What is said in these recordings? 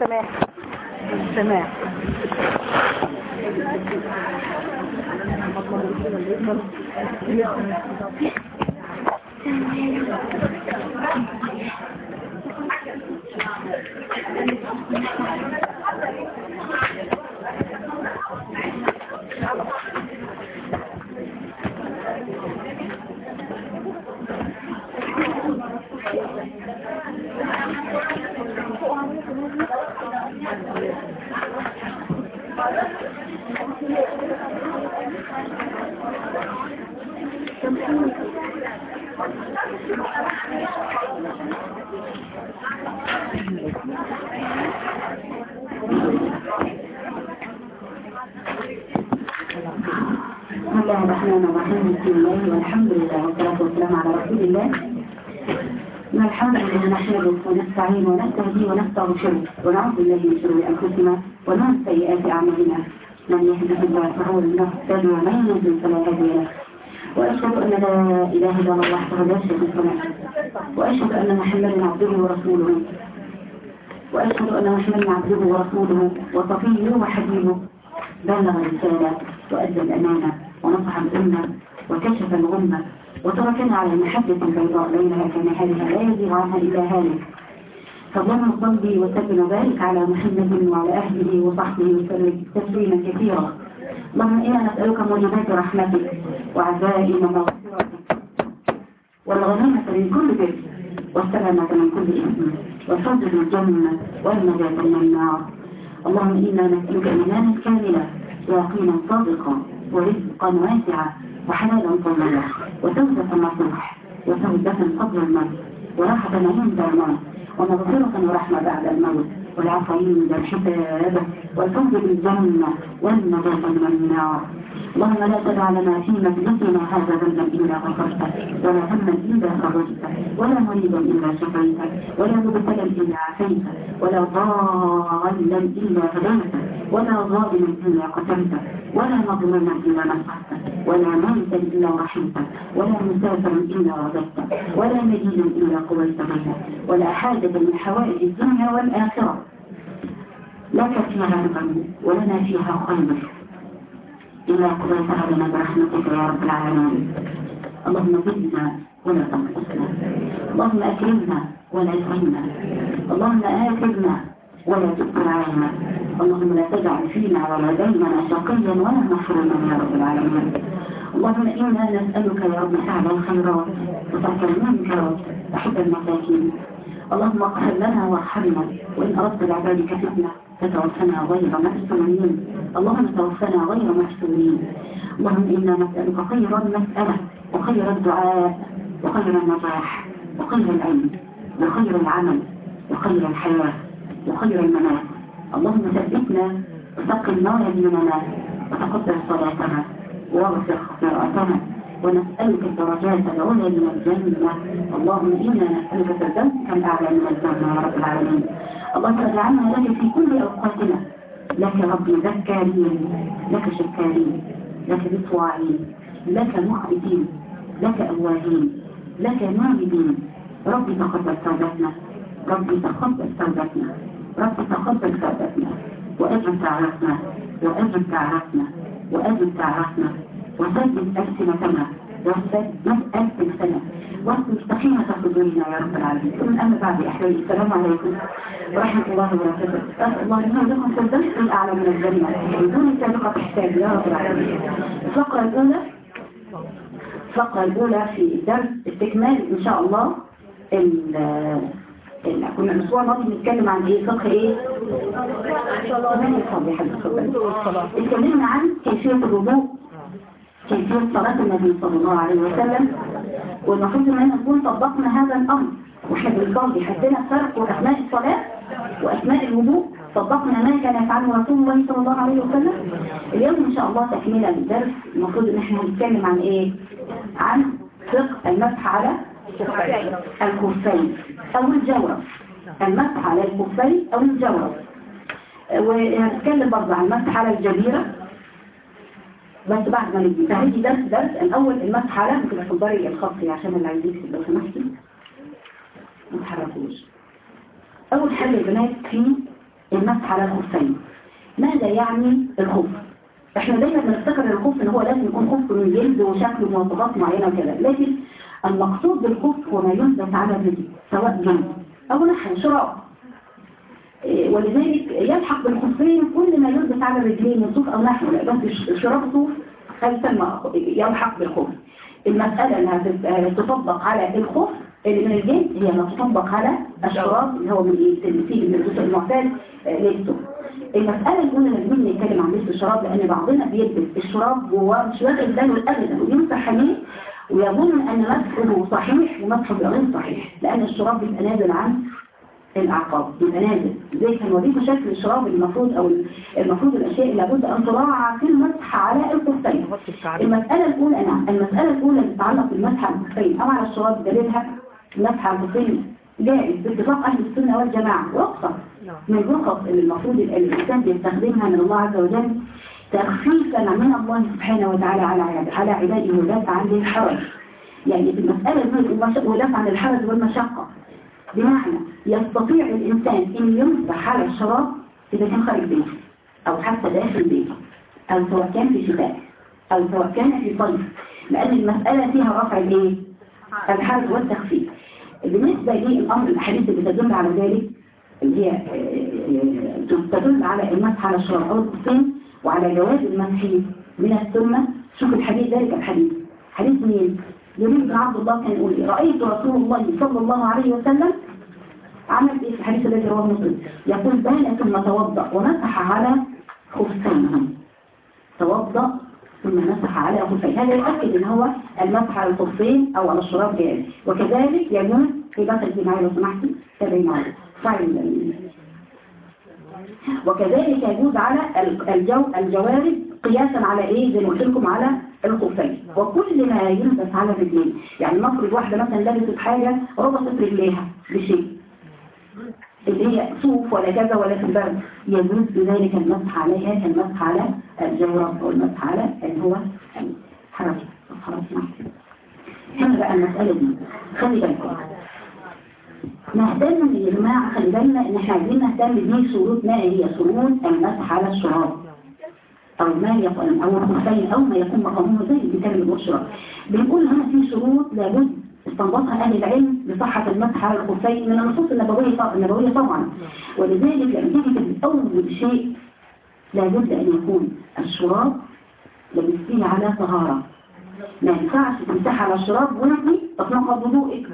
سماح. سماح. بسم الله الرحمن الرحيم بسم الله والحمد لله والصلاة والسلام على رسول الله إن الحمد لله نحمده ونستعين ونستهدي ونستغفره ونعوذ بالله من شرور أنفسنا ومن سيئات أعمالنا. من يهده الله فهو المهتد ومن يضلل فلا هادي له. وأشهد أن لا إله إلا الله وحده لا شريك له. وأشهد أن محمدا عبده ورسوله. وأشهد أن محمدا عبده ورسوله وصفيه وحبيبه. بلغ الرسالة وأدى الأمانة ونصح الأمة وكشف الغمة وتركنا على المحجة البيضاء ليلها كنهارها لا يزيغ عنها إلا هالك فاللهم صلي وسلم وبارك على محمد وعلى أهله وصحبه وسلم تسليما كثيرا. اللهم إنا نسألك موجبات رحمتك وعزائم مغفرتك والغنيمة من كل بر والسلامة من كل إثم والفوز بالجنة والنجاة من النار. اللهم إنا نسألك إيمانا كاملا ويقينا صادقا ورزقا واسعا وحلالا طيبا وتوبة نصوح وتوبة قبل الموت وراحة عند الموت ومغفرة ورحمة بعد الموت. والعفو عند الحساب والفوز بالجنة والنجاة من النار. اللهم لا تدع لنا في مجلسنا هذا ذنبا إلا غفرته ولا هما إلا فرجته ولا مريضا إلا شفيته ولا مبتلا إلا عافيته ولا ضالا إلا هديته ولا ظالما إلا قتلته ولا مظلوما إلا نصحته ولا ميتا إلا رحمته ولا مسافرا إلا رددته ولا مدينا إلا قويت به ولا حاجة من حوائج الدنيا والآخرة. لك فيها رضا ولنا فيها خير. إلا قضيتها لنا برحمتك يا رب العالمين. اللهم زدنا ولا تنقصنا. اللهم أكرمنا ولا تهنا اللهم آكرنا ولا تكبر علينا. اللهم لا تجعل فينا ولا بيننا شقيا ولا محروما يا رب العالمين. اللهم إنا نسألك يا رب فعل الخيرات وترك المنكرات وحب المساكين. اللهم اغفر لنا وارحمنا. وإن أردت لعبادك فتنة فتوفنا غير مفتونين اللهم توفنا غير مفتونين اللهم إنا نسألك خير المسألة وخير الدعاء وخير النجاح وخير العلم وخير العمل وخير الحياة وخير الممات. اللهم ثبتنا وثقل نار ديننا وتقبل صلاتنا واغفر خطيئتنا ونسألك الدرجات العلى من الجنة. اللهم إنا نسألك فردوسك الأعلى من الجنة يا رب العالمين. اللهم اجعلنا لك في كل أوقاتنا. لك ربي ذكارين لك شكارين لك مطواعين لك مخبتين لك أواهين لك نائبين. ربي تقبل توبتنا ربي تقبل توبتنا ربي تقبل توبتنا وأجل تعرفنا. وأجل تعرفنا. وأجل تعرفنا. وسدد ألسنتنا وسدد ألسنتنا واستقيمة صدورنا يا رب العالمين. ثم أما بعد أحبابي السلام عليكم ورحمة الله وبركاته. أسأل الله أن لكم في الدرس الأعلى من الجنة؟ بدون سابقة احتاج يا رب العالمين. الفقرة الأولى الفقرة الأولى في درس استكمال إن شاء الله كنا الأسبوع الماضي بنتكلم عن إيه؟ فقه إيه؟ اتكلمنا عن كيفية الوضوء كيفية صلاة النبي صلى الله عليه وسلم. والمفروض إن نكون طبقنا هذا الأمر. وإحنا بنصلي حدنا الفرق اثناء الصلاة واثناء الوضوء. طبقنا ما كان يفعله رسول الله صلى الله عليه وسلم. اليوم إن شاء الله تكملة للدرس. المفروض إن إحنا هنتكلم عن إيه؟ عن فقه المسح على الكفين أو الجورب المسح على الكفين أو الجورب وهنتكلم برضه عن المسح على الجبيرة بس بعد ما فهيجي درس درس الأول المسح على ممكن تفضلي الخطي عشان اللي عايز يكتب لو سمحتي ما تحركوش. أول حاجة يا بنات في المسح على الخفين. ماذا يعني الخف؟ إحنا دايما بنفتكر الخف إن هو لازم يكون خف من جلد وشكل ومواصفات معينة وكذا لكن المقصود بالخف هو ما يلبس على الرجل سواء جلد. أو نحن شراب ولذلك يلحق بالخفين كل ما يلبس على الرجلين من صوف أو نحو بس شراب صوف هيسمى يلحق بالخف المسألة إنها تطبق على الخف اللي من الجلد هي ما تطبق على الشراب اللي هو من التلسيل من الجزء المعتاد آه، لبسه المسألة الأولى لازم نتكلم عن لبس الشراب لأن بعضنا بيلبس الشراب وهو مش واخد باله أبدا عليه ويظن أن مسحه صحيح ومسحه غير صحيح لأن الشراب بيبقى نازل عن الأعقاب بيبقى نازل زي كان وظيفة شكل الشراب المفروض أو المفروض الأشياء اللي لابد أن تراعى في المسح على الخفين المسألة الأولى نعم المسألة الأولى اللي تتعلق بالمسح على الخفين أو على الشراب دليلها المسح على الخفين جائز باتفاق أهل السنة والجماعة. رخصة من الرخص اللي المفروض الإنسان بيستخدمها من الله عز وجل تخفيفا من الله سبحانه وتعالى على على عباده ودافع عن الحرج. يعني في المسألة دي ودافع عن الحرج والمشقة. بمعنى يستطيع الإنسان أن يمسح على الشراب إذا كان خارج بيته أو حتى داخل بيته أو سواء كان في شتاء أو سواء كان في صيف لأن المسألة فيها رفع الإيه؟ الحرج والتخفيف بالنسبة للأمر الأحاديث اللي تدل على ذلك اللي هي آه، تدل على المسح على الشراب أو القصين وعلى جواز المسح من السنة شوف الحديث ذلك الحديث حديث مين؟ بن عبد الله كان يقول رأيت رسول الله صلى الله عليه وسلم عمل إيه في الحديث الذي رواه مسلم. يقول بال ثم توضأ ومسح على خفين. توضأ ثم مسح على خفين. هذا يؤكد إن هو المسح على الخفين أو على الشراب جائز وكذلك يجوز في في معي لو سمحتي تابعي فاعل وكذلك يجوز على الجو الجوارب قياسا على إيه؟ زي ما قلت لكم على الخفين وكل ما يلبس على الرجلين يعني نفرض واحدة مثلا لبست حاجة ربطت رجليها بشيء. اللي هي صوف ولا كذا ولا في البرد يجوز بذلك المسح عليها كالمسح على الجورب أو المسح على اللي هو الحركة. خلاص هنا بقى المسألة دي. خلي بالكم. نهتم يا جماعة خلي بالنا إن إحنا عايزين نهتم بشروط ما هي؟ شروط المسح على الشراب. أو ما يكون أو الخفين أو ما يكون مقامه زي بكلمة البشرى. بنقول هنا في شروط لابد استنبطها أهل العلم لصحة المسح على من النصوص النبوية النبوية طبعا. ولذلك لما تيجي أول شيء لابد أن يكون الشراب لبستيه على طهارة. ما ينفعش تمسح على الشراب ونقي تتنقض وضوءك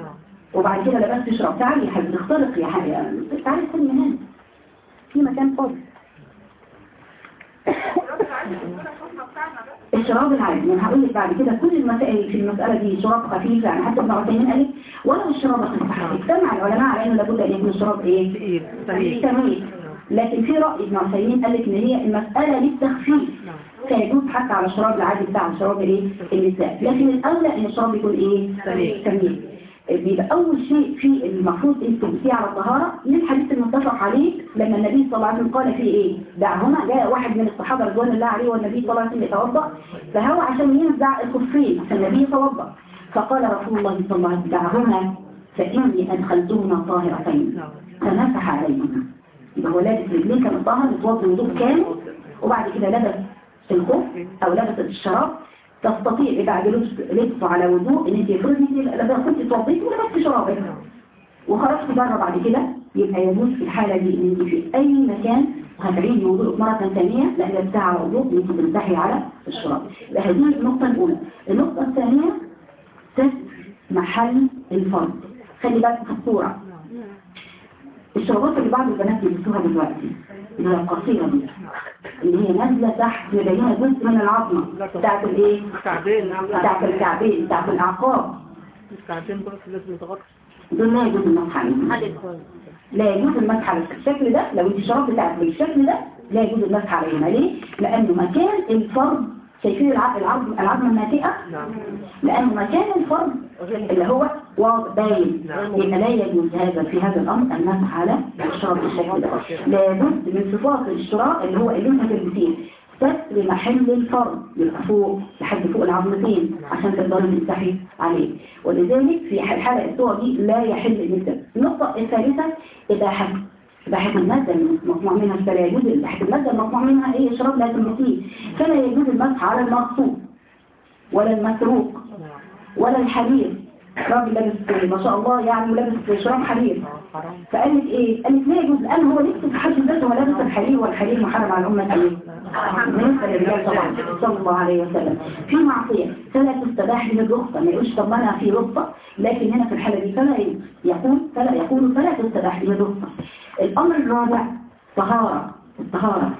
وبعد كده لبست شراب. تعالي يا حبيبي اخترق يا حبيبي. تعالي استني هنا في مكان فاضي. الشراب العادي. يعني هقول لك بعد كده كل المسائل في المسألة دي شراب خفيف يعني حتى ابن عثيمين قال ولو الشراب خفيف اجتمع العلماء على انه لابد أن يكون الشراب إيه؟ تمييز لكن في رأي ابن عثيمين قال لك إن هي المسألة للتخفيف. فيجوز حتى على الشراب العادي بتاع الشراب الايه؟ النساء لكن الأولى إن الشراب يكون إيه؟ تمييز بيبقى أول شيء في المفروض أنتم فيه على الطهارة من الحديث المتفق عليه لما النبي صلى الله عليه وسلم قال فيه إيه؟ دعهما جاء واحد من الصحابة رضوان الله عليه والنبي صلى الله عليه وسلم يتوضأ فهو عشان ينزع الخفين فالنبي توضأ فقال رسول الله صلى الله عليه وسلم دعهما فإني أدخلتهما طاهرتين. فمسح عليهما. يبقى هو لابس رجليه كان طاهر متوضي وضوء كامل وبعد كده لبس الخف أو لبس الشراب. تستطيع بعد لبسه على وضوء ان انت يفرض انت لما كنت توضيت شرابك. وخرجت بره بعد كده يبقى يجوز في الحالة دي ان انت في أي مكان هتعيدي وضوءك مرة ثانية لأن لبسها على وضوء انت تمسحي على الشراب. هذه النقطة الأولى. النقطة الثانية ستر محل الفرد. خلي بالك في الصورة. الشرابات اللي بعض البنات يلبسوها دلوقتي. اللي هي القصيرة دي اللي هي نازلة تحت مبينة جزء من العظمة. بتاعت الإيه؟ الكعبين. بتاعت الكعبين بتاعت الأعقاب. الكعبين بس لازم يتغطى دول لا يجوز المسح عليهم. لا يجوز المسح على الشكل ده لو انت بتاعك بالشكل ده لا يجوز المسح عليهما ليه؟ لأنه مكان الفرد شايفين الع- العظم العظمة الناتئة نعم. لأنه مكان الفرد اللي هو واضح باين. يبقى لا يجوز هذا في هذا الأمر المسح على الشراب بالشكل ده. لابد من صفات الشراء اللي هو اللي انت ستر محل الفرد يبقى فوق لحد فوق العظمتين عشان تقدروا تمسحي عليه. ولذلك في حالة الصور دي لا يحل النسب النقطة الثالثة إباحة. إباحة المادة المصنوع منها فلا يجوز إباحة المادة المصنوع منها أي إشراب لا تنبسيه فلا يجوز المسح على المغصوب ولا المسروق ولا الحرير راجل لابس ما شاء الله يعني ولابس شراب حرير. فقالت إيه؟ قالت لا يجوز. لأن هو لبس في حد ذاته هو لابس الحرير والحرير محرم على الأمة. إيه بالنسبة للرجال طبعا صلى الله عليه وسلم. في معصية. فلا تستباح من الرخصة. ما يقولش طب أنا في رخصة. لكن هنا في الحالة دي فلا؟ يقول فلا يقول فلا تستباح من الرخصة. الأمر الرابع طهارة. الطهارة.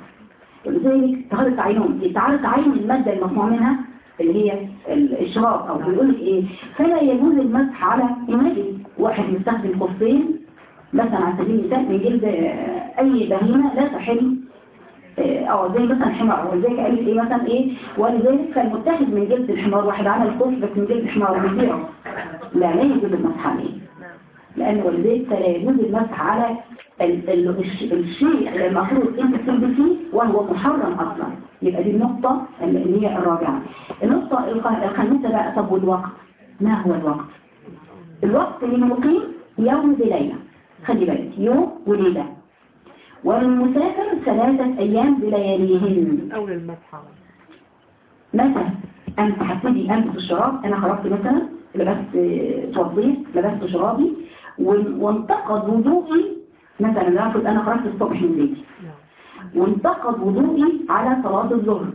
ولذلك طهارة عينهم طهاره عين المادة المصنوع منها اللي هي الاشراب أو بيقول إيه فلا يجوز المسح على النجس واحد مستخدم خفين مثلا على سبيل المثال من جلد آه، أي بهيمة لا تحل آه، أو زي مثلا حمار ولذلك قالت إيه مثلا إيه ولذلك فالمتخذ من جلد الحمار واحد عمل خف بس من جلد الحمار وبيبيعه لا لا يجوز المسح عليه. لأن ولذلك فلا يجوز المسح على ال- ال- الش- الشيء اللي المفروض أنت تلبسيه وهو محرم أصلا. يبقى دي النقطة اللي هي الرابعة. النقطة الخ- الخامسة بقى طب والوقت؟ ما هو الوقت؟ الوقت للمقيم يوم بليلة خلي بالك يوم وليلة. وللمسافر ثلاثة أيام بلياليهن. أول المسحة. متى أنت هبتدي ألبس الشراب أنا خرجت مثلا لبست توضيت لبست شرابي وانتقد وضوئي. مثلا ناخد أنا خرجت الصبح من بيتي وانتقد وضوئي على صلاة الظهر.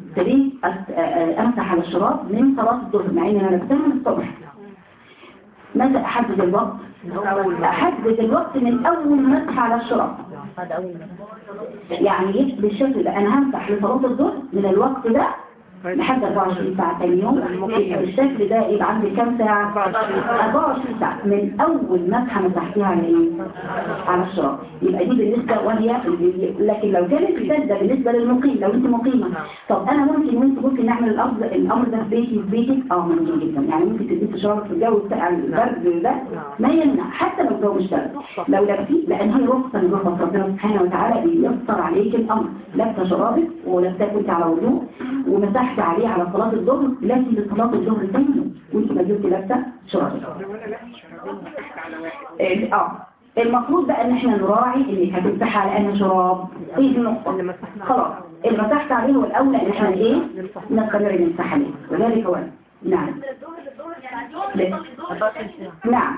آه، أمسح على الشراب من صلاة الظهر مع إن أنا لبستها من الصبح. متى أحدد الوقت؟ أحدد الوقت من أول مسح على الشراب. يعني يجب بالشكل أنا همسح لصلاة الظهر من الوقت ده لحد 24 ساعة تاني يوم بالشكل ده يبقى عندي كام ساعة؟ 24 ساعة. من أول مسحة مسحتيها على إيه؟ على الشراب يبقى دي بالنسبة وهي لكن لو كانت سادة بالنسبة للمقيم لو أنت مقيمة. طب أنا ممكن وأنت ممكن نعمل الأمر الأمر ده في بيتي في بيتك؟ أه ممكن جدا. يعني ممكن تلبسي شراب في الجو بتاع البرد ده؟ ما يمنع. حتى لو الجو مش برد. لو لبسيه لأن هي رخصة من رخص ربنا سبحانه وتعالى بيسر عليك الأمر. لابسة شرابك ولابساه كنت على وضوء. ومسحت عليه على صلاة الظهر لكن لصلاة الظهر تاني وانت ما زلت لابسة شرابك آه. المفروض بقى إن إحنا نراعي انك هتمسح على شراب. إيه النقطة؟ خلاص. اللي مسحت عليه هو الأولى إن إحنا إيه؟ نستمر نمسح عليه. وذلك هو نعم. نعم.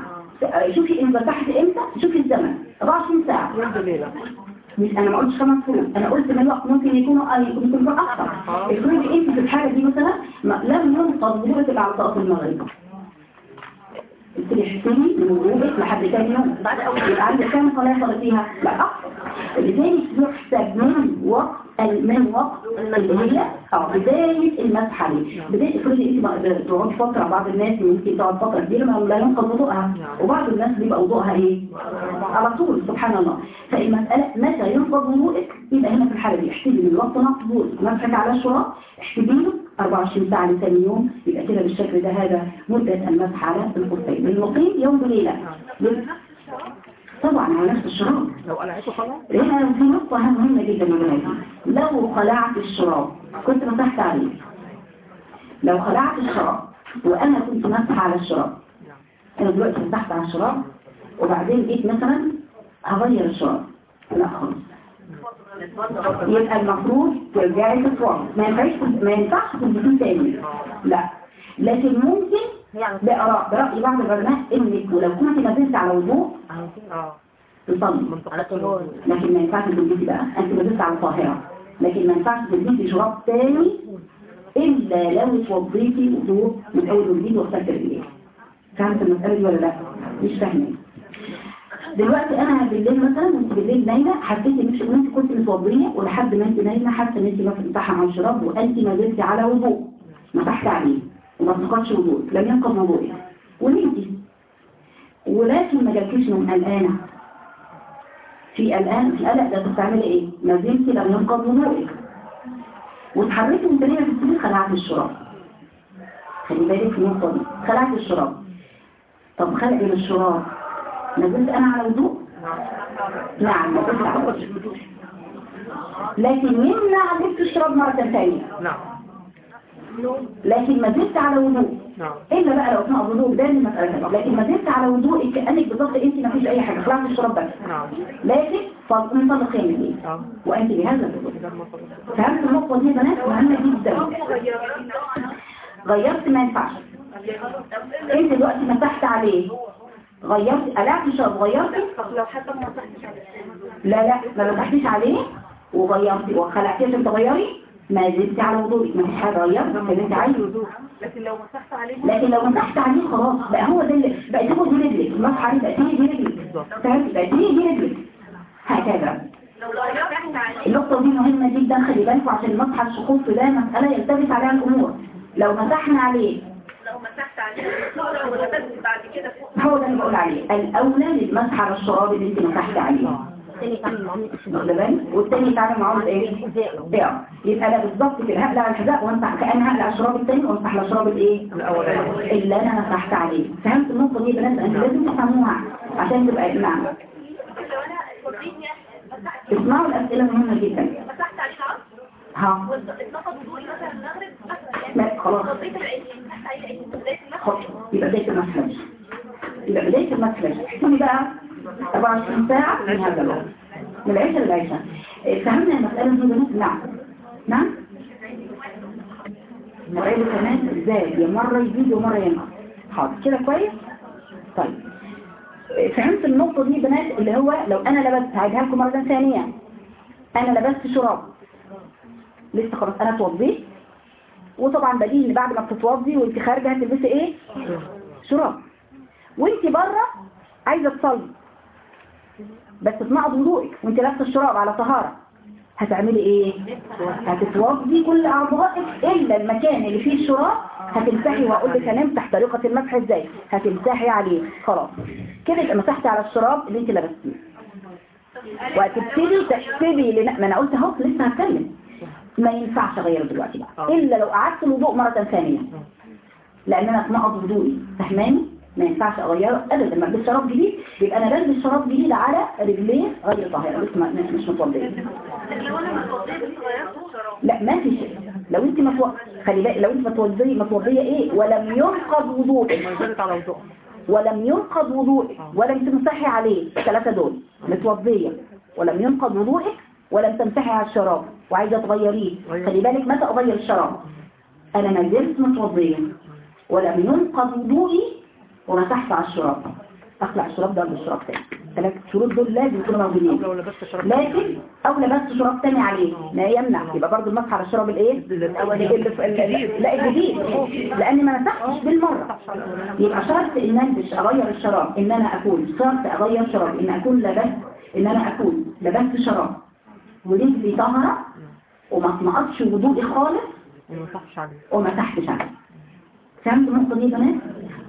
شوفي إن مسحت إمتى؟ شوفي الزمن. 24 ساعة. مش أنا ما قلتش خمس فروض أنا قلت من الوقت ممكن يكونوا آه يكون يكون أكثر افرضي انت في الحالة دي مثلا لم ينقض وضوءك على صلاه المغرب تحسني من وضوءك لحد تاني يوم بعد أول عندك كام صلاه صليتيها لا. أكثر لذلك يحسب من وقت من وقت اللي هي آه بداية المسح عليه. بداية افرضي انت تقعدي فترة بعض الناس ممكن تقعد فترة كبيرة ما لا ينقض وضوءها. وبعض الناس بيبقى وضوءها إيه؟ على طول سبحان الله. فالمسألة متى ينقض وضوءك؟ يبقى هنا في الحالة دي. احسبي من الوقت مقبول. مسحك على احسبي له 24 ساعة لثاني يوم. يبقى كده بالشكل ده هذا مدة المسح على الخفين المقيم يوم وليلة. طبعا على نفس الشراب. لو قلعته خلاص هنا في نقطة مهمة جدا يا بناتي لو خلعت الشراب كنت مسحت عليه. لو خلعت الشراب وأنا كنت مسح على الشراب. أنا دلوقتي مسحت على الشراب وبعدين جيت مثلا هغير الشراب. لا خالص. يبقى المفروض ترجعي تتوضي ما ينفعش ما ينفعش تلبسيه تاني. لا. لكن ممكن بآراء برأي بعض العلماء انك ولو كنت ما زلت على وضوء آه تصلي لكن ما ينفعش تلبسي بقى. أنت ما زلت على طاهرة لكن ما ينفعش تلبسي شراب تاني إلا لو اتوضيتي وضوء من أول وجديد واغسلت رجليك فهمت المسألة دي ولا لأ؟ مش فاهمة. دلوقتي أنا بالليل مثلا وانت بالليل نايمة حسيت إن ان أنت كنت متوضية ولحد ما أنت نايمة حاسه إن أنت مثلا مسحه على الشراب وانت ما زلتي على وضوء مسحت عليه. وما سقطش وضوء لم ينقض وضوءك ونمتي ولكن ما جالكيش من قلقانه في قلقان في قلق ده بتعملي إيه؟ ما زلتي لم ينقض وضوءك واتحركت وانت نايمه في السرير خلعت الشراب. خلي بالك في النقطة دي. خلعت الشراب. طب خلع الشراب. ما زلت أنا على وضوء؟ نعم ما زلت على وضوء. لكن يمنع لبس الشراب مرة ثانية نعم. لكن ما زلت على وضوء. نعم. إلا بقى لو اثناء وضوء ده المسألة لكن ما زلت على وضوء كأنك بالظبط أنت ما فيش أي حاجة. خلعت الشراب بس نعم. لكن قيام الليل نعم. وأنت بهذا الوضوء. فهمت النقطة دي يا بنات مهمة جدا. غيرت ما ينفعش. أنت دلوقتي مسحت عليه. غيرت قلعت الشراب غيرت؟ لو حتى ما مسحتش عليه. لا لا. ما مسحتيش عليه. وغيرتي وخلعتيه عشان تغيري؟ ما زلت على وضوءك ما فيش حاجة غيرت اللي انت عايزة. لكن لو مسحت عليه لكن لو مسحت عليه خلاص بقى هو ده اللي بقى تاخد دي رجلك المسح عليه بقى تيجي دي رجلك فهمت بقى تيجي دي رجلك هكذا. النقطة دي مهمة جدا خلي بالكم عشان مسح الشخوص ده مسألة يلتبس عليها الأمور. لو مسحنا عليه. لو مسحت عليه. هو ده اللي بقول عليه. الأولى للمسح على الشراب اللي انت مسحت عليه. تاني تعمل معاملة يتعامل معاه إيه؟ يبقى أنا بالظبط كده. هقلع الحذاء وامسح. كأن هقلع الشراب التاني وامسح على الشراب الإيه؟ الأولاني. اللي أنا مسحت عليه. فهمت النقطة دي يا بنات؟ أنتوا لازم تفهموها عشان تبقى مسحت اسمعوا الأسئلة مهمة جدا. مسحت عليه العصر ها. واتنقض وضوئي مثلا المغرب مثلا خلاص. يبقى بداية المسلج يبقى بداية المسلج احسبي بقى. 24 ساعة من هذا الوقت من للعشاء إيه، فهمنا المسألة دي بنات نعم. نعم. مرعبه كمان. إزاي مرة يزيد ومرة ينقص. حاضر كده كويس طيب فهمت النقطة دي بنات اللي هو لو أنا لبست هعيدها لكم مرة ثانية أنا لبست شراب لسه خلاص أنا اتوضيت وطبعا بديهي إن بعد ما بتتوضي وانت خارجة هتلبسي إيه؟ شراب. وانت بره عايزة تصلي. بس تنقض وضوءك وانت لابسة الشراب على طهارة. هتعملي إيه؟ هتتوضي كل أعضائك إلا المكان اللي فيه الشراب. هتمسحي وأقول لك هنمسح طريقة المسح إزاي. هتمسحي عليه. خلاص. كده يبقى مسحتي على الشراب اللي انت لابستيه. وهتبتدي تحسبي لن... ما أنا قلت أهو لسه هتكلم. ما ينفعش أغيره دلوقتي بقى. إلا لو قعدت الوضوء مرة ثانية. لأن أنا اتنقض وضوئي فاهماني ما ينفعش أغيره ابدا. ما البس شراب جديد يبقى أنا بلبس شراب جديد على رجلين غير طاهرة. ما- مش متوضية. أنا ما لا ما في شيء. لو أنت متو... خلي بالك لو أنت متوضيه متوضيه إيه؟ ولم ينقض وضوءك. ما ولم ينقض وضوءك. ولم تمسحي عليه الثلاثة دول. متوضية. ولم ينقض وضوءك ولم تمسحي على الشراب. وعايزة تغيريه. خلي بالك متى أغير الشراب؟ أنا ما زلت متوضية. ولم ينقض وضوئي ومسحت على الشراب. أخلع الشراب ده بالشراب تاني. ثلاث شروط دول لازم يكونوا موجودين. لكن أو لبست شراب تاني عليه. ما يمنع. يبقى برضه المسح على الشراب الإيه؟ لا الجديد. لأن ما مسحتش بالمرة. يبقى شرط إن البس أغير الشراب. إن أنا أكون. شرط أغير شراب. إن أكون لبست. إن أنا أكون لبست شراب. ورجلي طاهره وما اتنقضش وضوئي خالص. وما ينفعش عليه. ومسحتش عليه. فهمت النقطة دي يا بنات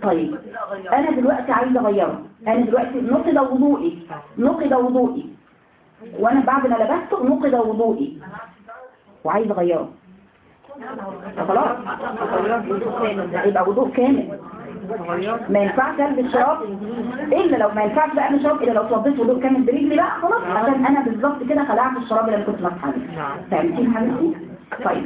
طيب أنا دلوقتي عايزة أغيره. أنا دلوقتي نقض وضوئي نقض وضوئي. وأنا بعد ما لبسته نقض وضوئي. وعايزة أغيره. خلاص يبقى وضوء كامل. ما ينفعش ألبس شراب. إلا لو ما ينفعش بقى شراب إلا لو اتوضيت وضوء كامل برجلي بقى خلاص. عشان أنا بالظبط كده خلعت الشراب اللي أنا كنت عليه. نعم. فهمتين حبيبتي؟ طيب.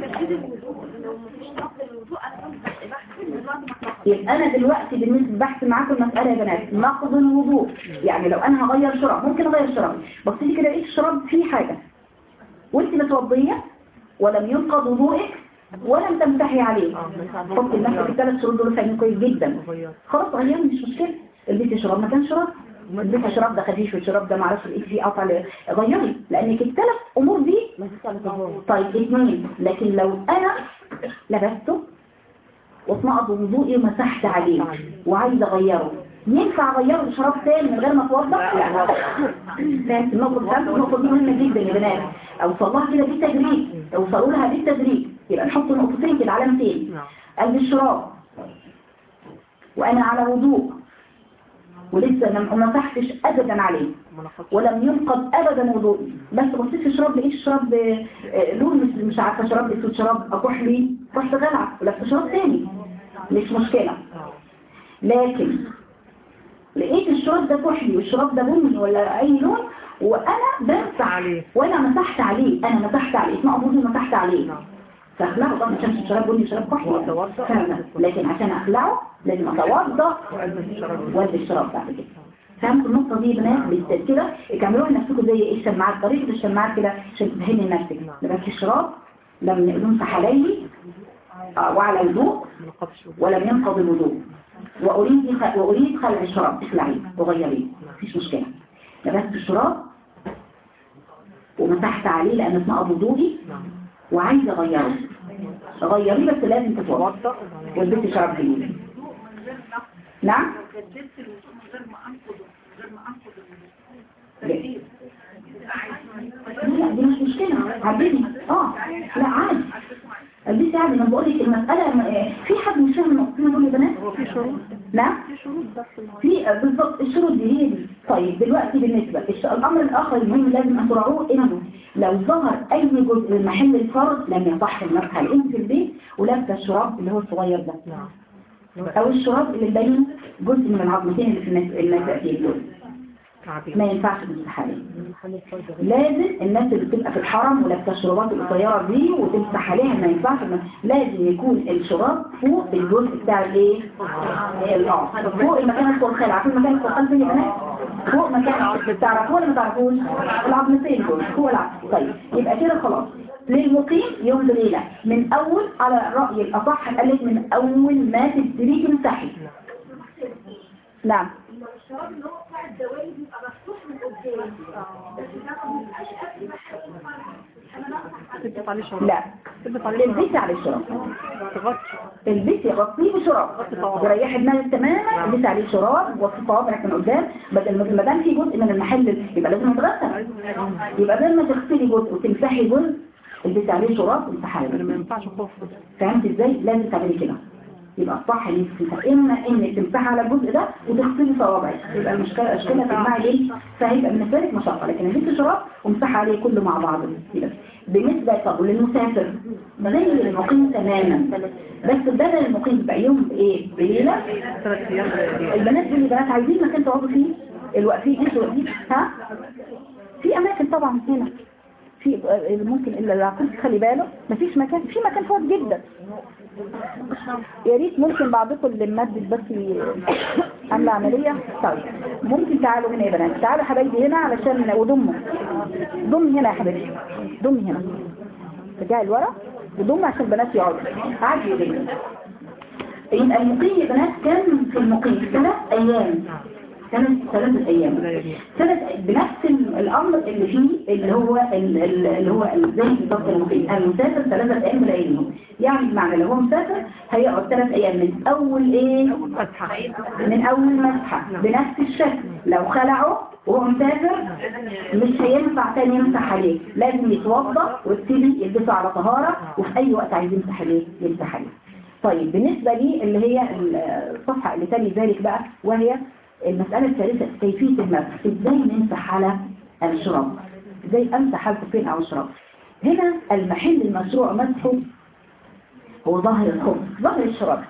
ما يبقى أنا دلوقتي بالنسبة بحث معاكم المساله يا بنات نقض الوضوء. يعني لو أنا هغير شراب ممكن أغير شراب بصيتي كده لقيت الشراب فيه حاجة. وانت متوضية ولم ينقض وضوءك ولم تمسحي عليه. حط لنفسك الثلاث شروط دول فاهمين كويس جدا. خلاص غيري مش مشكلة. البسي شراب مكان شراب. البسي شراب ده خفيف والشراب ده معرفش إيه فيه قطع غيري. لانك الثلاث أمور دي طيب اثنين لكن لو أنا لبسته واتنقض وضوئي ومسحت عليه وعايزه أغيره. ينفع أغيره بشراب تاني من غير ما اتوضا لا. النقطة الثالثه النقطة دي مهمة جدا يا بنات. أوصل لها كده بالتدريج. أوصلوا لها بالتدريج. يبقى نحط نقطتين كده علامتين قلب الشراب. وأنا على وضوء. ولسه ما مسحتش ابدا عليه. ولم ينقض ابدا وضوئي بس بصيت في لقيت الشراب آه، لون مش عارفة شراب أسود شراب كحلي رحت غلعه ولبست شراب تاني. مش مشكلة. لكن لقيت الشراب ده كحلي والشراب ده بني ولا أي لون وأنا بمسح عليه. وأنا مسحت عليه. أنا مسحت عليه. اسمه ابوه مسحت عليه. نعم. فأخلعه طبعا عشان الشراب بني شراب كحلي. فاهمة؟ لكن عشان أخلعه لازم أتوضأ الشراب. والبس الشراب بعد كده. فهمت النقطة دي يا بنات؟ بالذات كده اعملوا لنفسكم زي إيه؟ الشماعات. طريقة الشماعات كده عشان تفهمي لنفسك. لبس الشراب لم يمسح عليه آه، وعلى وضوء ولم ينقض الوضوء. وأريد. وأريد خلع الشراب. اخلعيه وغيريه مفيش مشكلة. لبست الشراب ومسحت عليه لأن اسمه وضوئي نعم وعايزة أغيره. غيريه بس لازم تتوضأ. توضأ والبس شراب جديد نعم؟ لا دي مش مشكلة. عادي آه لا عادي. البسي عادي أنا بقول لك المسألة م- في حد مش فاهم النقطتين دول يا بنات؟ هو في شروط. نعم؟ في شروط بس في بالضبط الشروط دي هي دي. طيب دلوقتي بالنسبة الأمر الآخر المهم لازم أن تراعوه إنه لو ظهر أي جزء من محل الفرد لم يصح المسح الإنس في البيت ولابسه الشراب اللي هو الصغير ده. نعم. أو الشراب اللي مبين جزء من العظمتين اللي في الناس الناس دول ما ينفعش محل الفرد لازم الناس اللي بتبقى في الحرم ولابسه الشرابات القصيرة دي وتمسح عليها ما ينفعش. لازم يكون الشراب فوق الجزء بتاع الايه؟ آه. فوق المكان الخلخال عارفين مكان الخلخال فين يا بنات فوق مكان تعرفوه ولا ما تعرفوش؟ العظمتين دول. فوق العظم طيب يبقى كده خلاص. للمقيم يوم ليلة. من أول على رأي الأصح قال لك من أول ما تبتدي تمسحي نعم. الشراب اللي هو بتاع الدوالي بيبقى مفتوح من قدام. بس ده ما بيبقاش قد ما أنا شراب لا. البسي على الشراب تغطي. البسي غطيه بشراب وريحي دماغك تماما البسي عليه شراب وفي صوابعك من قدام. بدل ما ما دام في جزء من المحل يبقى لازم يتغسل. يبقى بدل ما تغسلي جزء وتمسحي جزء البسي عليه شراب وامسحي ما ينفعش خوف فهمت إزاي؟ لازم تعملي كده. يبقى الصح ان انت. إما انك تمسحي على الجزء ده وتغسلي صوابعك. يبقى المشكلة اشكالها تجمعي إيه فهيبقى بالنسبة لك مشقة. لكن البسي شراب وامسحي عليه كله مع بعض كده بالنسبة طب للمسافر زي المقيم تماما. بس بدل المقيم بيبقى يوم إيه؟ أيام. البنات دول بنات عايزين مكان تقعدوا فيه. الواقفين أنتوا واقفين ها؟ في أماكن طبعا هنا. في ممكن إلا العقل تخلي باله. مفيش مكان في مكان فاضي جدا. يا ريت ممكن بعضكم اللي ممدد بس عاملة عملية. طيب ممكن تعالوا هنا يا بنات. تعالوا حبايبي هنا علشان وضموا ضم هنا يا حبايبي. ضم هنا. رجعي لورا وضم عشان البنات يقعدوا. عادي يبقى المقيم يا بنات كان في المقيم ثلاث أيام. ثلاث أيام. ثلاث بنفس الأمر اللي فيه اللي هو ال- ال- اللي هو زي بالظبط المقيم المسافر ثلاثة أيام بلياليهم يعني بمعنى لو هو مسافر هيقعد ثلاث أيام من أول إيه؟ من أول مسحة. بنفس الشكل. لو خلعه وهو مسافر مش هينفع تاني يمسح عليه. لازم يتوضأ ويبتدي يلبسه على طهارة وفي أي وقت عايز يمسح عليه يمسح عليه. طيب بالنسبة لي اللي هي الصفحة اللي تلي ذلك بقى وهي المسألة الثالثة كيفية المسح إزاي نمسح على الشراب؟ إزاي أمسح على الخفين أو الشراب؟ هنا المحل المشروع مسحه هو ظهر الخف ظهر الشراب.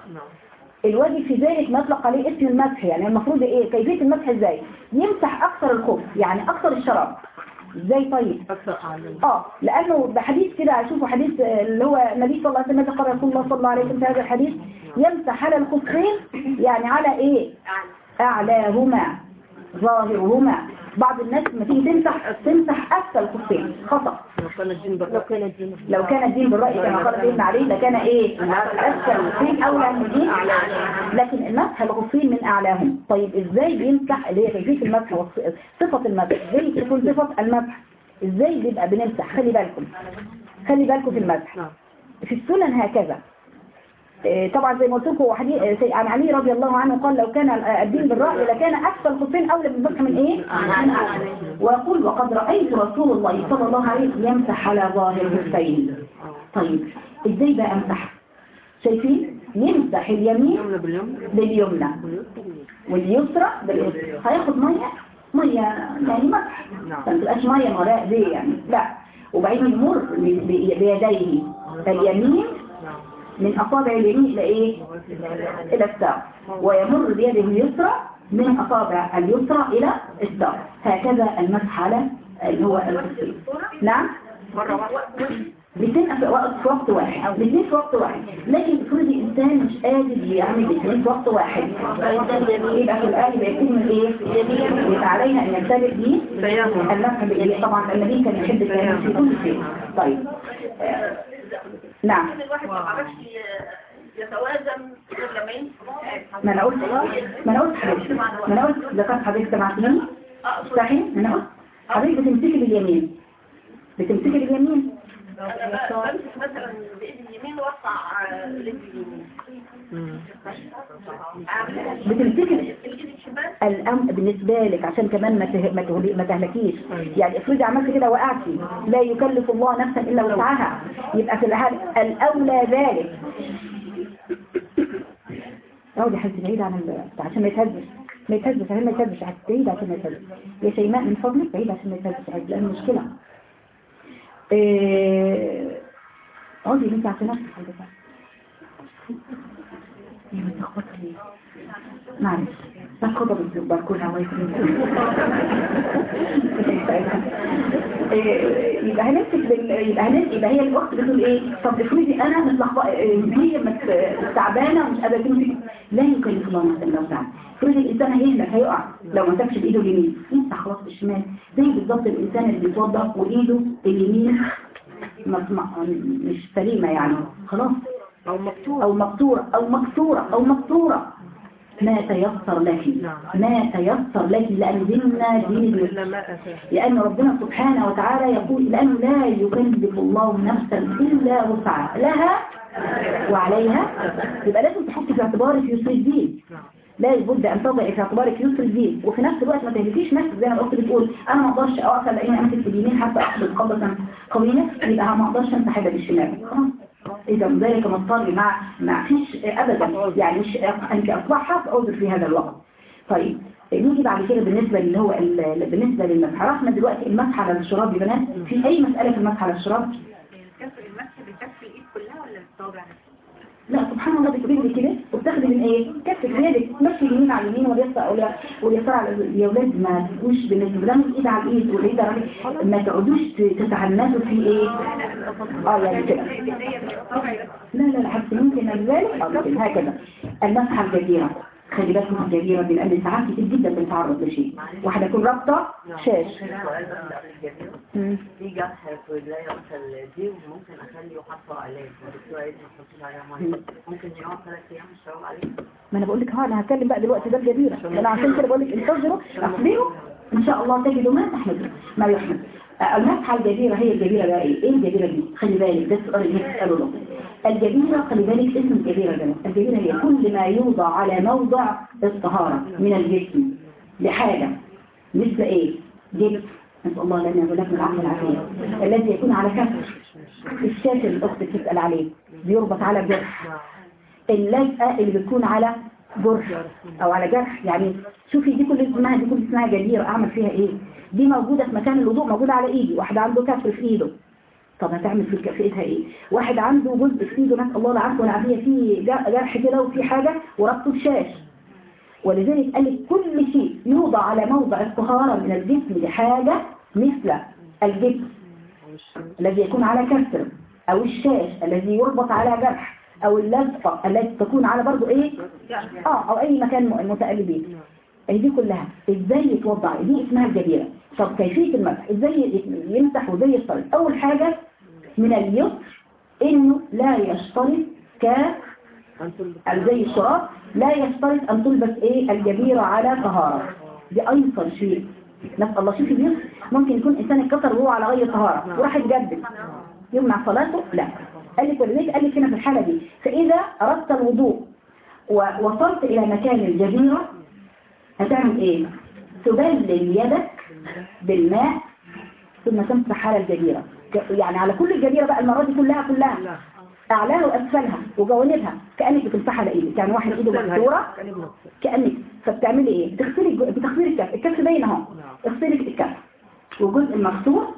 الواجب في ذلك ما عليه اسم المسح يعني المفروض إيه؟ كيفية المسح إزاي؟ يمسح أكثر الخف يعني أكثر الشراب. إزاي طيب؟ أكثر أعلم آه لأنه بحديث كده أشوفه حديث اللي هو النبي صلى الله عليه وسلم قال رسول الله صلى الله عليه وسلم في هذا الحديث يمسح على الخفين يعني على إيه؟ أعلاهما ظاهرهما. بعض الناس لما تيجي تمسح تمسح أسفل الخفين خطأ. لو كان الدين بقى لو كان الدين لو كان الدين بالرأي كما قال سيدنا علي لكان إيه؟ أسفل الخفين اولى من الدين لكن المسح الخفين من أعلاهم. طيب إزاي بيمسح اللي هي كيفيه المسح صفة المسح؟ إزاي تكون صفة المسح؟ إزاي بيبقى بنمسح؟ خلي بالكم. خلي بالكم في المسح. نعم. في السنن هكذا. طبعا زي ما قلت لكم إيه، عن علي رضي الله عنه قال لو كان الدين بالرأي لكان أسفل الخفين أولى بالمسح من إيه؟ ويقول وقد رأيت رسول الله صلى الله عليه وسلم يمسح على ظاهر الخفين طيب إزاي بقى أمسح؟ شايفين؟ يمسح اليمين يمنى باليمن باليمنى واليسرى باليسرى هياخد مية مية يعني مسح نعم. ما تبقاش مية وراء دي يعني لا وبعدين يمر بيديه اليمين من أصابع اليمين إلى إيه؟ إلى الساق ويمر بيده اليسرى من أصابع اليسرى إلى الساق هكذا المسح على اللي هو نعم؟ مرة واحدة الاثنين في وقت في وقت واحد. الاثنين في وقت واحد. لكن افرض الإنسان مش قادر يعمل الاثنين في وقت واحد. يبقى في يكون من إيه؟ يبقى علينا أن بيه. تيمم المسح باليمين طبعا النبي كان يحب التيمم في كل شيء. طيب. نعم. الواحد ما عرفش يتوازن غير لما يمسك ما أنا قلت ما أنا قلت حضرتك. ما أنا قلت ذكرت حضرتك سمعتني صحيح؟ أنا قلت. حضرتك بتمسكي باليمين. بتمسكي باليمين. بمسك مثلا بايدي اليمين واقطع رجلي اليمين. الشمال الأم بالنسبة لك عشان كمان ما ته... ما. ما تهلكيش. يعني افرضي عملت كده وقعتي لا يكلف الله نفسا إلا وسعها. يبقى في الحال الأولى ذلك. يا حبيبتي بعيد عن. عشان ما يتهزش. ما يتهزش عشان ما يتهزش. بعيد عشان ما يتهزش. يا شيماء من فضلك بعيد عشان ما يتهزش. عشان لأن مشكلة. إيه... اقعدي انت عشان نفسك ليه معلش يبقى هنمسك. يبقى هنمسك يبقى هي الاخت بتقول إيه طب افرضي أنا متلخبطه هي تعبانه ومش قادره تمسك لا يكلف الله نفسا الا وسعها افرضي الانسان هيهلك هيقع لو ما مسكش بايده اليمين يمسح خلاص بالشمال زي بالظبط الانسان اللي بيتوضا وايده اليمين مش سليمه يعني خلاص أو مكتوب أو مقطورة أو مكسورة أو مقطورة ما تيسر لك. ما تيسر لك لأن ديننا دين لأن ربنا سبحانه وتعالى يقول لأنه لا يكلف الله نفسا إلا وسعها. لها وعليها. يبقى لازم تحطي في اعتبارك يسر الدين. لا بد أن تضعي في اعتبارك يسر الدين. وفي نفس الوقت ما تهلكيش نفسك زي ما الأخت بتقول. أنا ما أقدرش أقف لأني أمسك في اليمين حتى أقبض قبضة قوية يبقى ما أقدرش أمسح حاجة بالشمال إذا ذلك مضطر مع ما فيش أبدا. يعني مش أنت أصبحها فأعذر في هذا الوقت. طيب. نيجي بعد كده بالنسبة اللي هو ال- بالنسبة للمسح. عرفنا دلوقتي المسح على الشراب يا بنات. في أي مسألة في المسح على الشراب؟ المسح بكف الإيد كلها ولا الصابع لا سبحان الله بتجيب كده. وبتاخدي من إيه؟ كف يدك تمشي اليمين على اليمين واليسار ولا واليسار على يا ولاد ما تبقوش بالنسبة الايد على الإيد والإيد على. ما تقعدوش تتعنتوا في إيه؟ آه يعني كده. لا لا حتى ممكن ذلك هكذا. المسحة الجزيرة. خلي بالك من الجزيره دي لأن ساعات كتير جدا بنتعرض لشيء. واحدة تكون شاش. في جرح في رجلي مثلا دي وممكن يحطوا قالت ما عليها ممكن يقعد ثلاث الشباب عليه؟ ما أنا بقول لك ها أنا هتكلم بقى دلوقتي ده الجزيره أنا عشان كده بقول لك انتظروا اصبروا إن شاء الله تجدوا ما تحمدوا. ما يحمد. المسحه الجزيرة هي الجزيرة بقى إيه؟ إيه الجزيرة دي؟ خلي بالك ده السؤال اللي بتسأله له الجزيرة خلي بالك اسم الجزيرة ده. الجزيرة هي كل ما يوضع على موضع الطهارة من الجسم لحاجة. مثل إيه؟ جبس. نسأل الله لنا ولكم العافية والعافية. الذي يكون على كسر الشاشه اللي الأخت بتسال عليه. بيربط على جرح اللزقة اللي بتكون على جرح أو على جرح. يعني شوفي دي كل اسمها دي كل اسمها جديرة أعمل فيها إيه؟ دي موجودة في مكان الوضوء موجودة على إيدي. واحد عنده كسر في إيده. طب هتعمل في في إيدها إيه؟ واحد عنده جزء في إيده. نسأل الله العافيه والعافية. فيه جر- جرح كده وفي حاجة وربطه بشاش. ولذلك قال لك كل شيء يوضع على موضع الطهارة من الجسم لحاجة مثل الجسم الذي يكون على كسر أو الشاش الذي يربط على جرح. أو اللزقة التي تكون على برضو إيه؟ آه أو أي مكان متقلبين أي دي كلها؟ إزاي يتوضع؟ دي اسمها الجبيرة طب كيفية المسح؟ إزاي يمسح وإزاي يشترط؟ أول حاجة من اليسر إنه لا يشترط ك زي الشراب لا يشترط أن تلبس إيه؟ الجبيرة على طهارة. دي أيسر شيء. نسأل الله شوفي اليسر ممكن يكون إنسان اتكسر وهو على غير طهارة وراح يتجدد. يمنع صلاته؟ لا. قال لك ولذلك قال لك هنا في الحالة دي. فإذا أردت الوضوء ووصلت إلى مكان الجزيرة هتعمل إيه؟ تبلل يدك بالماء ثم تمسح على الجزيرة. يعني على كل الجزيرة بقى المرة دي كلها كلها. أعلاها وأسفلها وجوانبها كأنك بتمسح على إيدك يعني واحد إيده مكسورة كأنك فبتعملي إيه؟ بتغسلي بتغسلي الكف. الكف باين أهو. اغسلي الكف. والجزء المكسور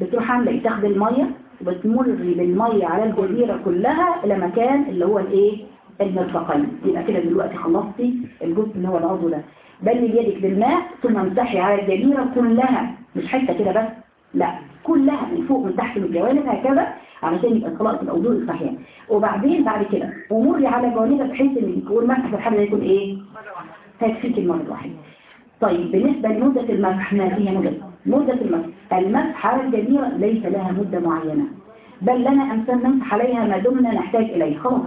بتروح عاملة إيه؟ تاخدي المية وبتمري بالمية على الجزيرة كلها إلى مكان اللي هو الإيه؟ المرفقين يبقى كده دلوقتي خلصتي الجزء اللي هو العضو ده. بلي يدك بالماء ثم امسحي على الجزيرة كلها. مش حتة كده بس لا كلها من فوق من تحت من الجوانب هكذا علشان يبقى خلاص الوضوء الصحيح. وبعدين بعد كده ومري على جوانبها بحيث إن يكون مسح في الحاله يكون إيه؟ هيكفيك المرة الواحدة. طيب بالنسبة لمدة المسح ما فيها مدة مدة المسح. المسح على الجزيرة ليس لها مدة معينة. بل لنا أن نمسح عليها ما دمنا نحتاج إليه. خلاص.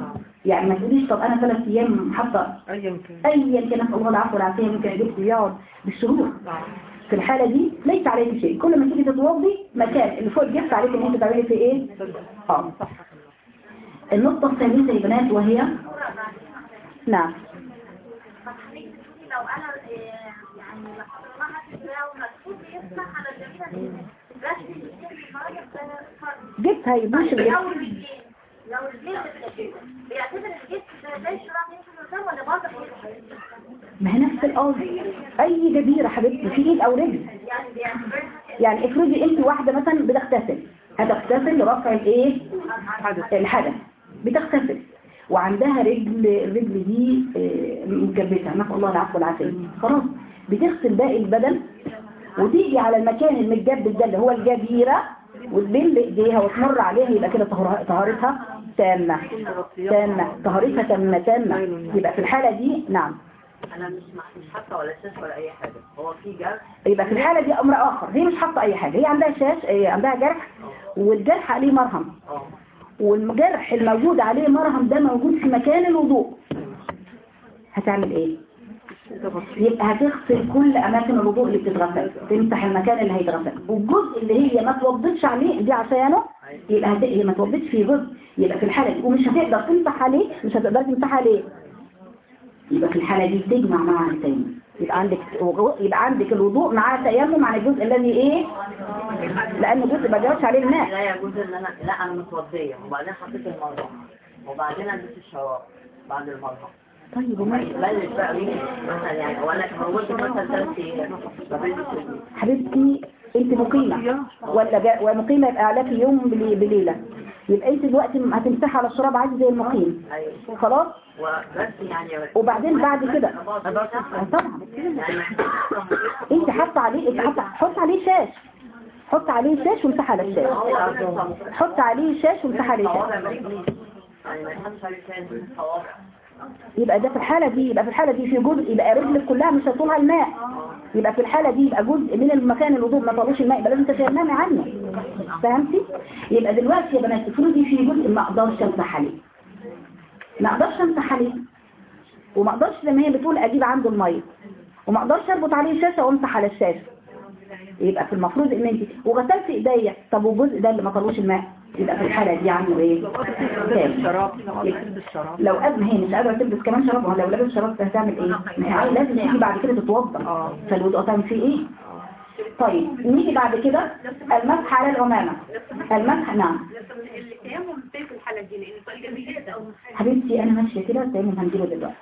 يعني ما تقوليش طب أنا ثلاث أيام حاطة أيا كان. نسأل الله العفو والعافية. ممكن أجيب يقعد بالشهور في الحالة دي ليس عليك شيء. كل ما تيجي تتوضي مكان. اللي فوق الجبس عليك إن أنت تعملي فيه إيه؟ آه. النقطة الثالثة يا بنات وهي؟ نعم. لو أنا آه، يعني جبتها يبوش الجبس لو بيعتبر الجيش ده زي ولا برضه ما هي نفس الأرض أي جزيرة حبيبتي في إيد أو رجل. يعني يعني افرضي أنت واحدة مثلا بتغتسل. هتغتسل لرفع الإيه؟ الحدث. بتغتسل. وعندها رجل الرجل دي آه، متجبسة. نسأل الله العفو والعافية. خلاص. بتغسل باقي البدن. وتيجي على المكان المتجبس ده اللي هو الجزيرة وتبل ايديها وتمر عليها يبقى كده طهارتها تامة تامة طهارتها تامة تامة. يبقى في الحالة دي نعم. أنا مش مش حاطة ولا شاش ولا أي حاجة. هو في جرح؟ يبقى في الحالة دي أمر آخر. هي مش حاطة أي حاجة. هي عندها شاش هي عندها جرح والجرح عليه مرهم. آه. والجرح الموجود عليه مرهم ده موجود في مكان الوضوء. هتعمل إيه؟ يبقى هتغسل كل أماكن الوضوء اللي بتتغسل تمسح المكان اللي هيتغسل. والجزء اللي هي ما توضتش عليه دي عشانه يبقى. هي ما توضتش فيه جزء يبقى في الحالة دي. ومش هتقدر تمسح عليه مش هتقدر تمسح عليه. يبقى في الحالة دي تجمع معها التيمم يبقى عندك يبقى عندك الوضوء مع تيمم عن الجزء الذي إيه؟ لأن جزء ما جاوبش عليه الماء. لا يجوز ان أنا لا أنا متوضية. وبعدين حطيت المرهم وبعدين لبست الشراب بعد المرهم طيب وما بلش بقى مين؟ مثلا يعني وأنا مثلا حبيبتي أنت مقيمة. ولا جا... ومقيمة يبقى عليكي يوم بلي... بليلة. يبقى أنت دلوقتي هتمسحي على الشراب عادي زي المقيم. أيوه. خلاص؟ يعني. وبعدين بعد كده؟ طبعا. يعني أنت حط عليه أنت حط حط عليه شاش. حط عليه شاش وامسح على الشاش. حط عليه شاش وامسح عليه شاش. يبقى ده في الحالة دي يبقى في الحالة دي في جزء يبقى رجلك كلها مش هتطولها الماء. يبقى في الحالة دي يبقى جزء من المكان الوضوء ما طالوش الماء يبقى لازم تتيممي عنه فهمتي؟ يبقى دلوقتي يا بنات افرضي في جزء ما أقدرش امسح عليه ما أقدرش امسح عليه وما أقدرش زي ما هي بتقول أجيب عنده المية. وما أقدرش اربط عليه شاشة وامسح على الشاشة. يبقى في المفروض ان انت وغسلت ايديا طب والجزء ده اللي ما طالوش الماء؟ يبقى في الحالة دي عنده إيه تاني. تلبس شراب لو أزمة هي مش قادرة تلبس كمان شراب لو لابس شراب هتعمل إيه؟ لازم تيجي بعد كده تتوضا فالوضوء هتعمل فيه إيه؟ طيب نيجي بعد كده المسح على العمامة المسح نعم الحالة حبيبتي أنا ماشية كده التيمم هنجيبه دلوقتي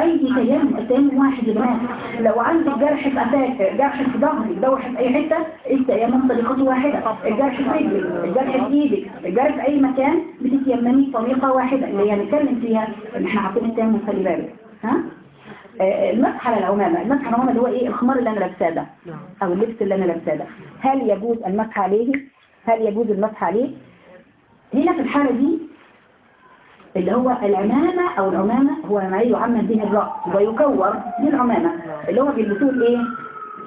اي تيمم التيمم واحد يا بنات لو عندك جرح في قفاك جرح في ظهرك جرح في اي حتة التيمم طريقته واحدة الجرح في رجلك الجرح في إيدك الجرح في اي مكان بتتيممي طريقه واحدة اللي هي هنتكلم فيها ان إحنا عارفين التيمم خلي بالك ها المسح على العمامة المسح على العمامة اللي هو إيه الخمار اللي أنا لابساه ده أو اللبس اللي أنا لابساه ده هل يجوز المسح عليه؟ هل يجوز المسح عليه؟ هنا في الحالة دي اللي هو العمامة أو العمامة هو ما يعمم به الرأس ويكور دي العمامة اللي هو بيلبسوه الايه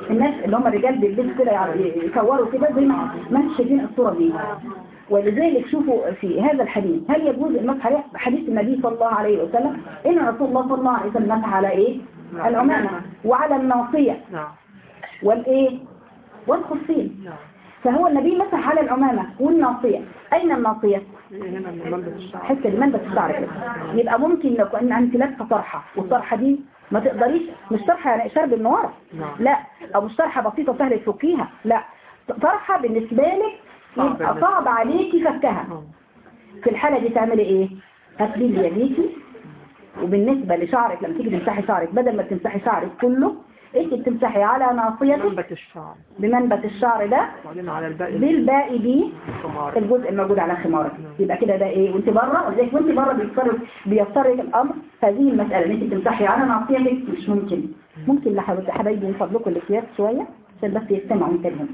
الناس اللي هم الرجال بيلبسوا كده يعني يكوروا كده زي ما ما شايفين الصورة دي. ولذلك شوفوا في هذا الحديث هل يجوز المسح عليه حديث النبي صلى الله عليه وسلم؟ إن رسول الله صلى الله عليه وسلم مسح على إيه؟ العمامة وعلى الناصية. نعم والإيه؟ والخفين نعم. فهو النبي مسح على العمامة والناصية. أين الناصية؟ هنا من ملبس الشعر. كده. يبقى ممكن لو كان انت لابسه طرحة والطرحة دي ما تقدريش مش طرحة يعني شرب النوار نعم. لا. أو مش طرحة بسيطة سهله تفكيها. لا. طرحة بالنسبة لك صعب يبقى صعب عليكي فكها. آه. في الحالة دي تعملي إيه؟ هتبيل يديكي. وبالنسبة لشعرك لما تيجي تمسحي شعرك بدل ما تمسحي شعرك كله انت بتمسحي على ناصيتك؟ منبت الشعر. بمنبت الشعر ده؟ وبعدين على الباقي. بالباقي دي الجزء الموجود على خمارك. يبقى كده ده إيه؟ وإنت بره ولذلك وإنت بره بيضطر بيضطرك الأمر. هذه المسألة. إن إنت تمسحي على ناصيتك مش ممكن. ممكن لحبايبي حبايبي من فضلكم الاكياس شوية عشان بس يستمعوا انتبهوا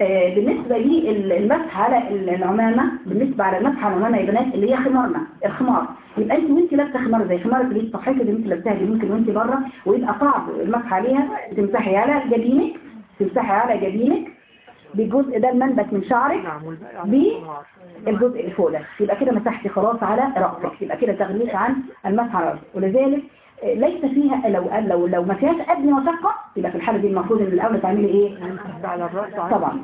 بالنسبة لي المسح على العمامة بالنسبة على المسح على العمامة يا بنات اللي هي خمارنا الخمار. يبقى انت وانت لابسة خمار زي خمارك اللي الصحيحة اللي انت لابساها دي ممكن وانت بره ويبقى صعب المسح عليها تمسحي على جبينك تمسحي على جبينك بالجزء ده المنبت من شعرك نعم والباقي على بي- النهار. الجزء اللي فوق ده يبقى كده مسحتي خلاص على رأسك. يبقى كده تغليت عن المسح على رأسك. ولذلك آه، ليس فيها لو لو لو ما فيهاش ادنى مشقه يبقى في الحالة دي المفروض إن الأول تعملي إيه؟ على وعلى طبعا.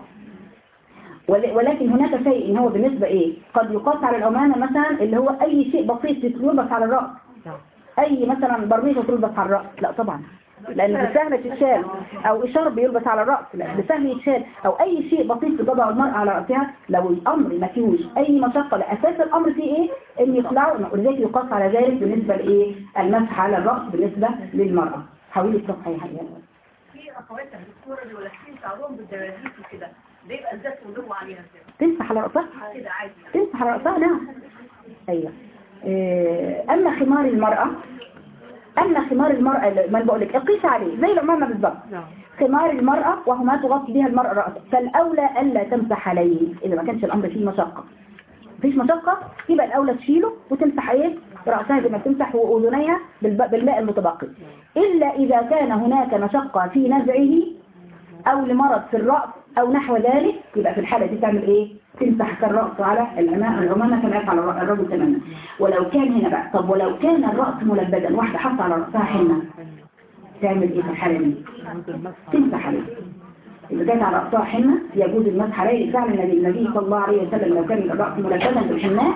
ول- ولكن هناك شيء إن هو بالنسبة إيه؟ قد يقاس على العمامه مثلا اللي هو أي شيء بسيط يلبس على الرأس. نعم. أي مثلا برنيطه تلبس على الرأس. لا طبعا. لأن بسهل تتشال أو اشارب يلبس على الرأس لا بسهل يتشال أو أي شيء بسيط تضع المرأة على رأسها لو الأمر ما فيهوش أي مشقة لأساس الأمر فيه إيه؟ إن يطلعوا ولذلك يقاس على ذلك بالنسبة لإيه؟ المسح على الرأس بالنسبة للمرأة. حاولي تصحي يا حبيبي في اخوات الدكتوره اللي ولاشين شعرهم بالدبابيس وكده بيبقى الزيت ولهم عليها كده تمسح على رأسها؟ كده عادي تمسح على رأسها؟ نعم. أيوة. إيه، أما خمار المرأة أما خمار المرأة ما بقول لك اقيس عليه زي العمامة بالظبط نعم. خمار المرأة وهو ما تغطي بها المرأة رأسها. فالأولى ألا تمسح عليه. إذا ما كانش الأمر فيه مشقة. مفيش مشقة يبقى الأولى تشيله وتمسح إيه؟ رأسها زي ما تمسح وأذنيها بالماء المتبقي. إلا إذا كان هناك مشقة في نزعه أو لمرض في الرأس أو نحو ذلك يبقى في الحالة دي تعمل إيه؟ تمسح الرأس على العمامة العمامة كما يفعل الر- الرجل تماما. ولو كان هنا بقى طب ولو كان الرأس ملبدا واحدة حاطة على رأسها حنة تعمل إيه في الحالة دي؟ تمسح عليه إذا كانت على رأسها حنة يجوز المسح عليه فعل النبي صلى الله عليه وسلم لو كان الرأس ملبدا بالحناء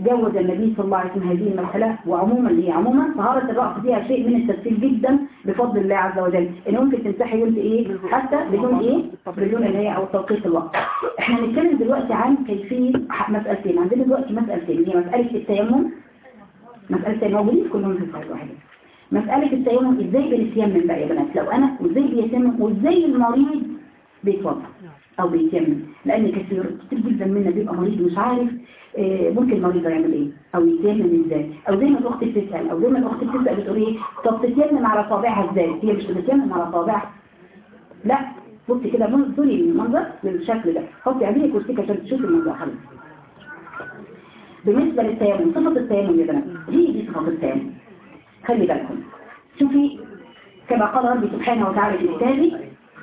جوز النبي صلى الله عليه وسلم هذه المسألة وعموما هي عموما طهارة الرأس فيها شيء من التسهيل جدا بفضل الله عز وجل إن ممكن تمسحي وأنت إيه؟ حتى بدون إيه؟ بدون اللي هي أو توقيت الوقت. إحنا هنتكلم دلوقتي عن كيفية مسألتين. عندنا دلوقتي مسألتين. هي مسألة التيمم. مسألة موجودين كلهم في الصلاة واحدة مسألة التيمم إزاي بنتيمم بقى يا بنات لو أنا وإزاي بيتيمم وإزاي المريض بيتوضأ؟ أو بيتيمم لأن كثير كتير جدا منا بيبقى مريض مش عارف آه، ممكن المريض يعمل إيه؟ أو يتيمم إزاي؟ أو زي ما الأخت بتسأل أو زي ما الأخت بتسال بتقول إيه؟ طب تتيمم على صابعها إزاي؟ هي مش بتتيمم على صابعها لا بصي كده انظري المنظر بالشكل ده. حطي عينيك وسيك عشان تشوفي المنظر حلو. بالنسبة للتيمم صفة التيمم يا بنات هي دي صفة التيمم. خلي بالكم. شوفي كما قال ربي سبحانه وتعالى في كتابه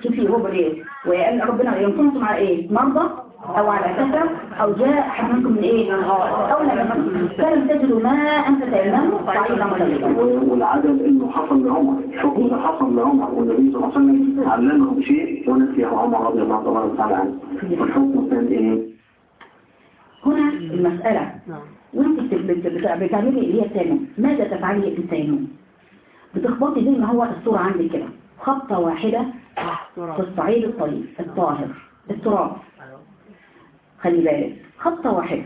شوفي هو إيه؟ وقال ربنا إن كنتم على إيه؟ مرضى أو على سفر أو جاء أحد منكم من إيه؟ أو لم فلم تجدوا ماء فتيمموا صعيدا طيبا والعدد إنه حصل لعمر. ده حصل لعمر. والنبي صلى الله عليه وسلم علمه بشيء ونسيه عمر رضي الله وتعالى عنه. والحكم كان إيه؟ هنا المسألة. وانت بت- بت- بت- بتعملي اللي هي التيمم. ماذا تفعلي في التيمم بتخبطي زي ما هو الصورة عندك كده. خبطة واحدة في الصعيد الطريق الطاهر التراب. خلي بالك خبطة واحدة.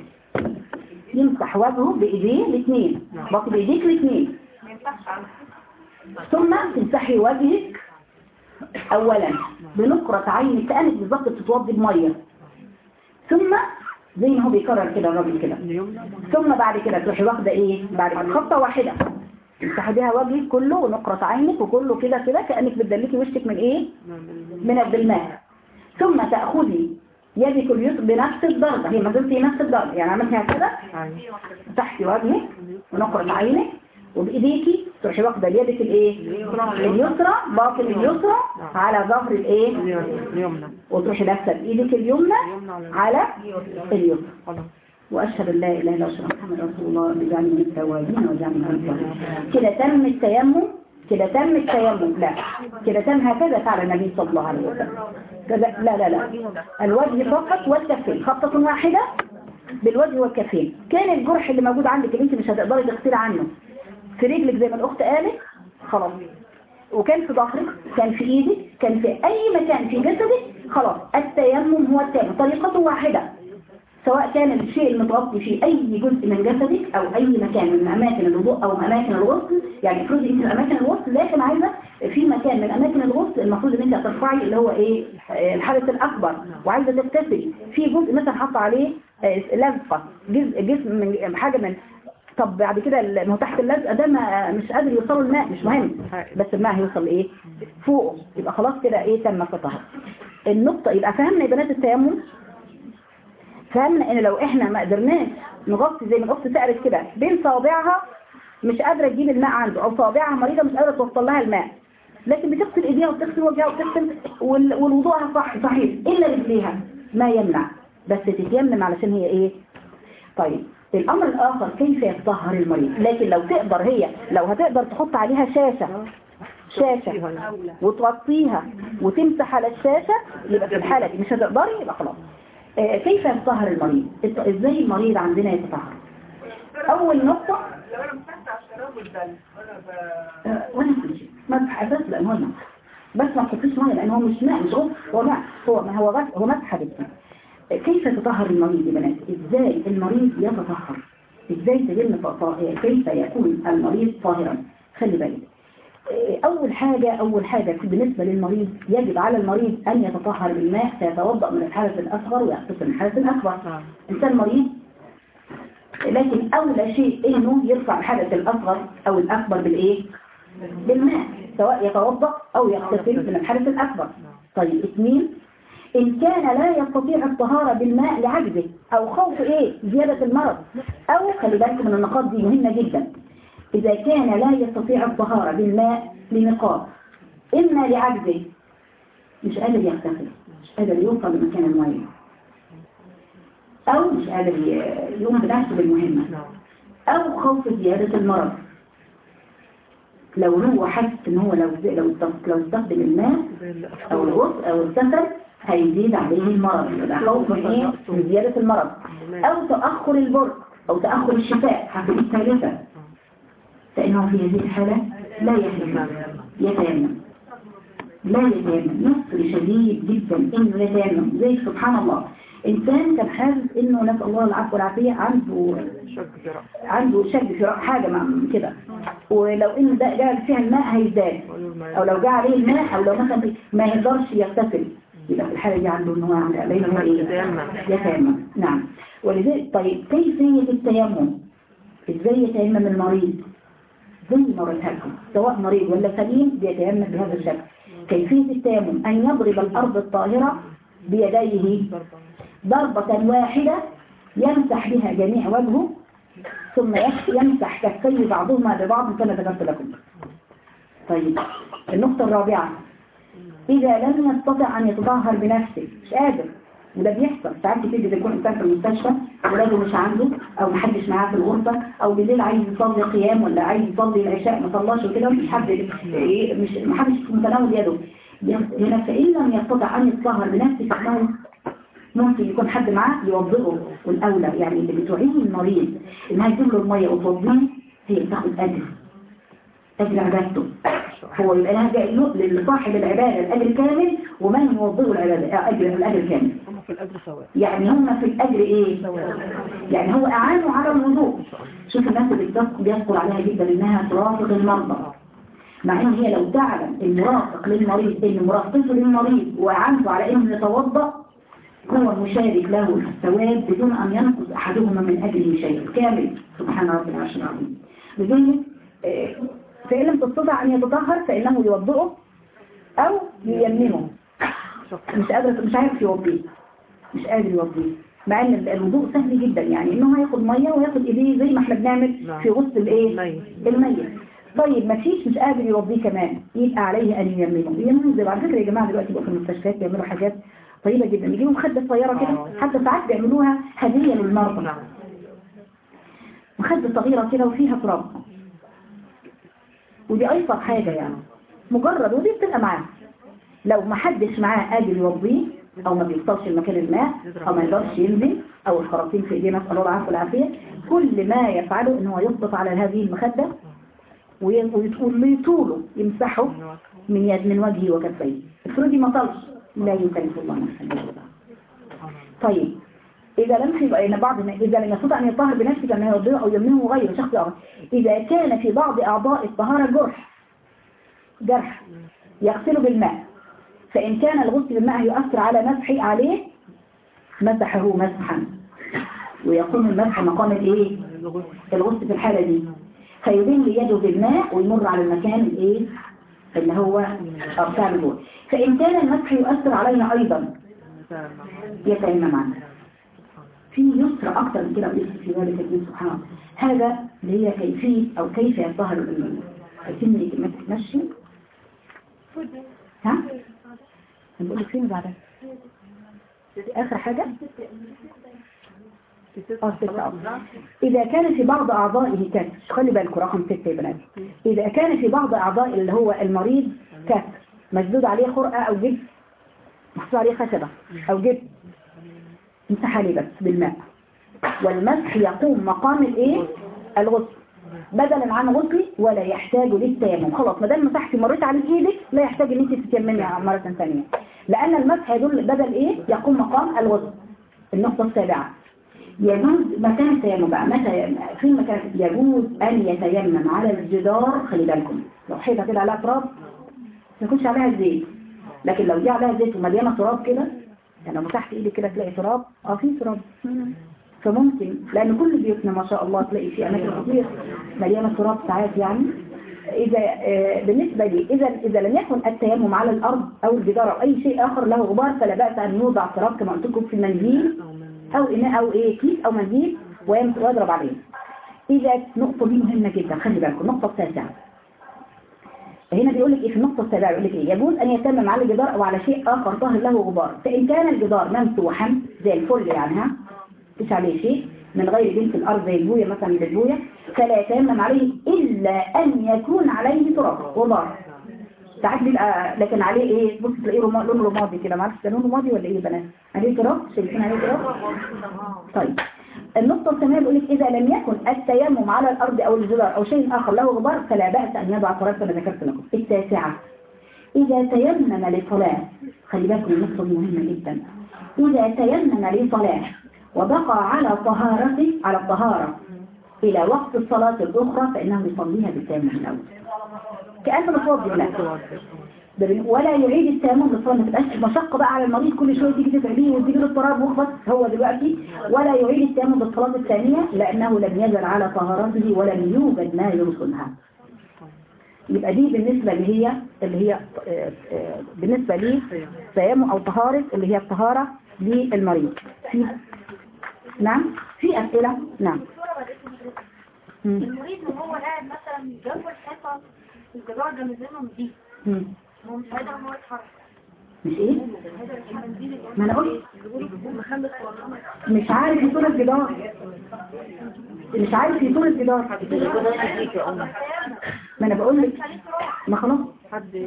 يمسح وجهه بإيديه الاثنين باقي بإيديك الاثنين ثم تمسحي وجهك أولا. بنقرة عينك كأنك بالظبط بتتوضي بمية. ثم زي ما هو بيكرر كده الراجل كده. ثم بعد كده تروحي واخدة إيه؟ بعد كده خبطه واحدة تمسحي بيها وجهك كله ونقرة عينك وكله كده كده كأنك بتدلكي وشك من إيه؟ من بالماء ثم تأخذي يدك اليسرى بنفس الضربة هي ما زلتي نفس الضربة يعني عملتها كده؟ تحت وجهك ونقرة عينك وبإيديكي تروحي واخدة يدك الإيه؟ اليسرى باطن اليسرى على ظهر الإيه؟ اليمنى. وتروحي لابسة بإيدك اليمنى على اليسرى. وأشهد أن لا إله إلا الله محمد رسول الله بجعل من التوابين وجعل من كده تم التيمم كده تم التيمم لا. كده تم هكذا فعل النبي صلى الله عليه وسلم. لا لا لا. الوجه فقط والكفين. خطة واحدة بالوجه والكفين. كان الجرح اللي موجود عندك اللي انت مش هتقدري تغسلي عنه. في رجلك زي ما الأخت قالت خلاص. وكان في ظهرك كان في إيدك كان في أي مكان في جسدك خلاص. التيمم هو التيمم. طريقته واحدة. سواء كان الشيء المتغطي في أي جزء من جسدك أو أي مكان من أماكن الوضوء أو أماكن الغسل يعني افرضي أنت أماكن الغسل لكن عايزة في مكان من أماكن الغسل المفروض أن أنت هترفعي اللي هو إيه؟ آه، الحدث الأكبر وعايزة تغتسلي في جزء مثلا حاطة عليه آه، لزقة جزء جسم من حاجة من طب بعد كده ما تحت اللزقة ده ما مش قادر يوصله الماء مش مهم بس الماء هيوصل لايه فوقه يبقى خلاص كده إيه؟ تم التطهر النقطة يبقى فهمنا يا بنات التيمم فهمنا إن لو إحنا ما قدرناش نغطي زي ما الاخت سألت كده بين صوابعها مش قادرة تجيب الماء عنده أو صوابعها مريضة مش قادرة توصل لها الماء. لكن بتغسل إيديها وبتغسل وجهها وبتغسل وال- والوضوءها صح صحيح إلا رجليها. ما يمنع. بس تتيمم علشان هي إيه؟ طيب الأمر الآخر كيف يتطهر المريض؟ لكن لو تقدر هي لو هتقدر تحط عليها شاشة شاشة وتغطيها وتمسح على الشاشة يبقى في الحالة دي. مش هتقدري يبقى خلاص. كيف يتطهر المريض؟ إزاي المريض عندنا يتطهر؟ أول نقطة لو أنا مسحت على الشراب والدم وأنا ب... آه، كل شيء مسح أساس المسح بس ما تحطيش مية لأن هو مش ماء مش غسل هو ماء هو ما هو غسل هو مسح بس آه، كيف تطهر المريض يا بنات؟ إزاي المريض يتطهر؟ إزاي ف- كيف يكون المريض طاهرا؟ خلي بالك. أول حاجة أول حاجة بالنسبة للمريض يجب على المريض أن يتطهر بالماء فيتوضأ من الحدث الأصغر ويغتسل من الحدث الأكبر. إنسان مريض لكن أولى شيء إنه يرفع الحدث الأصغر أو الأكبر بالإيه؟ بالماء سواء يتوضأ أو يغتسل من الحدث الأكبر. طيب اثنين إن كان لا يستطيع الطهارة بالماء لعجزه أو خوف إيه؟ زيادة المرض. أو خلي بالكم من النقاط دي مهمة جدا. إذا كان لا يستطيع الطهارة بالماء لنقاط. إما لعجزه مش قادر يغتسل. مش قادر يوصل لمكان المية أو مش قادر يقوم بنفسه بالمهمة. أو خوف زيادة المرض. لو هو حس إن هو لو لو لو استخدم الماء أو الغسل أو السكر هيزيد عليه المرض. يبقى خوف من إيه؟ من زيادة المرض. أو تأخر البرد أو تأخر الشفاء. حسب الثالثة فإنه في هذه الحالة لا يتيمم يتيمم لا يتيمم نصر شديد جدا. إنه يتيمم زي سبحان الله. إنسان كان حاسس إنه نسأل الله العفو والعافية. عنده عنده شد في حاجة كده. ولو إن ده جاء فيها الماء هيزداد. أو لو جاء عليه الماء أو لو مثلا ما يقدرش يغتسل. يبقى في الحالة دي عنده إن هو عنده بينه إيه يتيمم نعم. ولذلك طيب كيفية التيمم؟ إزاي يتيمم المريض؟ ما قلتها لكم سواء مريض ولا سليم بيتيمم بهذا الشكل. كيفية التيمم؟ أن يضرب الأرض الطاهرة بيديه ضربة واحدة يمسح بها جميع وجهه ثم يمسح كفيه بعضهما ببعض كما ذكرت لكم. طيب النقطة الرابعة. إذا لم يستطع أن يتطهر بنفسه مش قادر. وده بيحصل. ساعات كتير إذا يكون إنسان في المستشفى ولاده مش عنده أو محدش معاه في الغرفة أو بالليل عايز يصلي قيام ولا عايز يصلي العشاء ما صلاش وكده مش حد إيه، مش محدش في متناول يده هنا فإن لم يستطع أن يتطهر بنفسه فإنه ممكن يكون حد معاه يوضئه والأولى يعني اللي بتعين المريض إنها تجيب له المية وتوضيه هي بتاخد أجر. أجر عبادته. هو يبقى لها لصاحب العبادة الأجر كامل ومن يوضئه العبادة آه، أجر الأجر كامل هم في الأجر سواء. يعني هم في الأجر إيه؟ يعني هو أعانوا على الوضوء. شوف الناس اللي بيذكر عليها جدا إنها ترافق المرضى. مع إن هي لو تعلم المرافق للمريض إن مرافقته للمريض وعنده على إنه يتوضأ هو مشارك له في الثواب بدون أن ينقص أحدهما من اجله شيء كامل. سبحان رب العرش العظيم. لذلك آه، فإن لم تستطع أن يتطهر فإنه يوضئه أو ييممه مش قادر مش عارف يوضيه. مش قادر يوضيه. مع إن الوضوء سهل جدا يعني إنه هياخد مية وياخد إيديه زي ما إحنا بنعمل نعم. في غسل الايه. الميت طيب ما فيش مش قادر يربيه كمان. يبقى عليه أن ييممه ييممه زي على فكرة يا جماعة دلوقتي بقوا في المستشفيات بيعملوا حاجات طيبة جدا. يجيبوا مخده صغيرة كده. حتى ساعات بيعملوها هدية للمرضى. نعم. مخده صغيرة كده وفيها تراب. ودي ايسر حاجة يعني. مجرد ودي بتبقى معاه. لو ما حدش معاه قادر يوضيه أو ما بيوصلش لمكان الماء أو ما يقدرش ينزل أو الخراطيم في إيديه نسال الله العافية. والعافيه كل ما يفعله إن هو يسقط على هذه المخدة وي- ويطول ليطوله يمسحه من يد من وجهه وكفيه. افرضي ما طلش لا يكلف الله وسعها. طيب. إذا لم إن بعض إذا لم يستطع أن يطهر بنفسه كما يوضيه أو يمنه غيره شخص آخر. إذا كان في بعض أعضاء الطهارة جرح. جرح. يغسله بالماء. فإن كان الغسل بالماء يؤثر على مسحه عليه مسحه مسحا. ويقوم المسح مقام الإيه؟ الغسل في الحالة دي. فيبل يده بالماء ويمر على المكان الإيه؟ اللي هو بتاع البول فإن كان المسح يؤثر علينا أيضا يتيمم عنه في يسر أكثر من كده بيسر في ذلك الدين سبحانه. هذا اللي هي كيفية أو كيف يظهر الإيمان عايزين نمشي ها؟ نقول لك فين بعدها؟ آخر حاجة؟ آه إذا كان في بعض أعضائه كسر خلي بالكم رقم ستة يا بنات. إذا كان في بعض أعضاء اللي هو المريض كسر مشدود عليه خرقة أو جبس محطوط عليه خشبة أو جبس امسح عليه بس؟ بالماء. والمسح يقوم مقام الايه؟ الغسل. بدلا عن غسل ولا يحتاج للتيمم. خلاص ما دام مسحتي مريت على إيدك لا يحتاج ان انت تتيممي مرة ثانية. لأن المسح يدل بدل إيه؟ يقوم مقام الغسل. النقطة السابعة. يجوز مكان التيمم بقى. متى في مكان يجوز أن يتيمم على الجدار؟ خلي بالكم. لو حيطة كده عليها تراب ما يكونش عليها زيت. لكن لو دي عليها زيت ومليانة تراب كده يعني لو مسحت إيدك كده تلاقي تراب. آه في تراب. فممكن لأن كل بيوتنا ما شاء الله تلاقي في أماكن كتير مليانة تراب ساعات يعني. إذا آه، بالنسبة لي إذا إذا لم يكن التيمم على الأرض أو الجدار أو أي شيء آخر له غبار فلا بأس أن يوضع تراب كما قلت لكم في منديل أو اناء أو إيه كيس أو منديل ويضرب عليه. إذا النقطه دي مهمة جدا خلي بالكم النقطه التاسعه هنا بيقول لك إيه في النقطة السابعة يقول لك إيه؟ يجوز أن يتمم على الجدار أو على شيء آخر ظاهر له غبار. فإن كان الجدار ممسوحا زي الفل يعني ها؟ مفيش عليه شيء. من غير بنت الأرض زي البوية مثلا بالبوية فلا يتمم عليه إلا أن يكون عليه تراب غبار. ساعات بيبقى لكن عليه إيه؟ بص تلاقيه رما- لون رمادي كده. معرفش ده لون رمادي ولا إيه يا بنات؟ عليه تراب؟ شايفين عليه تراب؟ طيب. النقطة الثانية بيقول لك إذا لم يكن التيمم على الأرض أو الجدار أو شيء آخر له غبار فلا بأس أن يضع تراب كما ذكرت لكم التاسعة. إذا تيمم لصلاة خلي بالكم النقطة دي مهمة جدا. إذا تيمم لصلاة وبقى على طهارته على الطهارة إلى وقت الصلاة الأخرى فإنه يصليها بالتيمم الأول. كأنه متوضئ لا ولا يعيد التيمم للصلاة ما تبقاش مشقة بقى على المريض. كل شوية تيجي تتعبيه وتجيب له واخبط هو دلوقتي ولا يعيد التيمم للصلاة الثانية لأنه لم يزل على طهارته ولم يوجد ما يرسلها يبقى دي بالنسبة اللي هي اللي هي آه، آه، بالنسبة لي تيمم أو طهارة اللي هي الطهارة للمريض. في نعم؟ في أسئلة؟ نعم. المريض وهو قاعد مثلا جنب الحيطة الجدار ده مزينه نضيف مش إيه؟ ما أنا قلت مش عارف يطول الجدار. مش عارف يطول الجدار. ما أنا بقول لك ما خلاص.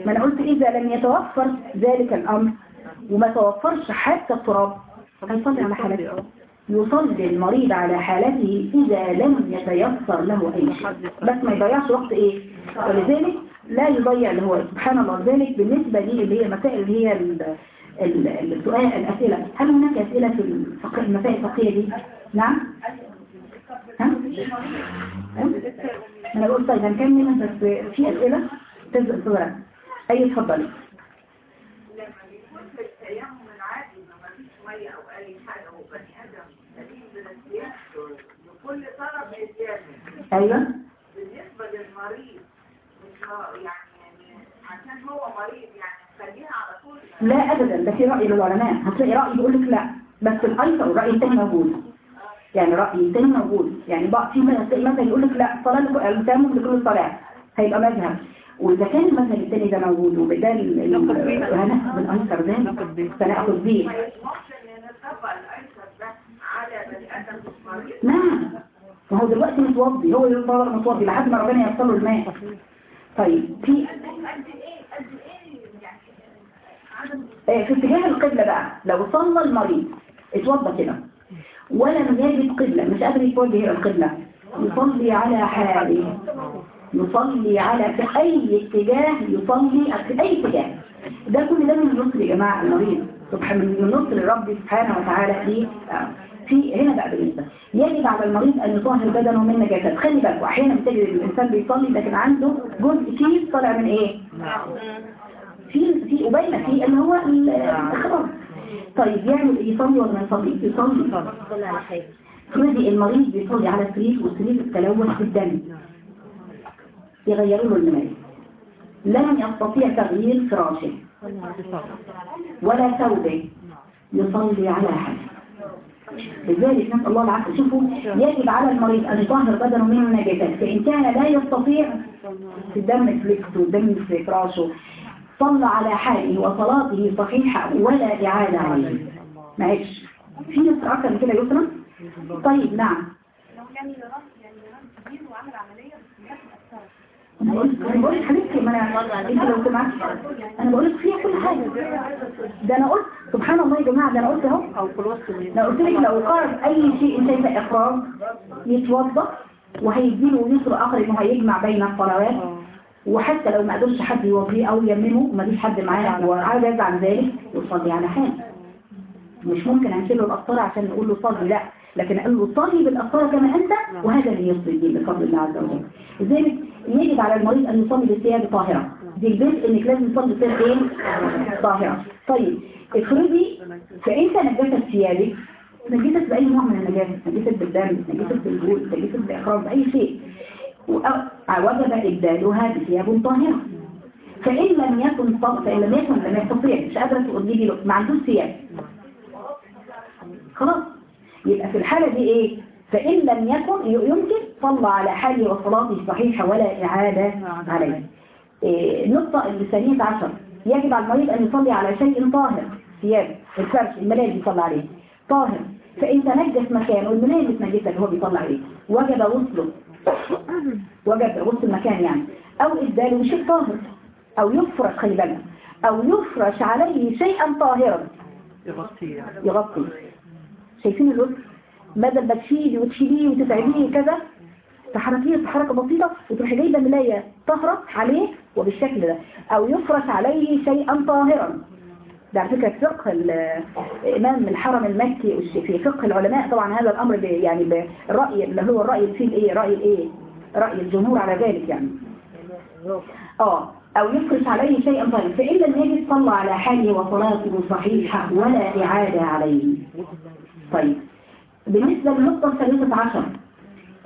ما أنا قلت اذا لم يتوفر ذلك الأمر وما توفرش حتى التراب. هيصلي على حالته. يصلي المريض على حالته إذا لم يتيسر له أي شيء. بس ما يضيعش وقت إيه؟ ولذلك لا يضيع اللي هو سبحان الله. ذلك بالنسبة لي اللي هي مسائل اللي هي ال- ال- السؤال الأسئلة. هل هناك أسئلة في المسائل الفقهية دي؟ نعم؟ ها؟ أنا بقول طيب هنكمل بس في أسئلة؟ تبدأ صورة أي يتيمم أيوه. بالنسبة للمريض يعني يعني عشان هو مريض يعني خليها على طول لا أبدا ده في رأي للعلماء هتلاقي رأي يقول لك لا؟ بس الأيسر والرأي الثاني موجود. يعني رأي الثاني موجود. يعني بقى في مثلا يقول لك لا صلاة لك- التيمم لكل صلاة هيبقى مذهب. وإذا كان المذهب الثاني ده موجود وبدال هنأخذ بالأيسر ده فنأخذ بيه. الايسر نعم. ما هو دلوقتي متوضي هو يفضل متوضي لحد ما ربنا يوصل له الماء. طيب في آه، في اتجاه القبلة بقى لو صلى المريض اتوضى كده ولم يجد قبلة مش قادر يتوجه إلى القبلة يصلي على حاله يصلي على في أي اتجاه يصلي في أي اتجاه. ده كل ده من النصر يا جماعة المريض. سبحان من النصر ربي سبحانه وتعالى في آه، في هنا بقى بالنسبة. يجب على المريض أن يطهر بدنه من نجاسات خلي بالك أحيانا بتجد الإنسان بيصلي لكن عنده جزء كيس طالع من إيه؟ في في وبين في اللي هو ال- الخبر طيب يعمل إيه؟ يصلي ولا ما يصلي. يصلي افرضي المريض بيصلي على سرير والسرير التلوث في الدم. يغيروا له المنام لن يستطيع تغيير فراشه. ولا ثوبه. يصلي على حد. لذلك نسأل الله العافية شوفوا يجب على المريض أن يطهر بدنه من النجاسات. فإن كان لا يستطيع في لبسه دم فراشه صلى على حاله وصلاته صحيحة ولا إعادة عليه. معلش. في يسر أكثر من كده يسرى؟ طيب نعم. لو رأس يعني كبير وعمل عملية أنا بقول ما أنا أنت لو سمعت أنا بقول لك فيها كل حاجة. ده أنا قلت سبحان الله يا جماعة ده أنا قلت أهو. أنا قلت لك لو قارن أي شيء شايفه اخراج يتوضأ وهيديله يسر آخر إنه هيجمع بين الصلوات. وحتى لو ما قدرش حد يوضيه أو يمنه ما فيش حد معاه. وعجز عن ذلك يصلي على حاله مش ممكن هنشيل له القسطره عشان نقول له صلي لا. لكن قال له صلي بالقسطره كما انت وهذا اللي يصلي به بفضل الله عز وجل. لذلك يجب على المريض أن يصلي بثياب طاهره دي البيت إنك لازم تصلي بثياب إيه طاهرة. طيب افرضي فإنت نجست ثيابك نجست بأي نوع من النجاسه نجست بالدم نجست بالبول نجست باخراج بأي شيء. وجب ابدالها بثياب طاهرة. فإن لم يكن. فإن لم يكن لم يستطيع مش قادرة تقولي له ما عندوش ثياب. خلاص. يبقى في الحالة دي إيه؟ فإن لم يكن يمكن صلى على حاله وصلاته صحيحة ولا إعادة عليه. إيه، النقطة الثانية عشر. يجب على المريض أن يصلي على شيء طاهر. ثياب الفرش الملاذ يصلي عليه. طاهر. فإن تنجس مكانه الملاذ متنجسة اللي هو بيصلي عليه. وجب غسله. وجب غسل المكان يعني. أو إبداله بشيء طاهر. أو يفرش خلي بالك. أو يفرش عليه شيئا طاهرا. يغطي يغطي شايفين اللطف بدل ما تشيلي وتشيليه وتتعبيه كذا تحركيه حركة بسيطة وتروحي جايبة ملاية طهرة عليه وبالشكل ده أو يفرش عليه شيئا طاهرا. ده على فكرة فقه ال- إمام الحرم المكي في فقه العلماء طبعا هذا الأمر يعني بالرأي اللي هو الرأي اللي فيه الإيه؟ رأي الإيه؟ رأي الجمهور على ذلك يعني. آه أو يفرش عليه شيئا فإن لم يجد صلى على حاله وصلاته صحيحة ولا إعادة عليه. طيب. بالنسبة للنقطة الثالثة عشر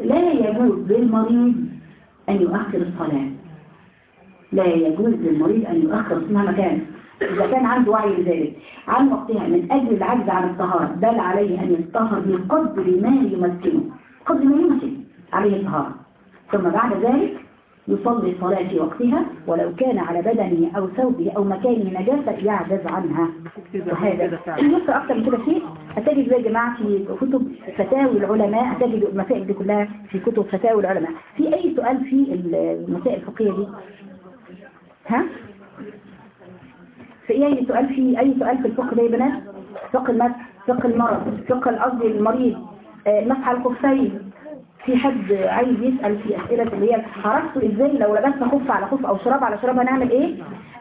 لا يجوز للمريض أن يؤخر الصلاة. لا يجوز للمريض أن يؤخر مهما كان. إذا كان عنده وعي بذلك عن وقتها من أجل العجز عن الطهارة بل عليه أن يطهر بقدر ما يمكنه قدر ما يمكن عليه الطهارة. ثم بعد ذلك يصلي الصلاة في وقتها ولو كان على بدنه أو ثوبه أو مكانه نجاسة يعجز عنها. وهذا. يذكر أكثر من كده شيء هتجد زي يا جماعة في كتب فتاوي العلماء هتجد المسائل دي كلها في كتب فتاوي العلماء. في أي سؤال في المسائل الفقهية دي؟ ها؟ في أي سؤال في أي سؤال في الفقه ده يا بنات؟ فقه المسح فقه المرض فقه القصد المريض آه، مسح الخفين في حد عايز يسأل في أسئلة اللي هي حركته إزاي؟ لو لبست خف على خف أو شراب على شراب هنعمل إيه؟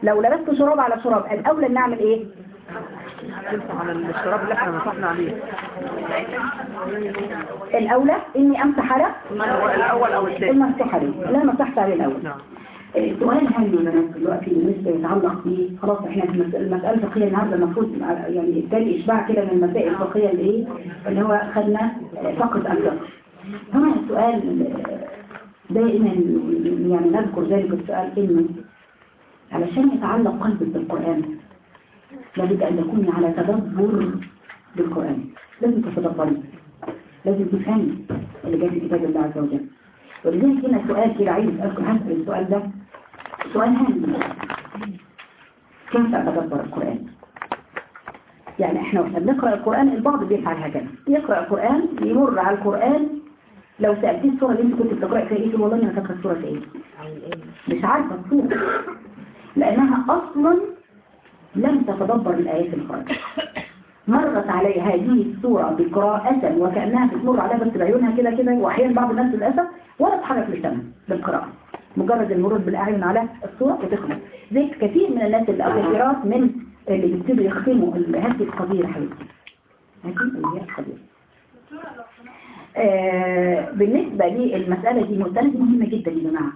لو لبست شراب على شراب الأولى نعمل إيه؟ تمسح على الشراب اللي إحنا مسحنا عليه الأولى إني أمسح على هو الأول أو الثاني المفتوح عليه لا مسحت عليه الأول. نعم السؤال هل يا بنات دلوقتي بالنسبة يتعلق ب خلاص إحنا المساله الفقهيه النهارده المفروض يعني اداني إشباع كده من المسائل الفقهية اللي إيه؟ اللي هو خدنا فقط الفقه هنا السؤال دائما يعني نذكر ذلك السؤال إنه علشان يتعلق قلبك بالقرآن لابد أن تكوني على تدبر بالقرآن. لازم تتدبري لازم تفهمي اللي جاي في كتاب الله عز وجل. ولذلك هنا سؤال كده عايز أسألكم هسأل السؤال ده. سؤال هام. كيف أتدبر القرآن؟ يعني إحنا وإحنا بنقرأ القرآن البعض بيفعل هكذا. يقرأ القرآن يمر على القرآن لو سألتيه السورة اللي انت كنت بتقرأ فيها إيه والله أنا فاكرة السورة في إيه. مش عارفة السورة لأنها أصلا لم تتدبر الآيات القرآن مرت علي هذه السورة بقراءة وكأنها بتمر عليها بس بعيونها كده كده وأحيانا بعض الناس للأسف ولا تحرك لسانها بالقراءة. مجرد المرور بالأعين على الصورة وتخلص. زي كثير من الناس اللي أو كثيرات من اللي بيبتدوا يختموا هذه القضية حبيبتي. هذه اللي هي بالنسبة للمسألة دي مسألة مهمة جدا يا جماعة.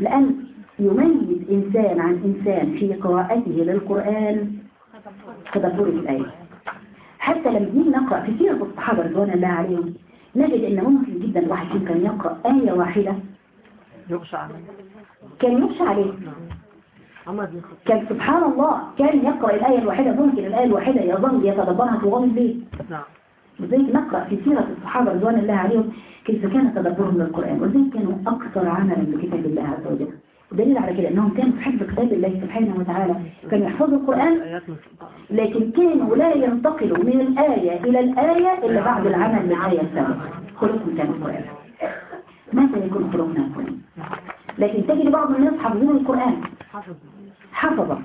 لأن يميز إنسان عن إنسان في قراءته للقرآن تدبره الآية. حتى لما نيجي نقرأ في سيرة الصحابة رضوان الله عليهم نجد إن ممكن جدا الواحد فيهم كان يقرأ آية واحدة. يغشى عليه. كان يخشى عليه. كان سبحان الله كان يقرأ الآية الواحدة ممكن الآية الواحدة يظل يتدبرها طوال الليل نعم. وزيك نقرأ في سيرة الصحابة رضوان الله عليهم كيف كان تدبرهم للقرآن وزيك كانوا أكثر عملا بكتاب الله عز وجل. ودليل على كده أنهم كانوا في حفظ كتاب الله سبحانه وتعالى كانوا يحفظوا القرآن لكن كانوا لا ينتقلوا من الآية إلى الآية إلا بعد العمل بالآية السابقة خلقهم كان القرآن. متى يكون خلقنا القرآن؟ لكن تجد بعض الناس حافظين القرآن. حفظ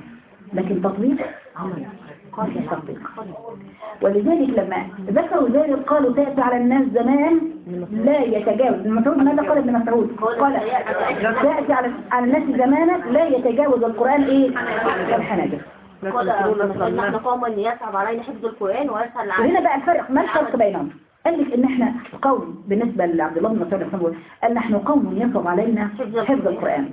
لكن تطبيق عمل. قال تطبيق ولذلك لما ذكروا ذلك قالوا تأتي على الناس زمان لا يتجاوز. ابن مسعود ماذا قال ابن مسعود؟ قال تأتي على الناس زمانا لا يتجاوز القرآن إيه؟ الحناجر. قال يقولون نسأل نحن الله قوم يصعب علينا حفظ القرآن ويسهل علينا وهنا بقى الفرق ما الفرق بينهم؟ قال لك إن إحنا قوم بالنسبة لعبد الله بن مسعود رحمه الله قال نحن قوم يصعب علينا حفظ القرآن.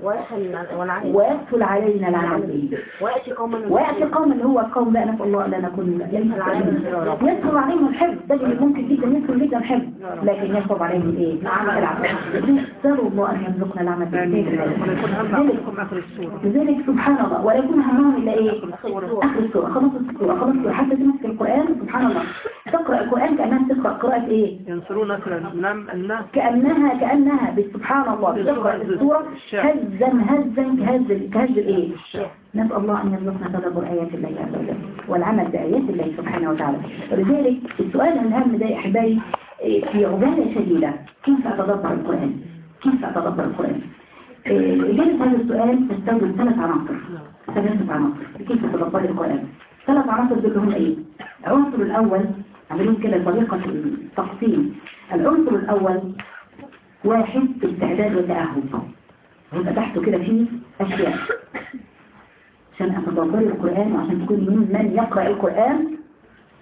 ويسهل علينا العمل ويأتي قوما ويأتي قوم اللي هو القوم لا نسأل الله لا نكون يسهل عليهم الحفظ. ده اللي ممكن جدا يسهل جدا الحفظ. لكن يصعب عليهم الايه العمل نسأل الله أن يرزقنا العمل لذلك سبحان الله. ولا يكون همهم إلا إيه آخر السورة. خلاص السورة. خلاص السورة. حتى تمسك القرآن سبحان الله. تقرأ القرآن كأنها تقرأ قراءة إيه؟ ينصرونك لنم الناس كأنها كأنها سبحان الله. بتقرأ السورة هزا هزا كهز كهز الإيه نسأل الله أن يرزقنا تدبر آيات الله عز وجل والعمل بآيات الله سبحانه وتعالى. ولذلك السؤال الهام ده يا أحبائي إيه، في عجالة شديدة كيف أتدبر القرآن؟ كيف أتدبر القرآن؟ إيه، إجابة هذا السؤال تستخدم ثلاث عناصر. ثلاثة عناصر. كيف تتدبر القرآن؟ ثلاث عناصر دول هم إيه؟ العنصر الأول عملين كده طريقة التقسيم العنصر الأول واحد استعداد وتأهب يبقى تحته كده فيه أشياء. عشان أتدبري القرآن وعشان تكوني من من يقرأ القرآن.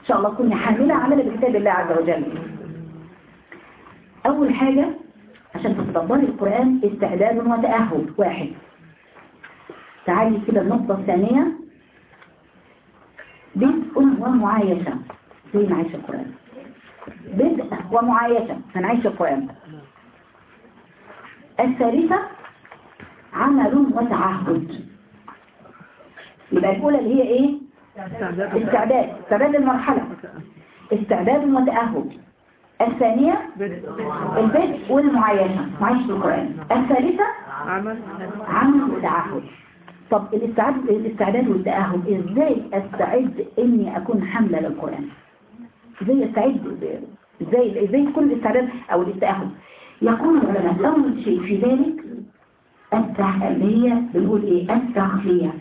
إن شاء الله تكوني حاملة عمل بكتاب الله عز وجل. أول حاجة عشان تتدبري القرآن استعداد وتأهب واحد. تعالي كده النقطة الثانية. بدء ومعايشة ما عايش القرآن. بدء ومعايشة هنعيش القرآن. الثالثة عمل وتعهد. يبقى الأولى اللي هي إيه؟ استعداد. استعداد. المرحلة استعداد وتأهب الثانية البدء والمعايشة معايشة القرآن. الثالثة عمل. وتعهد. طب الاستعداد والتأهب إزاي أستعد إني أكون حاملة للقرآن؟ إزاي استعد إزاي إزاي يكون الاستعداد أو التأهب يقول العلماء أول شيء في ذلك التح- اللي هي بنقول إيه؟ التخلية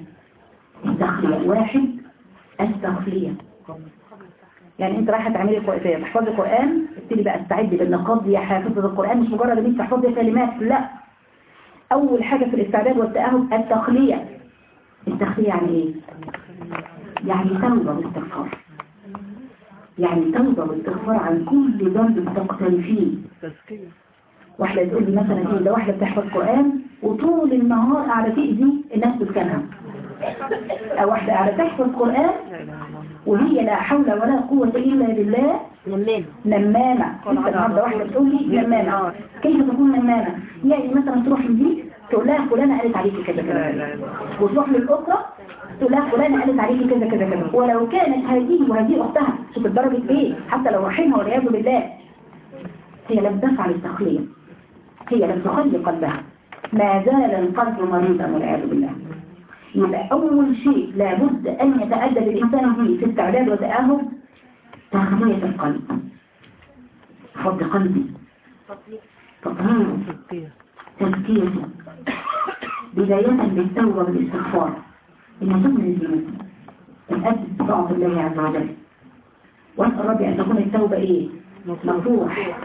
التخلية واحد التخلية يعني أنت رايحة تعملي قرآن تحفظي قرآن ابتدي بقى استعد بالنقاط دي حافظة القرآن مش مجرد إن أنت تحفظي كلمات لا. أول حاجة في الاستعداد والتأهب التخلية التخلية يعني إيه؟ يعني توبة واستغفار يعني توبة واستغفار عن كل ذنب تقترفيه تزكية. واحدة تقول لي مثلا إيه ده واحدة بتحفظ قرآن وطول النهار قاعدة تأذي الناس بتكلمها أو واحدة قاعدة تحفظ قرآن وهي لا حول ولا قوة إلا بالله. نمام نمامة. النهارده واحدة بتقول لي نمامة. كيف تكون نمامة؟ يعني مثلا تروح لدي تقول لها فلانة قالت عليكي كذا كذا إلا الله. وتروح للأخرى تقول لها فلانة قالت عليكي كذا كذا كذا. ولو كانت هذه وهذه أختها شوف الدرجة إيه حتى لو رحمها والعياذ بالله. هي لم تفعل التخلية هي لم تخلي قلبها. ما زال القلب مريضا والعياذ بالله. يبقى أول شيء لابد أن يتأدب الإنسان به في استعداد وتأهب تخلية القلب. فض قلبي. تطهيره. تزكيته. بداية بالتوبة والاستغفار. إن تكون الذنوب الأجل بطاعة الله عز وجل. وأسأل ربي أن تكون التوبة إيه؟ مفتوح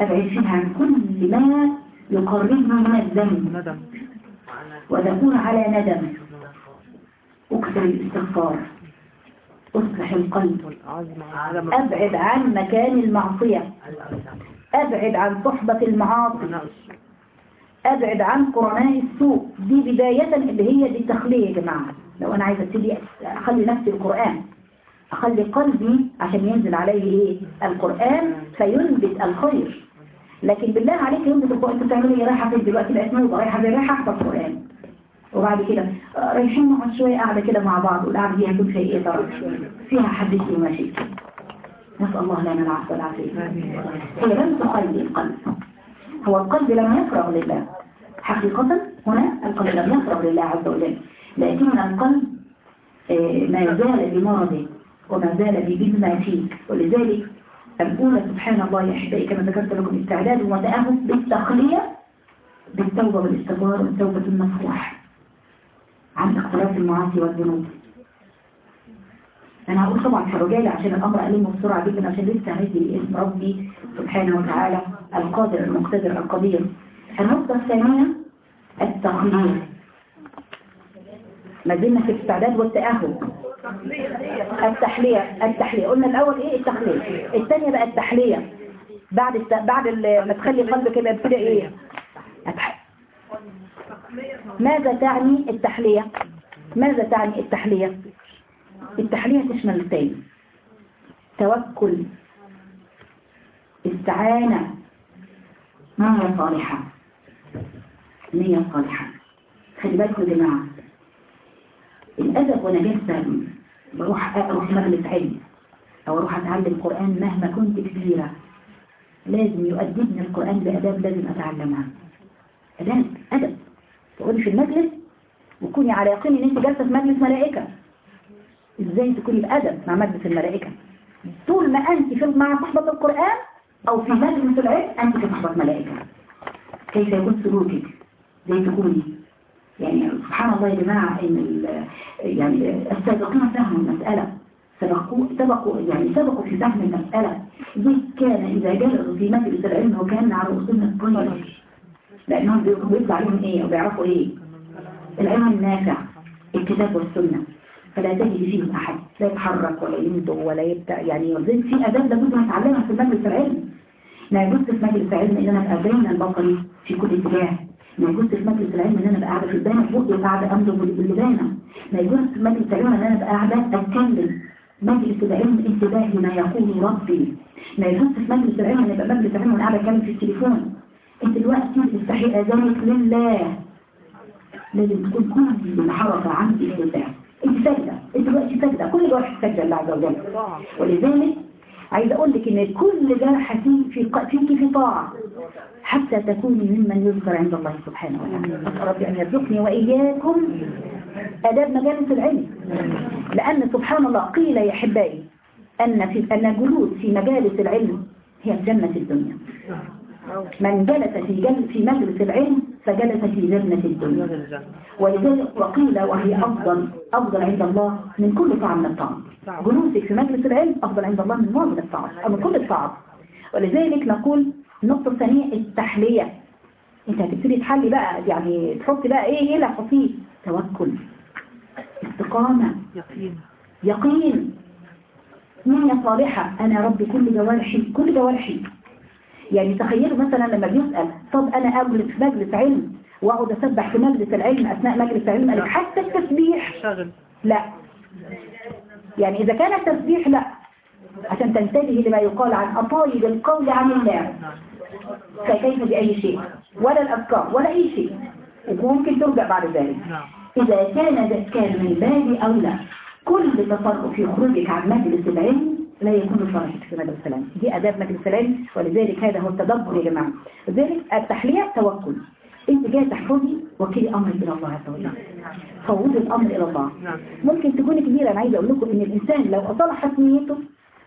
أبعد فيها عن كل ما يقربنا من الذنب. وتكون على ندم. أكثر الاستغفار. أصلح القلب. أبعد عن مكان المعصية. أبعد عن صحبة المعاصي. أبعد عن قرناء السوء. دي بداية اللي هي دي التخلية يا جماعة. لو أنا عايزة أبتدي أخلي نفسي القرآن أخلي قلبي عشان ينزل عليه إيه؟ القرآن فينبت الخير. لكن بالله عليك ينبت القرآن. بتعملي إيه؟ رايحة فين دلوقتي؟ بقت نوبه رايحة فين رايحة أحفظ قرآن. وبعد كده آه، رايحين نقعد شوية قاعدة كده مع بعض والقعدة دي هتكون فيها إيه؟ ترى فيها حدثي وما شئت نسأل الله لنا العفو والعافية. هي لم تخلي القلب. هو القلب لم يفرغ لله. حقيقة هنا القلب لم يفرغ لله عز وجل. لكن القلب آه، ما زال بمرضه وما زال بما فيه. ولذلك الأولى سبحان الله يا أحبائي كما ذكرت لكم استعداد وتأهب بالتخلية بالتوبة والاستغفار والتوبة النصوح عن اقتراف المعاصي والذنوب. أنا هقول طبعا الرجال عشان الأمر ألمه بسرعة جدا عشان لسه هدي اسم ربي سبحانه وتعالى القادر المقتدر القدير. النقطة الثانية التخلية ما زلنا في الاستعداد والتأهب التحلية التحلية. قلنا الأول إيه؟ التخلية الثانية بقى التحلية. بعد الت... بعد ما تخلي قلبك يبقى يبتدي إيه؟ أتح... ماذا تعني التحلية؟ ماذا تعني التحلية؟ التحلية تشمل التالي توكل استعانة. نية صالحة. نية صالحة. خلي بالكم يا جماعة. الأدب وأنا جالسة بروح أروح مجلس علم أو أروح أتعلم قرآن مهما كنت كبيرة. لازم يؤدبني القرآن بأداب لازم أتعلمها. أدب أدب. تقولي في المجلس وكوني على يقين إن أنت جالسة في مجلس ملائكة. إزاي تكوني بأدب مع مجلس الملائكة؟ طول ما أنت في مع صحبة القرآن أو في مجلس العلم أنت في صحبة ملائكة كيف يكون سلوكك؟ زي تكوني؟ يعني سبحان الله يا جماعة ال- يعني السابقين فهموا المسألة. سبقوا سبقوا يعني سبقوا في فهم المسألة. دي كان إذا جلسوا في مجلس العلم وكان على أصولنا الطير لأنهم بيطلع عليهم إيه؟ وبيعرفوا إيه؟ العلم النافع الكتاب والسنة. فلا تجد فيهم أحد. لا يتحرك ولا ينطق ولا يبدأ يعني وزين في أداب لابد نتعلمها في مجلس العلم. ما يجوز في مجلس العلم أنا أبقى بين البصري في كل اتجاه. ما يجوز في مجلس العلم إن أنا أبقى قاعدة في البانه فوق وقاعده امضغ بالبانه ما يجوز في مجلس العلم إن أنا أبقى أتكلم. مجلس العلم انتباه لما يقول ربي. ما يجوز في مجلس العلم إن يبقى مجلس العلم وأنا قاعدة في التليفون. أنت دلوقتي تستحي أذانك لله. لازم تكون كل الحركه عندي لله انت دلوقتي ساجده كل جرح ساجده لله عز وجل ولذلك عايز أقول لك إن كل جرح في فيك في طاعة حتى تكوني ممن يذكر عند الله سبحانه وتعالى. أسأل ربي أن يرزقني وإياكم أداب مجالس العلم. لأن سبحان الله قيل يا أحبائي أن في أن الجلوس في مجالس العلم هي جنة الدنيا. من جلس في جل في مجلس العلم فجلس في جنة الدنيا. ولذلك وقيل وهي أفضل أفضل عند الله من كل طعم من الطعام. جلوسك في مجلس العلم أفضل عند الله من معظم الطعام أو من كل الطعام. ولذلك نقول النقطة الثانية التحلية. أنت هتبتدي تحلي بقى يعني تحطي بقى إيه؟ إيه اللي هتحطيه؟ توكل. استقامة. يقين. يقين. نية صالحة؟ أنا ربي كل جوارحي كل جوارحي. يعني تخيلوا مثلا لما بيسأل طب أنا أجلس في مجلس علم وأقعد أسبح في مجلس العلم أثناء مجلس العلم؟ قالك حتى التسبيح. لا. يعني إذا كان التسبيح لا. عشان تنتبه لما يقال عن أطايب القول عن الله. فكيف بأي شيء؟ ولا الأذكار ولا أي شيء. وممكن ترجع بعد ذلك. نعم. إذا كان كان من باب أولى كل تصرف يخرجك عن مجلس العلم لا يكون صالحك في مجلس العلم دي أداب مجلس العلم ولذلك هذا هو التدبر يا جماعة. لذلك التحلية توكل. انت جاي تحفظي وكيل أمر إلى الله عز وجل. فوضي الأمر إلى الله. ممكن تكوني كبيرة أنا عايزة أقول لكم إن الإنسان لو أصلحت نيته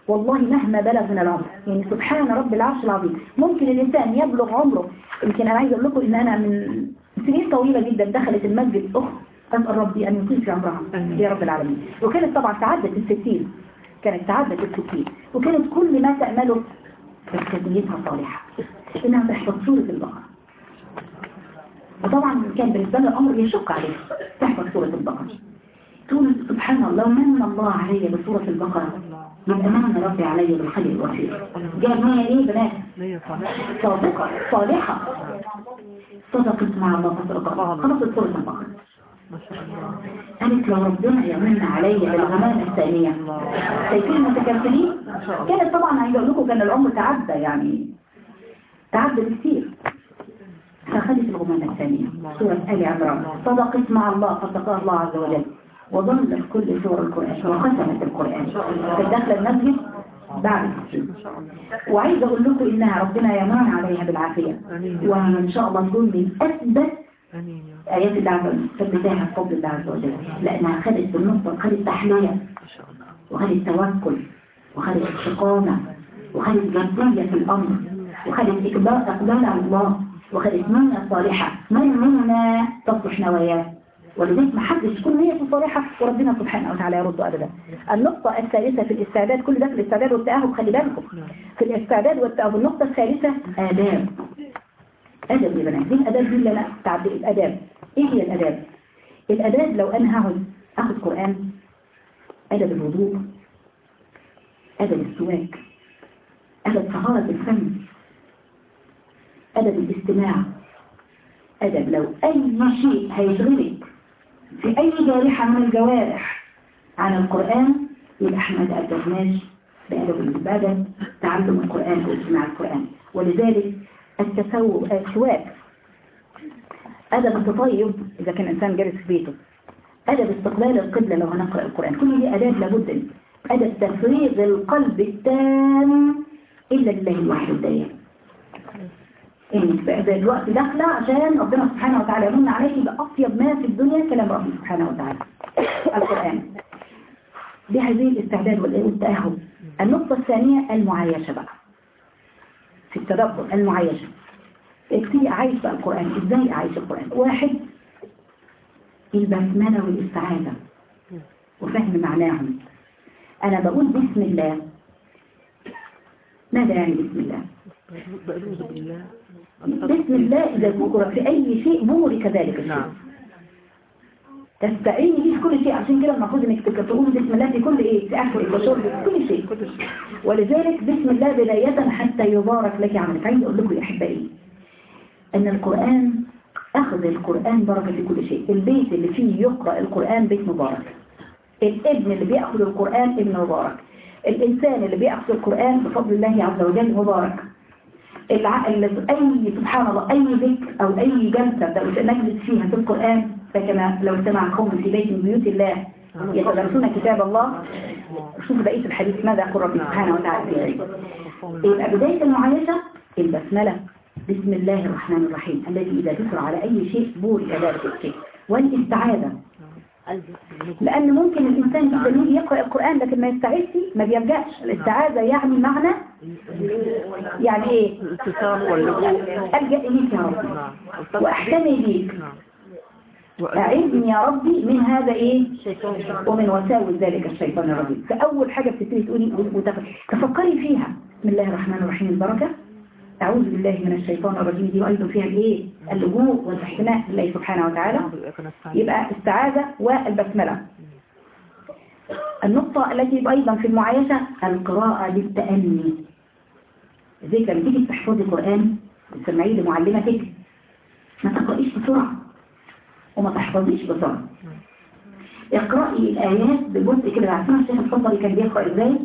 والله مهما بلغ من العمر يعني سبحان رب العرش العظيم. ممكن الإنسان يبلغ عمره. يمكن أنا عايزة أقول لكم إن أنا من سنين طويلة جدا دخلت المسجد أخت أسأل ربي أن يطيل في عمرها. يا رب العالمين. وكانت طبعا تعدت الستين كانت تعدت الستين وكانت كل ما تأمله بس نيتها صالحة. إنها تحفظ سورة البقرة. وطبعا كان بالنسبة لها الأمر يشق عليه تحفظ سورة البقرة. تقول سبحان الله من الله علي بسورة البقرة؟ من ربي علي بالخير الوفير جاب مية ليه بنات. صادقة صالحة. صدقت مع الله فصدقت خلصت سورة البقرة. قالت لو ربنا يمن علي بالغمامة الثانية. شايفين المتكفلين؟ كانت طبعا عايزة أقول لكم كان العمر تعدى يعني. تعدى بكثير. فخدت الغمامة الثانية. سورة آل عمران. صدقت مع الله فاتقاها الله عز وجل. وظلت كل سور القرآن وختمت القرآن. داخله المسجد بعد وعايزة أقول لكم إنها ربنا يمان عليها بالعافية. وإن شاء الله تكون من أثبت آيات الله ثبتها بفضل الله عز وجل لأنها خدت بالنص خدت تحلية ما شاء الله وخدت توكل وخدت استقامة وخدت جدية في الأمر وخدت إقبال على الله وخدت نية صالحة من منا تصلح نواياه. ولذلك ما حدش يكون نيته صالحة وربنا سبحانه وتعالى يرد أبدا. النقطة الثالثة في الاستعداد كل ده في الاستعداد والتأهب خلي بالكم. في الاستعداد والتأهب النقطة الثالثة آداب. أدب يا بنات. دي الأداب دي اللي أنا الأداب. إيه هي الأداب؟ الأداب لو أنا هقعد أخذ قرآن أدب الوضوء أدب السواك أدب طهارة الفم أدب الاستماع أدب لو أي شيء هيشغلك في أي جارحة من الجوارح عن القرآن يبقى إحنا ما تأدبناش بأدب الإبادة تعلم القرآن واستماع القرآن. ولذلك التسو... السواك. أدب التطيب إذا كان إنسان جالس في بيته. أدب استقبال القبلة لو هنقرأ القرآن. كل دي أداب لابد. أدب تفريغ القلب التام إلا لله الواحد الديان إنك بقى الوقت داخلة عشان ربنا سبحانه وتعالى يمن عليك يبقى أطيب ما في الدنيا كلام ربنا سبحانه وتعالى. القرآن. دي هذه الاستعداد والتأهب النقطة الثانية المعايشة بقى. في التدبر المعايشة ابتدي أعيش بقى القرآن؟ إزاي أعيش القرآن؟ واحد البسملة والاستعاذة وفهم معناهم. أنا بقول بسم الله. ماذا يعني بسم الله؟ بسم الله. إذا ذكر في أي شيء بورك ذلك الشيء. تستعيني بيه في كل شيء عشان كده المفروض إنك تقول بسم الله في كل إيه في أكل وشرب في كل شيء. ولذلك بسم الله بداية حتى يبارك لك عملك عايز أقول لكم يا أحبائي إن القرآن أخذ القرآن بركة في كل شيء. البيت اللي فيه يقرأ القرآن بيت مبارك. الابن اللي بيأخذ القرآن ابن مبارك. الإنسان اللي بيأخذ القرآن بفضل الله عز وجل مبارك. العقل أي سبحان الله أي ذكر أو أي جلسة نجلس فيها في القرآن فكما لو اجتمع قوم في بيت من بيوت الله يتدرسون كتاب الله شوف بقية الحديث ماذا يقول ربي سبحانه وتعالى يبقى بداية المعايشة البسملة بسم الله الرحمن الرحيم الذي إذا ذكر على أي شيء بورك ذلك الشيء والاستعاذة. لأن ممكن الإنسان جدا يقرأ القرآن لكن ما يستعيذش ما بيرجعش الاستعاذة يعني معنى يعني إيه؟ ألجأ إليك يا رب. وأحتمي نعم أعذني يا ربي من هذا إيه؟ ومن وساوس ذلك الشيطان الرجيم. فأول حاجة بتبتدي تقولي تفكري فيها. بسم الله الرحمن الرحيم. البركة. أعوذ بالله من الشيطان الرجيم. دي وأيضا فيها الإيه اللجوء والاحتماء لله سبحانه وتعالى. يبقى استعاذة والبسملة. النقطة التي أيضا في المعايشة القراءة للتأني. زي لما تيجي تحفظي القرآن تسمعيه لمعلمتك ما تقرأيش بسرعة. وما تحفظيش بسرعة اقرأي الآيات بجزء كده عارفين الشيخ الفضلي كان بيقرأ إزاي؟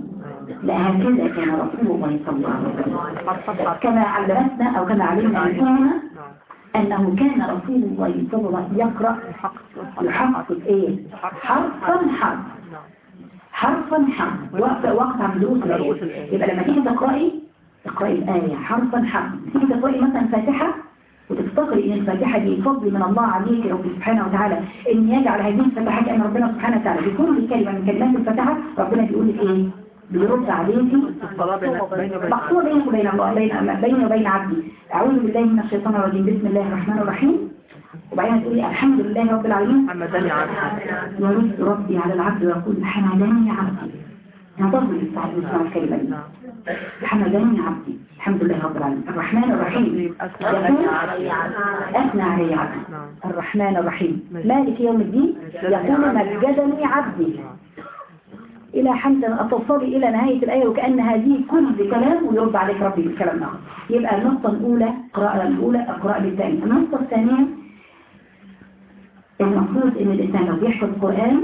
لا هكذا كان رسول الله صلى الله عليه وسلم. كما علمتنا أو كما علمنا من أنه كان رسول الله صلى الله عليه وسلم يقرأ يحفظ إيه؟ حرفا حرف. حرفا حرف. وقت وقت عن دروس الآية. يبقى لما تيجي تقرأي تقرأي الآية حرفا حرف. تيجي تقرأي مثلا فاتحة وتفتكري ان الفاتحة دي فضل من الله عليك رب سبحانه وتعالى. إن يجعل هذه الفاتحة كأن ربنا سبحانه وتعالى بكل كلمة من كلمات الفاتحة ربنا بيقول لك إيه؟ بيرد عليكي مقصود بينك وبين الله بين بيني وبين عبدي. أعوذ بالله من الشيطان الرجيم. بسم الله الرحمن الرحيم. وبعدين تقولي الحمد لله رب العالمين. حمدني عبدي يرد ربي على العبد ويقول حمدني عبدي. ينتظر الساعة يسمع الكلمة دي حمدني عبدي الحمد لله رب العالمين. الرحمن الرحيم. أثنى يقول علي عبدي نعم. الرحمن الرحيم. مالك يوم الدين؟ يقول مجدني عبدي. إلى حمد توصلي إلى نهاية الآية وكأن هذه كل كلام ويرد عليك ربي بالكلام آخر يبقى النقطة الأولى القراءة الأولى القراءة بالثانية النقطة الثانية المفروض إن الإنسان لو بيحفظ قرآن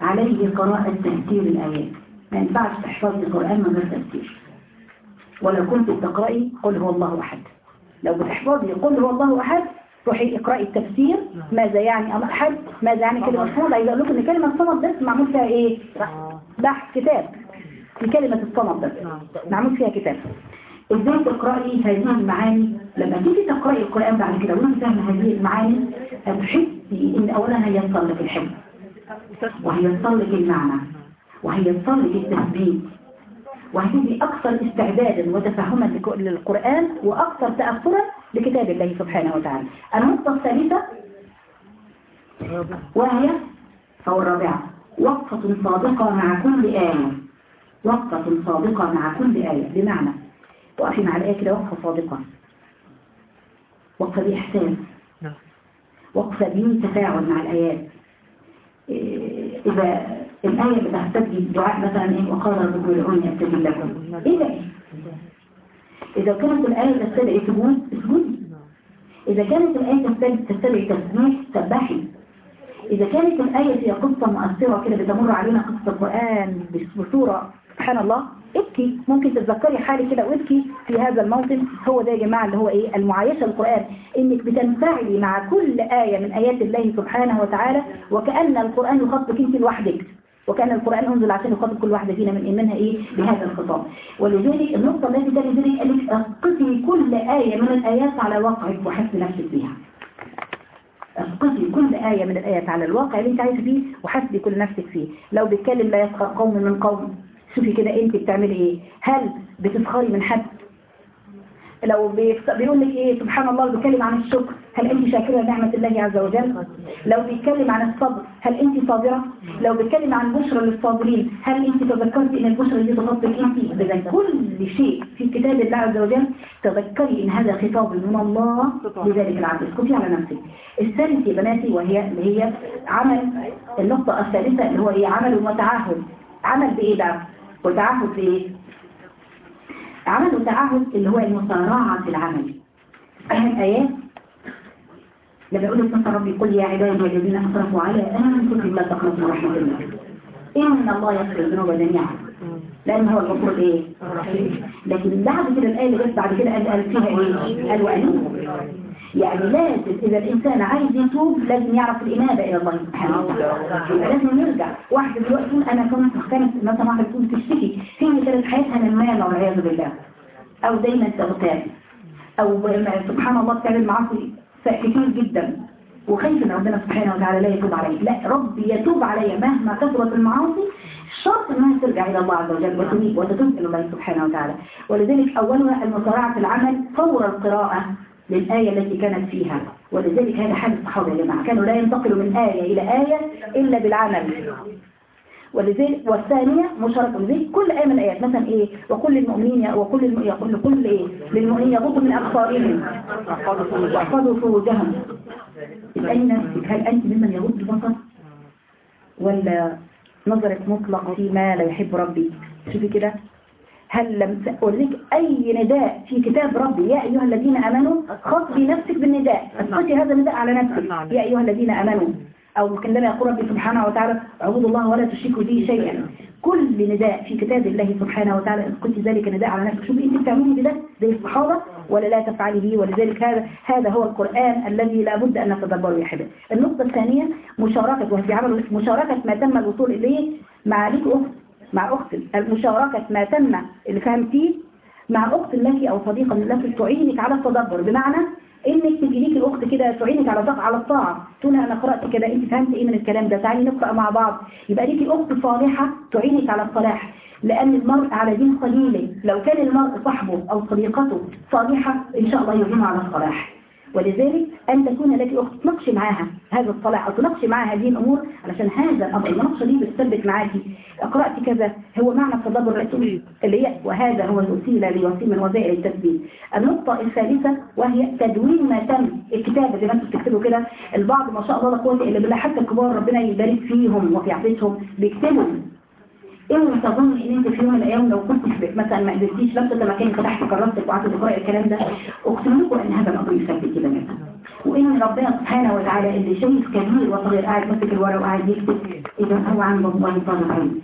عليه قراءة تفسير الآيات. ما ينفعش تحفظي القرآن من غير تفسير. ولو كنت بتقرأي قل هو الله أحد. لو بتحفظي قل هو الله أحد روحي اقرأي التفسير ماذا يعني الله أحد ماذا يعني كلمة صمد. عايز أقول لكم إن كلمة صمد بس معمول فيها إيه؟ بحث كتاب. في كلمة الصمد بس معمول فيها كتاب. إزاي تقرأي هذه المعاني؟ لما تيجي تقرأي القرآن بعد كده وانت فاهمة هذه المعاني هتحسي إن اولا هيصل لك الحفظ وهيصل لك المعنى. وهيصل لك التثبيت وهتبقي أكثر استعدادا وتفهما للقرآن وأكثر تأثرا لكتاب الله سبحانه وتعالى. النقطة الثالثة وهي أو الرابعة وقفة صادقة مع كل آية. وقفة صادقة مع كل آية. بمعنى وقفي مع الآية كده وقفة صادقة. وقفة بإحساس نعم. وقفة بتفاعل مع الآيات. إيه، إذا الآية بتحتاج دعاء مثلا إيه؟ وقال ربكم ادعوني أستجب لكم. إيه ده؟ إذا كانت الآية تستدعي سجود اسجدي إذا كانت الآية تستدعي تسبيح سبحي إذا كانت الآية فيها قصة مؤثرة كده بتمر علينا قصة القرآن بصورة سبحان الله ابكي. ممكن تتذكري حالي كده وابكي في هذا الموطن هو ده يا جماعة اللي هو إيه؟ المعايشة القرآن إنك بتنفعلي مع كل آية من آيات الله سبحانه وتعالى وكأن القرآن يخاطبك انت لوحدك. وكان القرآن أنزل عشان يخاطب كل واحدة فينا من منها إيه؟ بهذا الخطاب. ولذلك النقطة التي تلي ذلك قال لك اسقطي كل آية من الآيات على واقعك وحسن نفسك بها اسقطي كل آية من الآيات على الواقع اللي أنت عايشه فيه وحسبي كل نفسك فيه. لو بيتكلم لا يسخر قوم من قوم شوفي كده أنت بتعملي إيه؟ هل بتسخري من حد؟ لو بيقول لك إيه سبحان الله بيتكلم عن الشكر هل أنت شاكرة نعمة الله عز وجل؟ لو بيتكلم عن الصبر هل أنت صابرة؟ لو بيتكلم عن بشرى للصابرين هل أنت تذكرتي إن البشرى دي تخطك انت اذا كل شيء في كتاب الله عز وجل تذكري إن هذا خطاب من الله لذلك العبد. اسكتي على نفسك. الثالث يا بناتي وهي اللي هي عمل النقطة الثالثة اللي هو إيه؟ عمل وتعهد. عمل بإيه بقى؟ وتعهد بإيه؟ عمل وتعهد اللي هو المسارعة في العمل. فهم آيات لما يقول لك مثلا ربي قل يا عبادي الذين أسرفوا على أنفسهم لا تقنطوا رحمة الله. إن الله يغفر الذنوب جميعا. لأن هو الغفور إيه؟ لكن بعد كده الآية اللي جت بعد كده قال فيها إيه؟ قال وأنوب. يعني لازم إذا الإنسان عايز يتوب لازم يعرف الإنابة إلى الله سبحانه وتعالى. يبقى لازم يرجع. واحدة دلوقتي أنا كنت كانت مثلا واحدة تكون تشتكي هي كانت حياتها نمامة والعياذ بالله. أو دايما تغتاب أو سبحان الله بتعمل معاصي كتير جدا. وخايف إن ربنا سبحانه وتعالى لا يتوب عليه لا ربي يتوب علي مهما كثرت المعاصي. الشرط انها ترجع إلى الله عز وجل وتنيب وتتوب إلى الله سبحانه وتعالى. ولذلك أولها المسارعه في العمل فور القراءة. للآية التي كانت فيها. ولذلك هذا حال الصحابة يا جماعة. كانوا لا ينتقلوا من آية إلى آية إلا بالعمل. ولذلك والثانية مشاركة زي كل آية من الآيات. مثلا إيه؟ وكل المؤمنين وكل الم... يقول لكل إيه؟ للمؤمنين يغضوا من أبصارهم. واحفظوا فروجهم. نفسك هل أنت ممن يغض البصر؟ ولا نظرك مطلق فيما لا يحب ربي؟ شوفي كده. هل لم أقول لك أي نداء في كتاب ربي؟ يا أيها الذين أمنوا خطبي نفسك بالنداء. اسقطي هذا النداء على نفسك. يا أيها الذين أمنوا أو عندما يقول ربي سبحانه وتعالى اعبدوا الله ولا تشركوا به شيئا. كل نداء في كتاب الله سبحانه وتعالى اسقطي ذلك نداء على نفسك. شوفي أنت بتعملي بده زي الصحابة ولا لا تفعلي به ولذلك هذا هذا هو القرآن الذي لا بد أن نتدبره يا حبيبي النقطة الثانية مشاركة وفي عمل مشاركة ما تم الوصول إليه مع ليك أخت مع أخت مشاركة ما تم اللي فهمتيه مع أخت لك أو صديقة لك تعينك على التدبر. بمعنى إنك تجي ليك الأخت كده تعينك على على الطاعة. تقول أنا قرأت كده أنت فهمت إيه من الكلام ده؟ تعالي نقرأ مع بعض. يبقى ليكي أخت صالحة تعينك على الصلاح. لأن المرء على دين قليل لو كان المرء صاحبه أو صديقته صالحة إن شاء الله يعينه على الصلاح. ولذلك أن تكون لك أخت تناقشي معاها هذا الصلاح أو تناقشي معاها هذه الأمور علشان هذا الأمر. المناقشة دي بتثبت معاكي. قرأت كذا هو معنى التدبر الرسول اللي هي وهذا هو الوسيلة لوسيلة من وسائل التثبيت النقطة الثالثة وهي تدوين ما تم. الكتابة زي ما أنتم بتكتبوا كده البعض ما شاء الله لا قوة إلا بالله حتى الكبار ربنا يبارك فيهم وفي عافيتهم بيكتبوا. اوعي تظن ان انت في يوم من الأيام لو كنت مثلا ما قدرتيش لم تتمكني فتحت كرامتك وقعدت تقراي الكلام ده أقسم لكم ان هذا الأمر يثبت كده مثلا وإن ربنا سبحانه وتعالى اللي شايف كبير وصغير قاعد ماسك الورق وقاعد يكتب إذا هو عند الله طالب علم.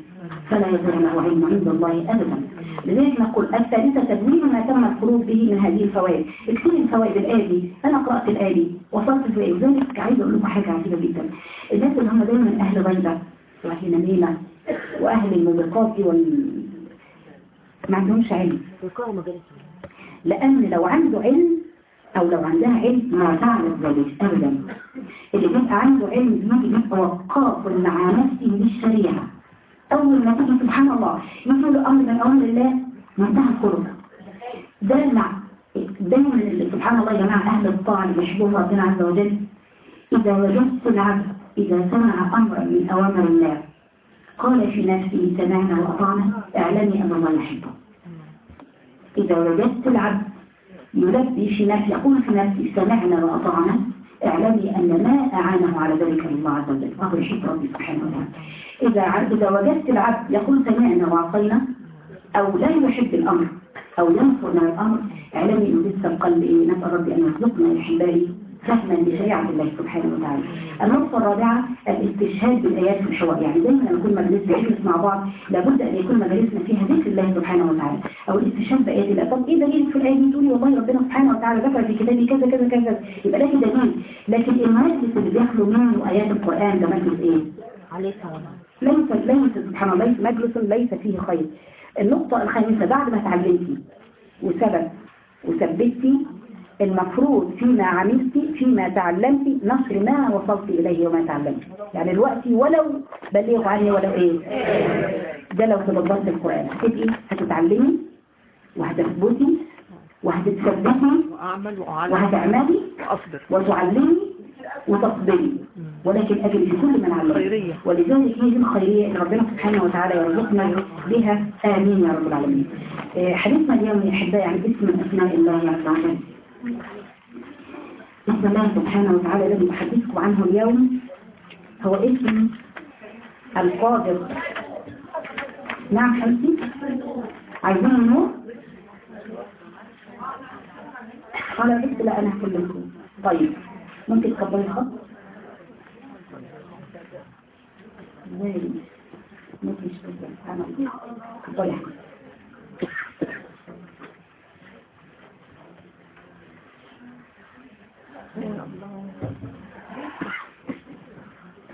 فلا يزال له علم عند الله ابدا. لذلك نقول الثالثة تدوين ما تم الخروج به من هذه الفوائد. اكتبي الفوائد الآية دي أنا قرأت الآية دي وصلت في ذلك عايز أقول لكم حاجة عجيبة جدا. الناس اللي هم دايما أهل غيبة وأهل نميمة وأهل الموبقات وال ما عندهمش علم. لأن لو عنده علم أو لو عندها علم ما تعرف ذلك أبدا. اللي بيبقى عنده علم يجي يبقى وقاف مع نفسه للشريعة أول ما تيجي سبحان الله له أمر من أمر الله منتهى الخلق ده مع دايما سبحان الله يا جماعة أهل الطاعة اللي بيحبوه ربنا عز وجل. إذا وجدت العبد إذا سمع أمرا من أوامر الله قال في نفسه سمعنا وأطعنا اعلمي أن الله يحبه إذا وجدت العبد يلبي في نفسه يقول في نفسه سمعنا وأطعنا اعلمي أن ما أعانه على ذلك الله عز وجل. فهو يحب ربي سبحانه وتعالى إذا إذا وجدت العبد يقول سمعنا وعصينا أو لا يحب الأمر أو ينفر من الأمر اعلمي أنه لسه القلب إيه نسأل ربي أن يرزقنا يا أحبائي فهما لشريعة الله سبحانه وتعالى. النقطة الرابعة الاستشهاد بالآيات في الحوار يعني دايما لما نكون مجلسنا نجلس مع بعض لابد أن يكون مجالسنا فيها ذكر الله سبحانه وتعالى. أو الاستشهاد بآيات الله. طب إيه دليل في الآية دي؟ تقولي والله ربنا سبحانه وتعالى ذكر في كتابه كذا كذا كذا يبقى ده دليل. لكن المجلس اللي بيخلو منه آيات القرآن ده مجلس إيه؟ عليه السلام. ليس ليس سبحان الله. ليس مجلس ليس فيه خير. النقطة الخامسة بعد ما تعلمتي وثبت وثبتي المفروض فيما عملتي فيما تعلمتي نشر ما وصلت إليه وما تعلمت. يعني الوقت ولو بلغ عني ولو إيه؟ ده لو تدبرت القرآن. هتبقي هتتعلمي وهتثبتي وهتتثبتي وهتعملي وتعلمي وتصبري ولكن أجل في كل من علمه. ولذلك هي دي الخيرية اللي ربنا سبحانه وتعالى يرزقنا بها. آمين يا رب العالمين. آه، حديثنا اليوم يا أحبائي عن اسم من أسماء الله عز وجل. اسم الله سبحانه وتعالى الذي أحدثكم عنه اليوم. هو اسم القادر. نعم حبيبتي. عايزين النور قال بس لا أنا هكلمكم طيب ممكن تقبلي الخط ممكن تقبل سبحان الله تقبلي يا حبيبتي.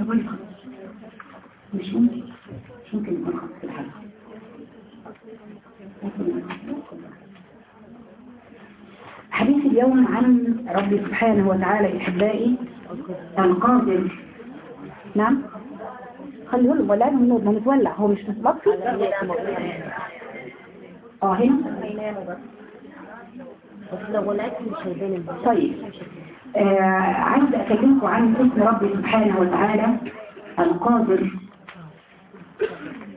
الخط مش ممكن مش ممكن يكون خط. حديث اليوم عن ربي سبحانه وتعالى إحبائي القادر. نعم. خليه له ولا لهم نور ما متولع. هو مش مطفي آه هنا. طيب. عايز أكلمكم عن اسم ربي سبحانه وتعالى القادر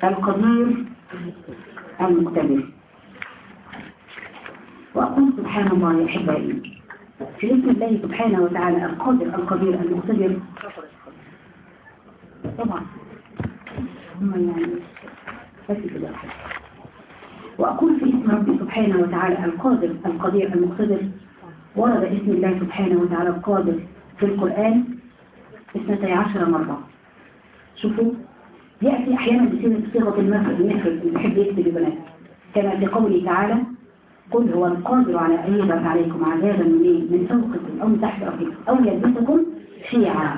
القدير المقتدر. وأقول سبحان الله يا أحبائي في اسم الله سبحانه وتعالى القادر القدير المقتدر. طبعا. هم يعني بس كده. وأقول في اسم ربي سبحانه وتعالى القادر القدير المقتدر. ورد اسم الله سبحانه وتعالى القادر في القرآن اثنتي عشر مرة. شوفوا يأتي أحيانا بصيغة المفرد المفرد اللي بيحب يكتب البنات كما في قوله تعالى قل هو القادر على أن يبعث عليكم عذابا منين من فوقكم أو من تحت أرضكم أو يلبسكم شيعا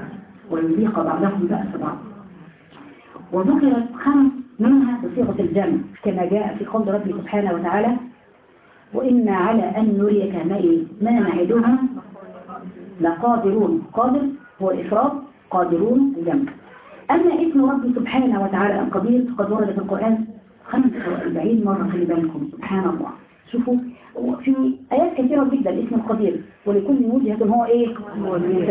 ويذيق بعضكم بأس بعض. وذكرت خمس منها بصيغة الجمع كما جاء في قول ربي سبحانه وتعالى وإنا على أن نريك ما إيه؟ ما نعدها؟ لقادرون. قادر هو الإفراد قادرون الجمع أما اسم ربي سبحانه وتعالى القدير فقد ورد في القرآن 45 مرة خلي بالكم. سبحان الله. شوفوا في آيات كثيرة جدا اسم القدير. ولكل وجهة هو إيه؟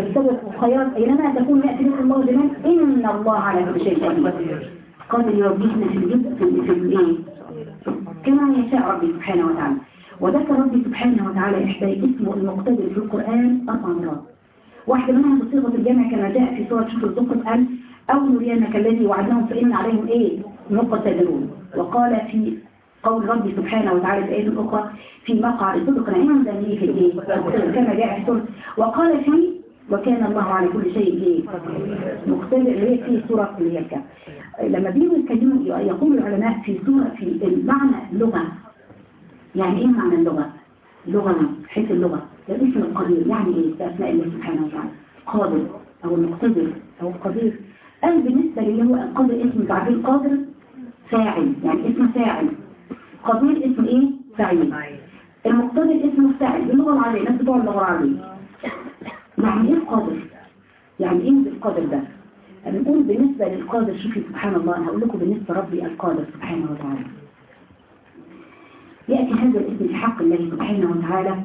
تستوي الخيرات أينما تكون يأتي بسم الله جمال إن الله على كل شيء قدير. قادر يوجهنا في الجزء في الإيه؟ كما يشاء ربي سبحانه وتعالى. وذكر ربي سبحانه وتعالى إحدى اسمه المقتدر في القرآن أربع مرات. واحدة منها بصيغة الجمع كما جاء في سورة شكر الزقر قال أو نرينك الذي وعدناهم فإن عليهم إيه؟ مقتدرون وقال في قول ربي سبحانه وتعالى في آية أخرى في مقعد صدق عند مليك الإيه كما جاء في سورة وقال في وكان الله على كل شيء إيه مقتدر هي في سورة الكهف لما بيجوا يتكلموا يقول العلماء في سورة في المعنى اللغة يعني إيه معنى اللغة؟ لغة حيث اللغة. الاسم القدير يعني إيه؟ في أسماء الله سبحانه وتعالى. قادر أو المقتدر أو القدير قال بالنسبة لي هو القادر اسم تعبير قادر فاعل. يعني اسم فاعل. قدير اسم إيه؟ فاعل. المقتدر اسم فاعل. باللغة العربية الناس بتوع اللغة العربية. يعني إيه قادر يعني إيه القادر ده؟ نقول بالنسبة للقادر شوفي سبحان الله. هقول لكم بالنسبة ربي القادر سبحانه وتعالى. يأتي هذا الاسم في حق الله سبحانه وتعالى.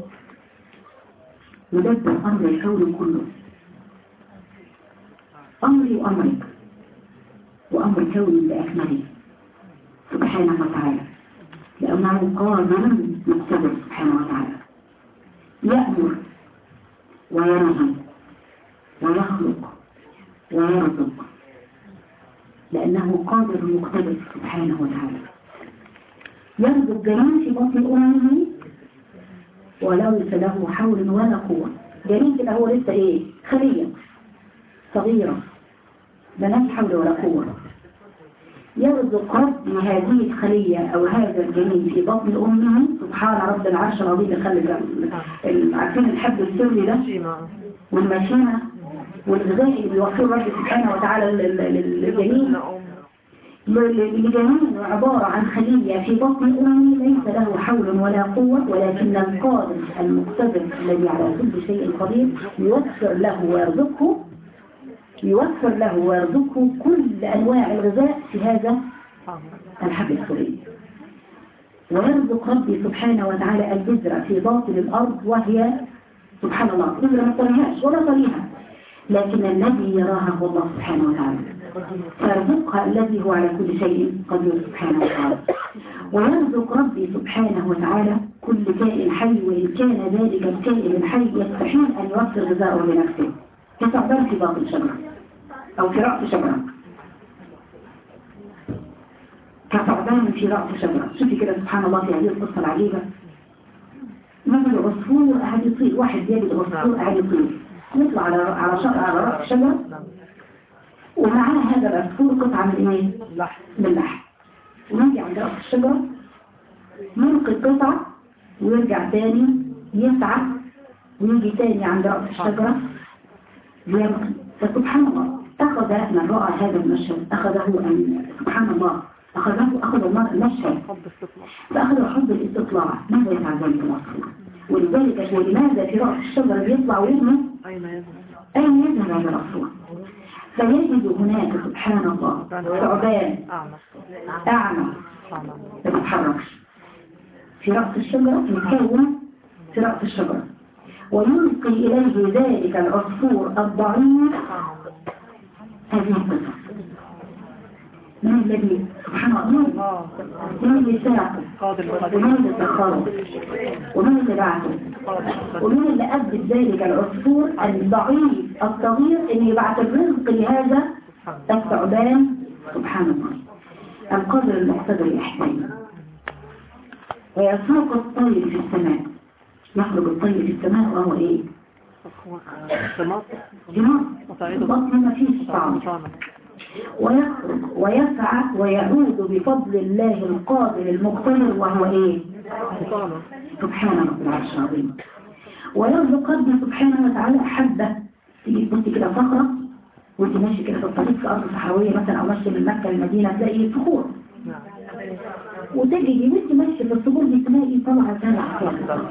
مدبر أمر الكون كله. أمري وأمرك وأمر كوني بأكمله سبحانه وتعالى. لأنه قادر مقتدر سبحانه وتعالى. يأمر وينهى ويخلق ويرزق. لأنه قادر مقتدر سبحانه وتعالى. يرزق جنين في بطن أمه وليس له حول ولا قوة. جنين كده هو لسه إيه؟ خلية صغيرة. ملهاش حول ولا قوة. يرزق ربي هذه الخلية أو هذا الجنين في بطن أمه. سبحان رب العرش العظيم خلي عارفين الحب السري ده؟ والمشيمة والغذاء اللي بيوفره رب سبحانه وتعالى للجنين. لجنين عبارة عن خلية في بطن أمه ليس له حول ولا قوة ولكن القادر المقتدر الذي على كل شيء قدير يوفر له ويرزقه يوفر له ويرزقه كل أنواع الغذاء في هذا الحبل السوري ويرزق ربي سبحانه وتعالى البذرة في باطن الأرض وهي سبحان الله بذرة ما تريهاش ولا طريها لكن الذي يراها هو الله سبحانه وتعالى. فيرزقها الذي هو على كل شيء قدير سبحانه وتعالى. ويرزق ربي سبحانه وتعالى كل كائن حي وإن كان ذلك الكائن الحي يستحيل أن يوفر غذاءه لنفسه. كثعبان في باطن شجرة أو في رأس شجرة كثعبان في رأس شجرة شوفي كده سبحان الله في هذه القصة العجيبة. مثل عصفور قاعد يطير؟ واحد يجد عصفور قاعد يطير. يطلع على على على رأس شجرة ومعاه هذا العصفور قطعة من إيه؟ من اللحم ونجي عند رأس الشجرة يلقي القطعة ويرجع تاني يسعى ويجي تاني عند رأس الشجرة يلقي فسبحان الله أخذ من رأى هذا المشهد. أخذه أن سبحان الله. أخذه أخذ المشهد. فأخذ حب الاستطلاع. ماذا يفعل ذلك العصفور ولذلك ولماذا في رأس الشجرة بيطلع ويرمي أين يذهب؟ هذا العصفور فيجد هناك سبحان الله. ثعبان. أعمى. ما تتحركش في رأس الشجرة متكون في رأس الشجرة. ويلقي إليه ذلك العصفور الضعيف. هذه القصة. من الذي سبحان الله. من اللي ساعته ومن اللي سخره ومن اللي بعته ومن اللي أدت ذلك العصفور الضعيف الصغير اللي يبعث الرزق لهذا الثعبان؟ سبحان الله. القدر المقتدر الإحسان ويسوق الطير في السماء. يخرج الطير في السماء وهو إيه؟ جماع بطن ما فيش طعم. ويخرج ويسعى ويعود بفضل الله القادر المقتدر وهو إيه؟ سبحان رب العرش العظيم. ويرزق ربي سبحانه وتعالى حبة. تيجي تبصي كده صخرة وانت ماشي كده في الطريق في ارض صحراوية مثلا أو ماشي من مكة للمدينة تلاقي صخور وتجي وانت ماشي في الصخور دي تلاقي طلعة زرع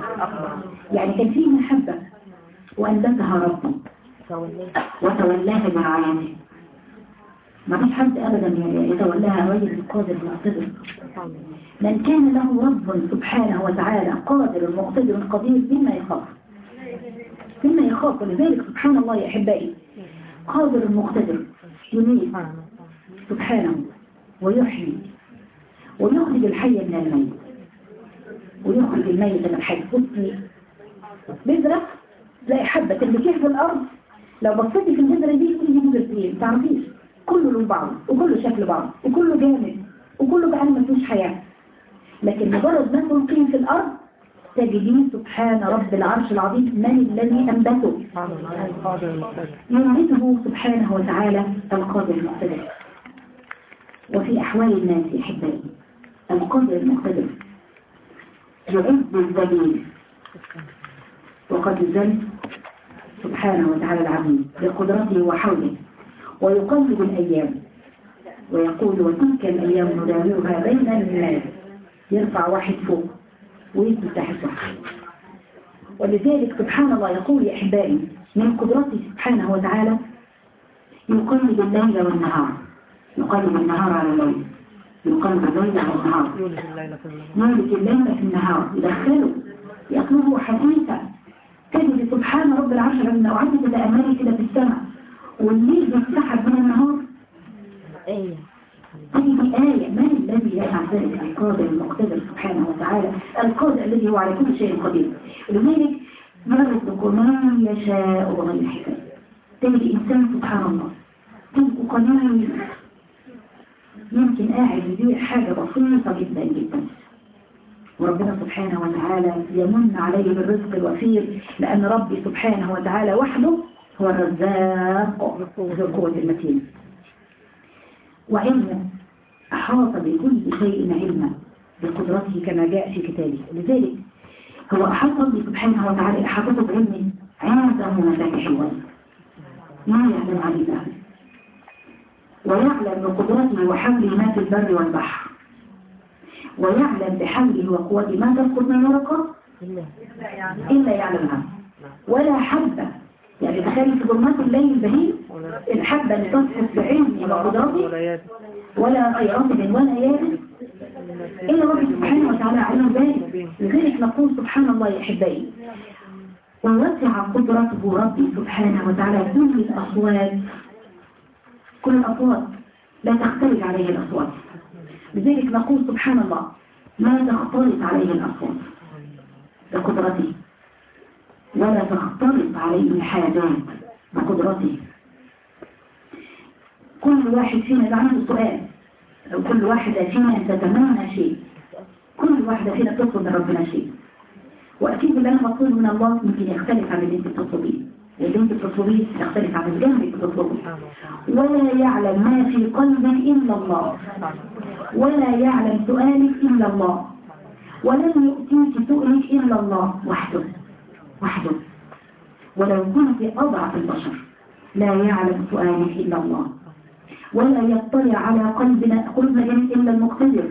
يعني كان فيه محبة. وأنبتها ربي. وتولاها برعايته ما فيش حد أبدا يتولاها رجل القادر المقتدر من كان له رب سبحانه وتعالى قادر المقتدر القدير مما يخاف. مما يخاف ولذلك سبحان الله يا أحبائي قادر المقتدر يميت سبحانه ويحيي ويخرج الحي من الميت ويخرج الميت من الحي. بصي بذرة تلاقي حبة تلبكيه في الأرض؟ لو بصيتي في البذرة دي إيه ما تعرفيش؟ كله له بعض وكله شكل بعض وكله جامد وكله كأنه ما فيهوش حياة. لكن مجرد ما تلقيه في الأرض تجدين سبحان رب العرش العظيم من الذي أنبته. ينبته سبحانه وتعالى القادر المقتدر. وفي أحوال الناس أحبائي القادر المقتدر. يعز الذليل وقد الذل سبحانه وتعالى العظيم بقدرته وحوله. ويقلب الأيام. ويقول وتلك الأيام نداولها بين الناس. يرفع واحد فوق ويثبت تحت واحد. ولذلك سبحان الله يقول يا أحبائي من قدرته سبحانه وتعالى يقلب الليل والنهار. يقلب النهار على الليل. يقلب الليل على النهار. يولد الليل في النهار. يدخله. يطلبه حديثا. تجد سبحان رب العرش لما لو عدت الأمالي كده في السماء. والليل بيتسحب من النهار. آية. هذه آية. من الذي يفعل ذلك القادر المقتدر سبحانه وتعالى؟ القادر الذي هو على كل شيء قدير. لذلك يرزق من يشاء بغير حساب تجد إنسان سبحان الله. تجد قليل يمكن قاعد يبيع حاجة بسيطة جدا جدا. وربنا سبحانه وتعالى يمن عليه بالرزق الوفير لأن ربي سبحانه وتعالى وحده هو الرزاق ذو القوة المتين. وعلمه أحاط بكل شيء علما بقدرته كما جاء في كتابه. لذلك هو أحاط سبحانه وتعالى إحاطته بعلمه عنده مفاتيح الغيب ما يعلم عليه ذلك ويعلم بقدرته وحوله ما في البر والبحر. ويعلم بحوله وقوته ما تسقط من ورقة إلا يعلمها. ولا حبة يعني تخيل في ظلمات الليل البهيم الحبة اللي بعلمه وقدرته ولا يد ولا رطب ولا يابس إلا رب سبحانه وتعالى علم ذلك لذلك نقول سبحان الله يا أحبائي. ووسع قدرته ربي سبحانه وتعالى كل الأصوات. كل الأصوات لا تختلف عليه الأصوات. لذلك نقول سبحان الله ما تختلط عليه الأصوات؟ بقدرته. ولا تختلط عليه الحاجات بقدرته. كل واحد فينا ده عنده سؤال كل واحدة فينا تتمنى شيء كل واحدة فينا تطلب من ربنا شيء. وأكيد اللي أنا بطلب من الله يمكن يختلف عن اللي أنت بتطلبيه. اللي أنت بتطلبيه يختلف عن اللي أنت بتطلبه. ولا يعلم ما في قلبك إلا الله. ولا يعلم سؤالك إلا الله. ولن يؤتيك سؤلك إلا الله وحده. وحده ولو كنت أضعف البشر لا يعلم سؤالك إلا الله. ولا يطلع على قلبنا قلبنا إلا المقتدر.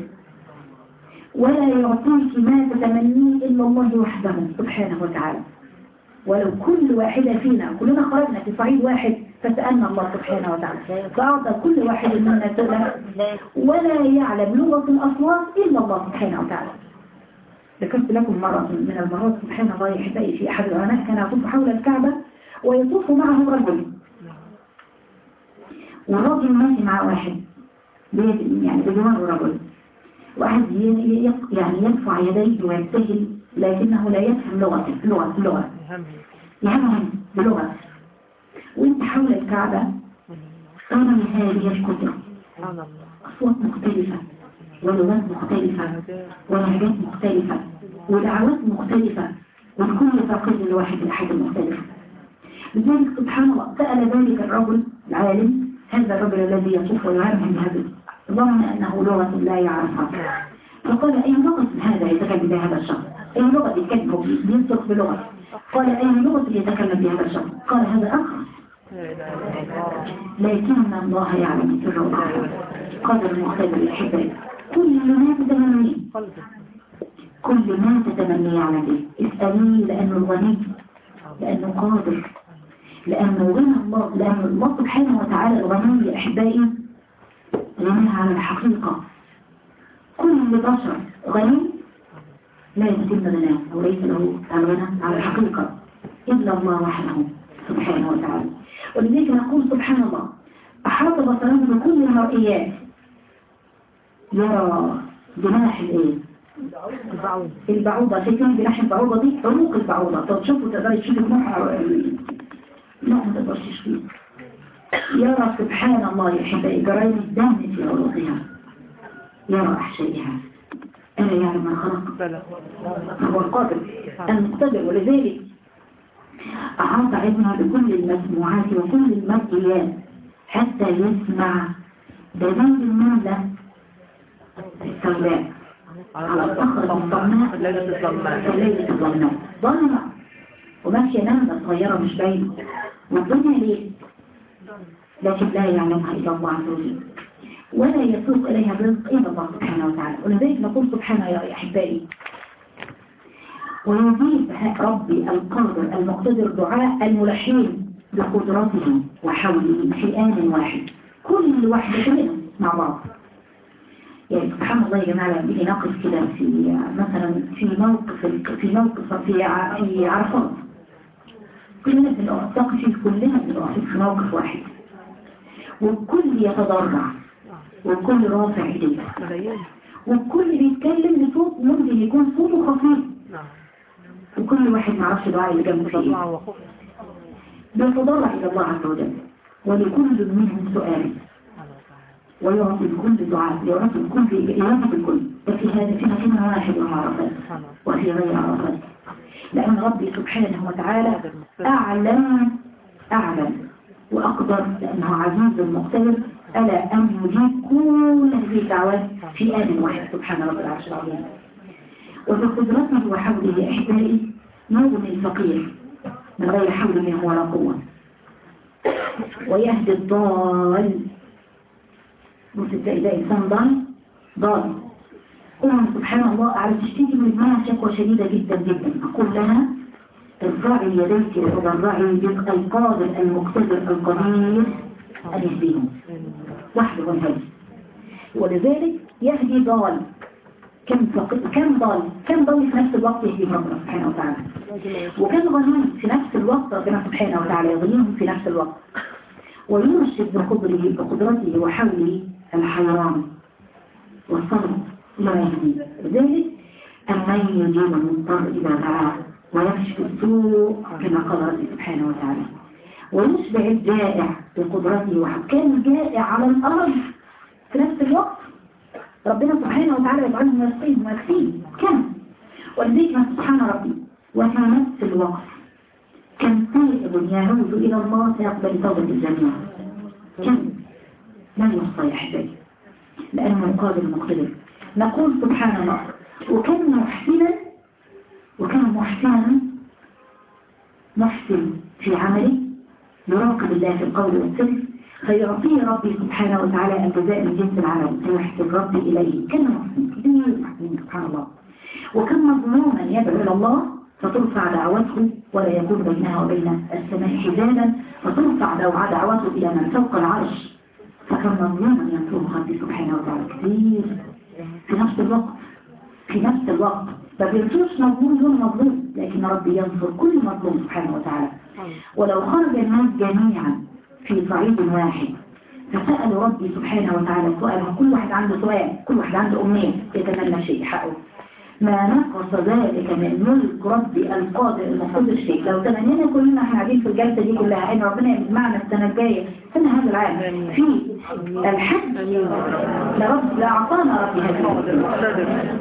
ولا يعطيك ما تتمنيه إلا الله وحده سبحانه وتعالى. ولو كل واحدة فينا كلنا خرجنا في صعيد واحد فسألنا الله سبحانه وتعالى. فأعطى كل واحد منا سؤلا ولا يعلم لغة الأصوات إلا الله سبحانه وتعالى. ذكرت لكم مرة من المرات سبحان الله أحبائي في أحد العلماء كان يطوف حول الكعبة ويطوف معه رجل. والراجل ماشي مع واحد. يعني بجوار رجل. واحد يعني يرفع يديه ويبتهل لكنه لا يفهم لغة لغة لغة. يفهم بلغة. وانت حول الكعبة. أنا هذه القدرة سبحان الله. أصوات مختلفة. ولغات مختلفة ولهجات مختلفة ودعوات مختلفة من كل فقير الواحد لحد مختلف. لذلك سبحان الله سأل ذلك الرجل العالم هذا الرجل الذي يطوف ويعلم بهذا ظن أنه لغة لا يعرفها. فقال أي لغة هذا يتكلم بها هذا الشخص؟ أي لغة يتكلم بينطق بلغة؟ قال أي لغة يتكلم بها هذا الشخص؟ قال هذا أخرس لكن الله يعلم سر قدر مختلف الحباب كل ما تتمنيه. كل ما تتمنيه على اسأليه لأنه الغني لأنه قادر لأنه غنى الله لأن الله سبحانه وتعالى الغني أحبائي غنى على الحقيقة. كل بشر غني لا يتم غناه وليس له الغنى على الحقيقة إلا الله وحده سبحانه وتعالى. ولذلك نقول سبحان الله أحاط بصره بكل المرئيات يرى جناح الايه البعوضة. شايفين جناح البعوضة. دي عروق البعوضة. طب شوفوا تقدري تشوفي جناح لا ما تقدرش تشوفيه. يرى سبحان الله يا أحبائي جرائم الدم في عروقها. يرى أحشائها. ألا يعلم من خلق. هو القادر المقتدر ولذلك أعطى ابنها بكل المسموعات وكل المرئيات حتى يسمع دليل النملة السوداء على الصخرة الصماء ليلة الظلماء ليلة الظلماء ظلمة وماشية نملة صغيرة مش باينة والدنيا ليه؟ لكن لا يعلمها إلا الله عز وجل. ولا يسوق إليها الرزق إلا الله سبحانه وتعالى. ولذلك نقول سبحانه يا أحبائي. ويجيب ربي القادر المقتدر دعاء الملحين بقدرته وحوله في آن واحد. كل واحد منهم مع بعض. يعني سبحان الله يا جماعة لما بيجي نقف كده في مثلا في موقف في موقف في عرفات. كلنا بنقف نقف كلنا بنقف في موقف واحد. والكل يتضرع والكل رافع إيديه. والكل بيتكلم بصوت ممكن يكون صوته خفيف. وكل واحد معرفش دعاء اللي جنبه إيه. بيتضرع إلى الله عز وجل ولكل منهم سؤال. ويعطي الكل دعاء يعطي الكل يعطي الكل. وفي هذا فيها كلمة واحد وما عرفات سبحان الله وفي غير عرفات. لأن ربي سبحانه وتعالى أعلم أعلم وأقدر لأنه عزيز مقتدر. ألا أن يجيب كل هذه الدعوات في آن واحد؟ سبحان رب العرش العظيم. وبقدرته وحوله إحبائي يغني الفقير من غير حول منه ولا قوة. ويهدي الضال تلاقي ده إنسان ضال ضال أم سبحان الله على تشتكي من منها شكوى شديدة جدا جدا. أقول لها ارفعي يديك وضرعي رزق القادر المقتدر القدير أن يهديهم وحده والهدي ولذلك يهدي ضال. كم فق... كم ضال؟ كم ضال في نفس الوقت يهدي ربنا سبحانه وتعالى. وكم غنيم في نفس الوقت ربنا سبحانه وتعالى يغنيهم في نفس الوقت. ويرشد بقدره بقدرته وحوله الحيران. والصبر لا يهدي. لذلك أمن يجيب المضطر إذا دعاه ويكشف السوء كما قال ربي سبحانه وتعالى. ويشبع الجائع بقدرته وكان الجائع على الأرض. في نفس الوقت ربنا سبحانه وتعالى يجعلهم يسقين ويكفين كم؟ ولذلك سبحان ربي وفي نفس الوقت كم تائب يعود إلى الله سيقبل توبة الجميع. كم؟ لا يحصى يا لأنه قادر مقتدر نقول سبحان الله وكان محسنا؟ وكان محسنا؟ محسن في عمله. يراقب الله في القول والسر فيعطيه ربي سبحانه وتعالى الجزاء من جنس العمل. فيحسن ربي إليه. كان محسن؟ كثير محسن سبحان الله. وكان مظلوما يدعو إلى الله؟ فترفع دعوته ولا يكون بينها وبين السماء حجابا فترفع دعوته إلى من فوق العرش. فكان مظلوما ينصره ربي سبحانه وتعالى كثير. في نفس الوقت في نفس الوقت. ما بيرجوش مظلوم دون مظلوم لكن ربي ينصر كل مظلوم سبحانه وتعالى. ولو خرج الناس جميعا في صعيد واحد فسألوا ربي سبحانه وتعالى سؤال كل واحد عنده سؤال كل واحد عنده أمنية يتمنى شيء حقه ما نقص ذلك من ملك ربي القادر المقدر شيء لو تمنينا كلنا إحنا قاعدين في الجلسة دي كلها ان ربنا يجمعنا السنة الجاية سنة هذا العام في الحج لرب لأعطانا ربي هذه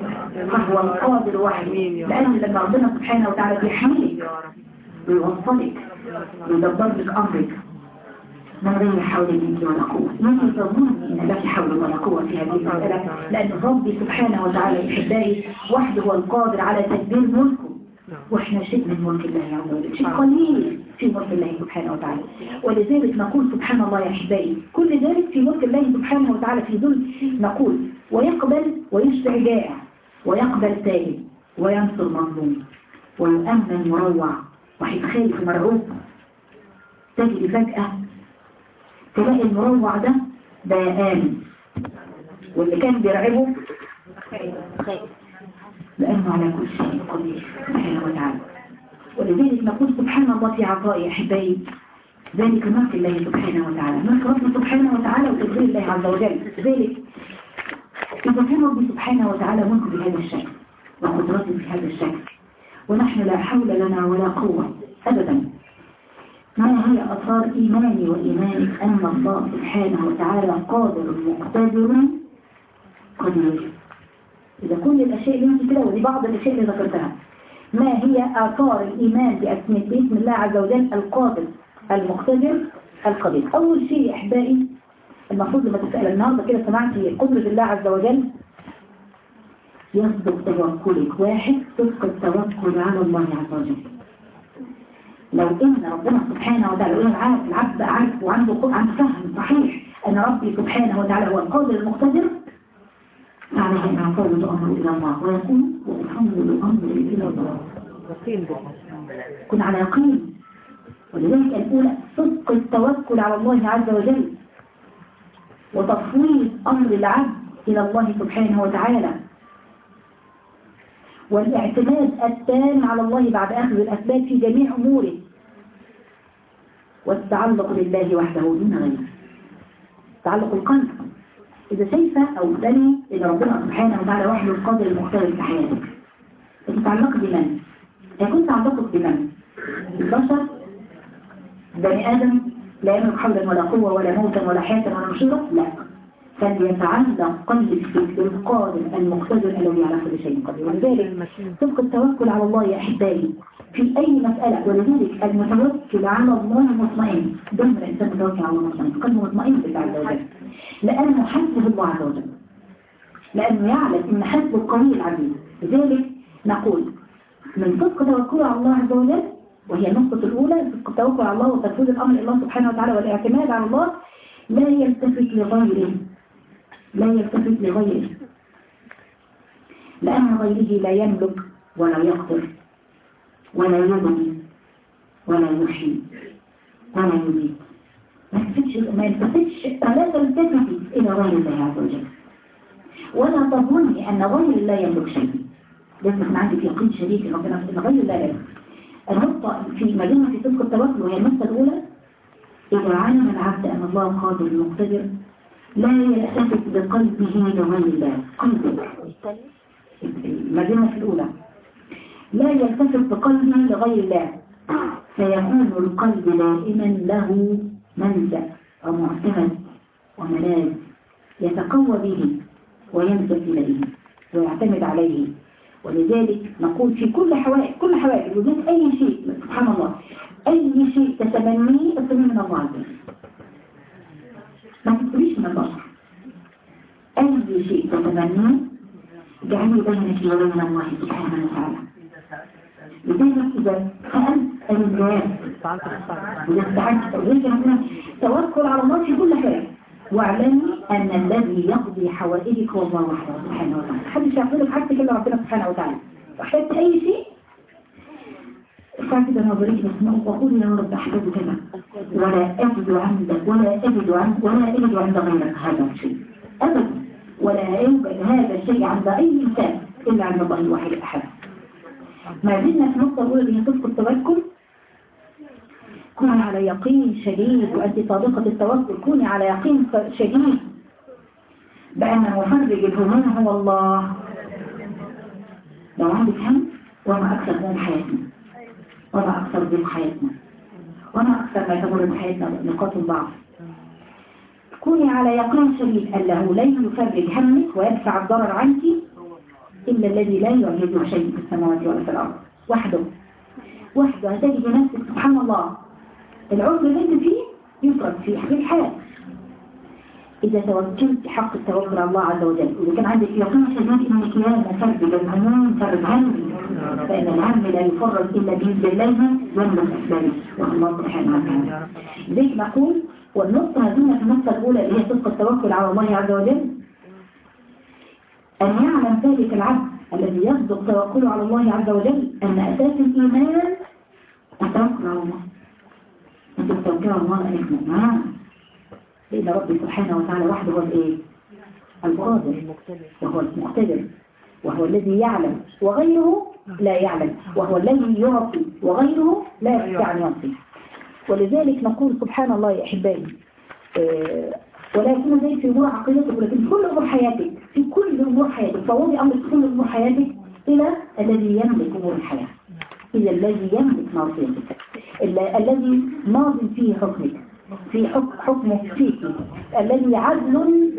فهو القادر وحده. لأن لما ربنا سبحانه وتعالى بيحميك ويوصلك ويدبر لك أمرك. من غير حول منك ولا قوة. من يظن أن لك حول ولا قوة في هذه المسألة لأن ربي سبحانه وتعالى إحبائي وحده هو القادر على تدبير ملكه. وإحنا شيء من ملك الله عز وجل شيء قليل في ملك الله سبحانه وتعالى. ولذلك نقول سبحان الله يا أحبائي كل ذلك في ملك الله سبحانه وتعالى في ذل نقول ويقبل ويشبع جائع ويقبل تائب وينصر مظلوم. ويؤمن يروع وحيد خايف مرعوب. تجد فجأة تلاقي المروع ده آمن واللي كان بيرعبه لأنه على كل شيء قدير سبحانه وتعالى. ولذلك نقول سبحان الله في عطائي أحبائي ذلك ملك الله سبحانه وتعالى. ملك ربنا سبحانه وتعالى وتدبير الله عز وجل. ذلك كان ربي سبحانه وتعالى ملك بهذا الشكل وقدرته في هذا الشكل. ونحن لا حول لنا ولا قوة أبدا. ما هي أثار إيماني وإيمانك أن الله سبحانه وتعالى قادر مقتدر قدير إذا كل الأشياء اللي أنت كده ودي بعض الأشياء اللي ذكرتها. ما هي آثار الإيمان بأسماء باسم الله عز وجل القادر المقتدر القدير أول شيء أحبائي المفروض لما تسأل النهاردة كده سمعتي قدرة الله عز وجل يصدق توكلك. واحد صدق التوكل على الله عز وجل. لو ان ربنا سبحانه وتعالى ان عارف العبد عارف وعنده عنده فهم صحيح أن ربي سبحانه وتعالى هو القادر المقتدر فعليه ان يفوض امره إلى الله ويقول وافوض امري إلى الله. كن على يقين. ولذلك الأولى صدق التوكل على الله عز وجل وتفويض أمر العبد إلى الله سبحانه وتعالى. والاعتماد التام على الله بعد أخذ الأسباب في جميع أموره. والتعلق لله وحده دون غيره. تعلق القلب. إذا شايفة أو بني إذا ربنا سبحانه وتعالى وحده القادر المختلف في حياتك تتعلق بمن؟ يكون تعلقك بمن؟ البشر؟ بني آدم؟ لا يملك حولا ولا قوة ولا موتا ولا حياة ولا نشورة لا. فليتعلق قلبك بالقادر المقتدر الذي على كل شيء قدير. ولذلك صدق التوكل على الله يا أحبائي في أي مسألة ولذلك المتوكل على الله مطمئن. دائما الإنسان متوكل على الله مطمئن. قلبه مطمئن بالله عز وجل لأنه حسبه الله عز وجل. لأنه يعلم أن حسبه قوي العزيز لذلك نقول من صدق توكله على الله عز وجل وهي النقطة الأولى صدق التوكل على الله وتنفيذ الأمر إلى الله سبحانه وتعالى والإعتماد على الله لا يلتفت لغيره. لا يلتفت لغيره. لأن غيره لا يملك ولا يقدر ولا يبني ولا يحيي ولا يميت. ما يلتفتش ما يلتفتش فلا تلتفتي إلى غير الله عز وجل. ولا تظني أن غير الله يملك شيء لازم يكون عندك يقين شديد ان ربنا أن غير الله يملك. النقطة في مدينة في التوكل وهي النقطة الأولى إذا علم العبد أن الله قادر مقتدر لا يلتفت بقلبه لغير الله قلبه المدينة الأولى. لا يلتفت بقلبه لغير الله فيكون القلب دائما له ملجأ ومعتمد وملاذ يتقوى به وينزل إليه ويعتمد عليه. ولذلك نقول في كل حوائج كل حوائج وجود أي شيء سبحان الله أي شيء تتمنيه تتمنى من الله. ما تقوليش من البشر أي شيء تتمنيه جعله بينك وبين الله سبحانه وتعالى. لذلك إذا سألت الصعب وإذا استعنت مثلا توكل على الله في كل حاجة واعلمي أن الذي يقضي حوائجك هو الله سبحانه وتعالى. محدش يعمل لك حاجتك إلا ربنا سبحانه وتعالى. واحتجت أي شيء؟ فاكد نظريك بسمه وقول يا رب كذا ولا أجد عندك ولا أجد عندك ولا أجد عند غيرك هذا الشيء. أبدا. ولا يوجد هذا الشيء عند أي إنسان إلا عند الله الواحد الأحد. ما زلنا في النقطة الأولى اللي هي صدق التوكل. كوني على يقين شديد وأنت صادقة التوكل كوني على يقين شديد. بأن مفرج الهموم هو الله. لو عندك هم وما أكثر ذنب حياتنا وما أكثر ذنب حياتنا. وما أكثر ما تمر بحياتنا نقاط الضعف. كوني على يقين شديد أنه لن يفرج همك ويدفع الضرر عنك إلا الذي لا يعجزه شيء في السماوات ولا في الأرض. وحده. وحده هتجد نفسك سبحان الله. العذر اللي أنت فيه يفرض في حبيب الحياة. إذا توكلت حق التوكل على الله عز وجل. إذا كان عندك يقين شديد إنك يا مفرج الهموم فرج همي فإن الهم لا يفرج إلا بإذن الله يملك أسبابه والله سبحانه وتعالى. لذلك نقول والنقطة هذه في النقطة الأولى اللي هي صدق التوكل على الله عز وجل. أن يعلم ذلك العبد الذي يصدق توكله على الله عز وجل أن أساس الإيمان التوكل على الله. أنت تتوكل على الله أنك مؤمن لأن ربي سبحانه وتعالى وحده هو الإيه؟ القادر. وهو المقتدر. وهو الذي يعلم. وغيره لا يعلم. وهو الذي يعطي وغيره لا يستطيع أن يعطي ولذلك نقول سبحان الله يا أحبائي آه، ولا يكون ذلك في أمور عقيدتك ولكن كل أمور حياتك في كل أمور حياتك فوضي أمر كل أمور حياتك إلى الذي يملك أمور الحياة. إلى الذي يملك معصيتك ال- الذي ماض فيه حكمك. في حكم حكمه فيك الذي عدل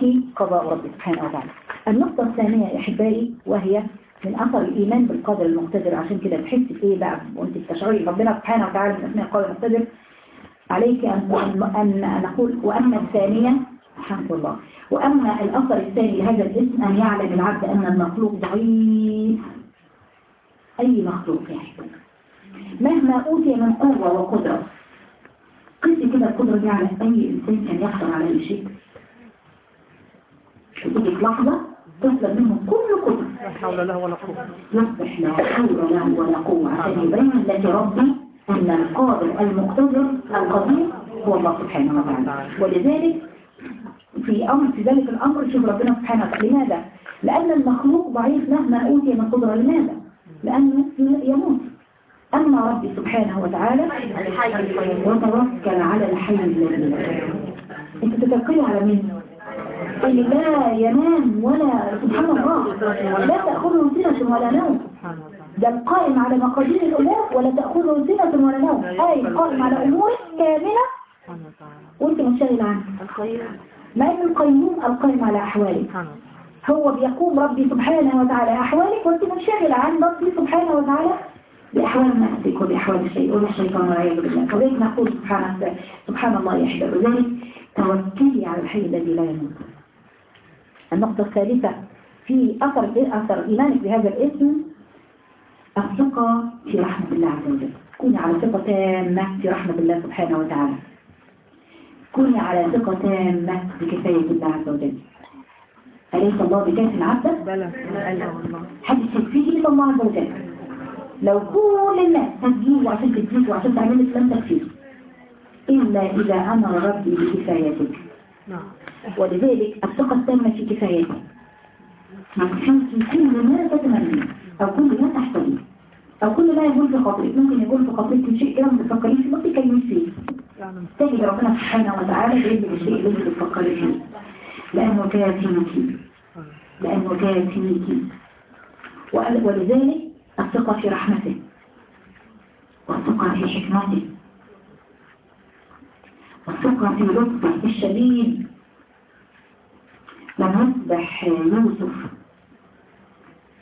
فيك قضاء ربي سبحانه وتعالى. النقطة الثانية يا أحبائي وهي من أثر الإيمان بالقدر المقتدر. عشان كده تحس بإيه بقى؟ وأنت بتشعري ربنا سبحانه وتعالى من أثناء القدر المقتدر عليك أن, أن, نقول وأما الثانية الحمد لله وأما الأثر الثاني لهذا الاسم أن يعلم العبد أن المخلوق ضعيف. أي مخلوق يا أحبائي؟ مهما أوتي من قوة وقدرة قسي كده القدرة دي على أي إنسان كان يخطر على أي شيء. تجيك لحظة تسلم منه كل قدرة. لا حول له ولا قوة. يصبح لا حول له ولا قوة. عشان يبين لك ربي أن القادر المقتدر القدير هو الله سبحانه وتعالى. ولذلك في أمر في ذلك الأمر شوف ربنا سبحانه وتعالى. لماذا؟ لأن المخلوق ضعيف مهما أوتي من قدرة. لماذا؟ لأنه يموت. أما ربي سبحانه وتعالى وتوكل على الحي الذي. أنت تتوكلي على مين؟ اللي لا ينام ولا سبحان الله. لا تأخذه سنة ولا نوم. ده القائم على مقادير الأمور ولا تأخذه سنة ولا نوم. أي قائم على أمور كاملة وأنت منشغل الخير ما إن القيوم القائم على أحوالك. هو بيقوم ربي سبحانه وتعالى أحوالك وأنت منشغل عن ربي سبحانه وتعالى بأحوال نفسك وبأحوال الشيء والشيطان والعياذ بالله وذلك نقول سبحان الله يا أحباب وذلك توكلي على الحي الذي لا يموت. النقطة الثالثة في أثر أثر إيمانك بهذا الاسم الثقة في رحمة الله عز وجل. كوني على ثقة تامة في رحمة الله سبحانه وتعالى. كوني على ثقة تامة بكفاية الله عز وجل. أليس الله بكاف عبده بلى. حد يكفيه إلا الله عز وجل لو كل الناس تجيه وعشان تديك وعشان تعمل لك لم تكفيه إلا إذا أمر ربي بكفايتك. نعم. ولذلك الثقة التامة في كفايتك. ما تحسي كل ما تتمنى أو كل ما تحتاجيه أو كل ما يقول في خاطرك ممكن يقول في خاطرك شيء. كده ما تفكريش ما تتكلميش فيه. يعني تجد ربنا سبحانه وتعالى بيدي الشيء اللي انت بتفكري فيه. لأنه كافيك لأنه كافيك ولذلك الثقة في رحمته والثقة في حكمته والثقة في لطفه الشديد. لم يصبح يوسف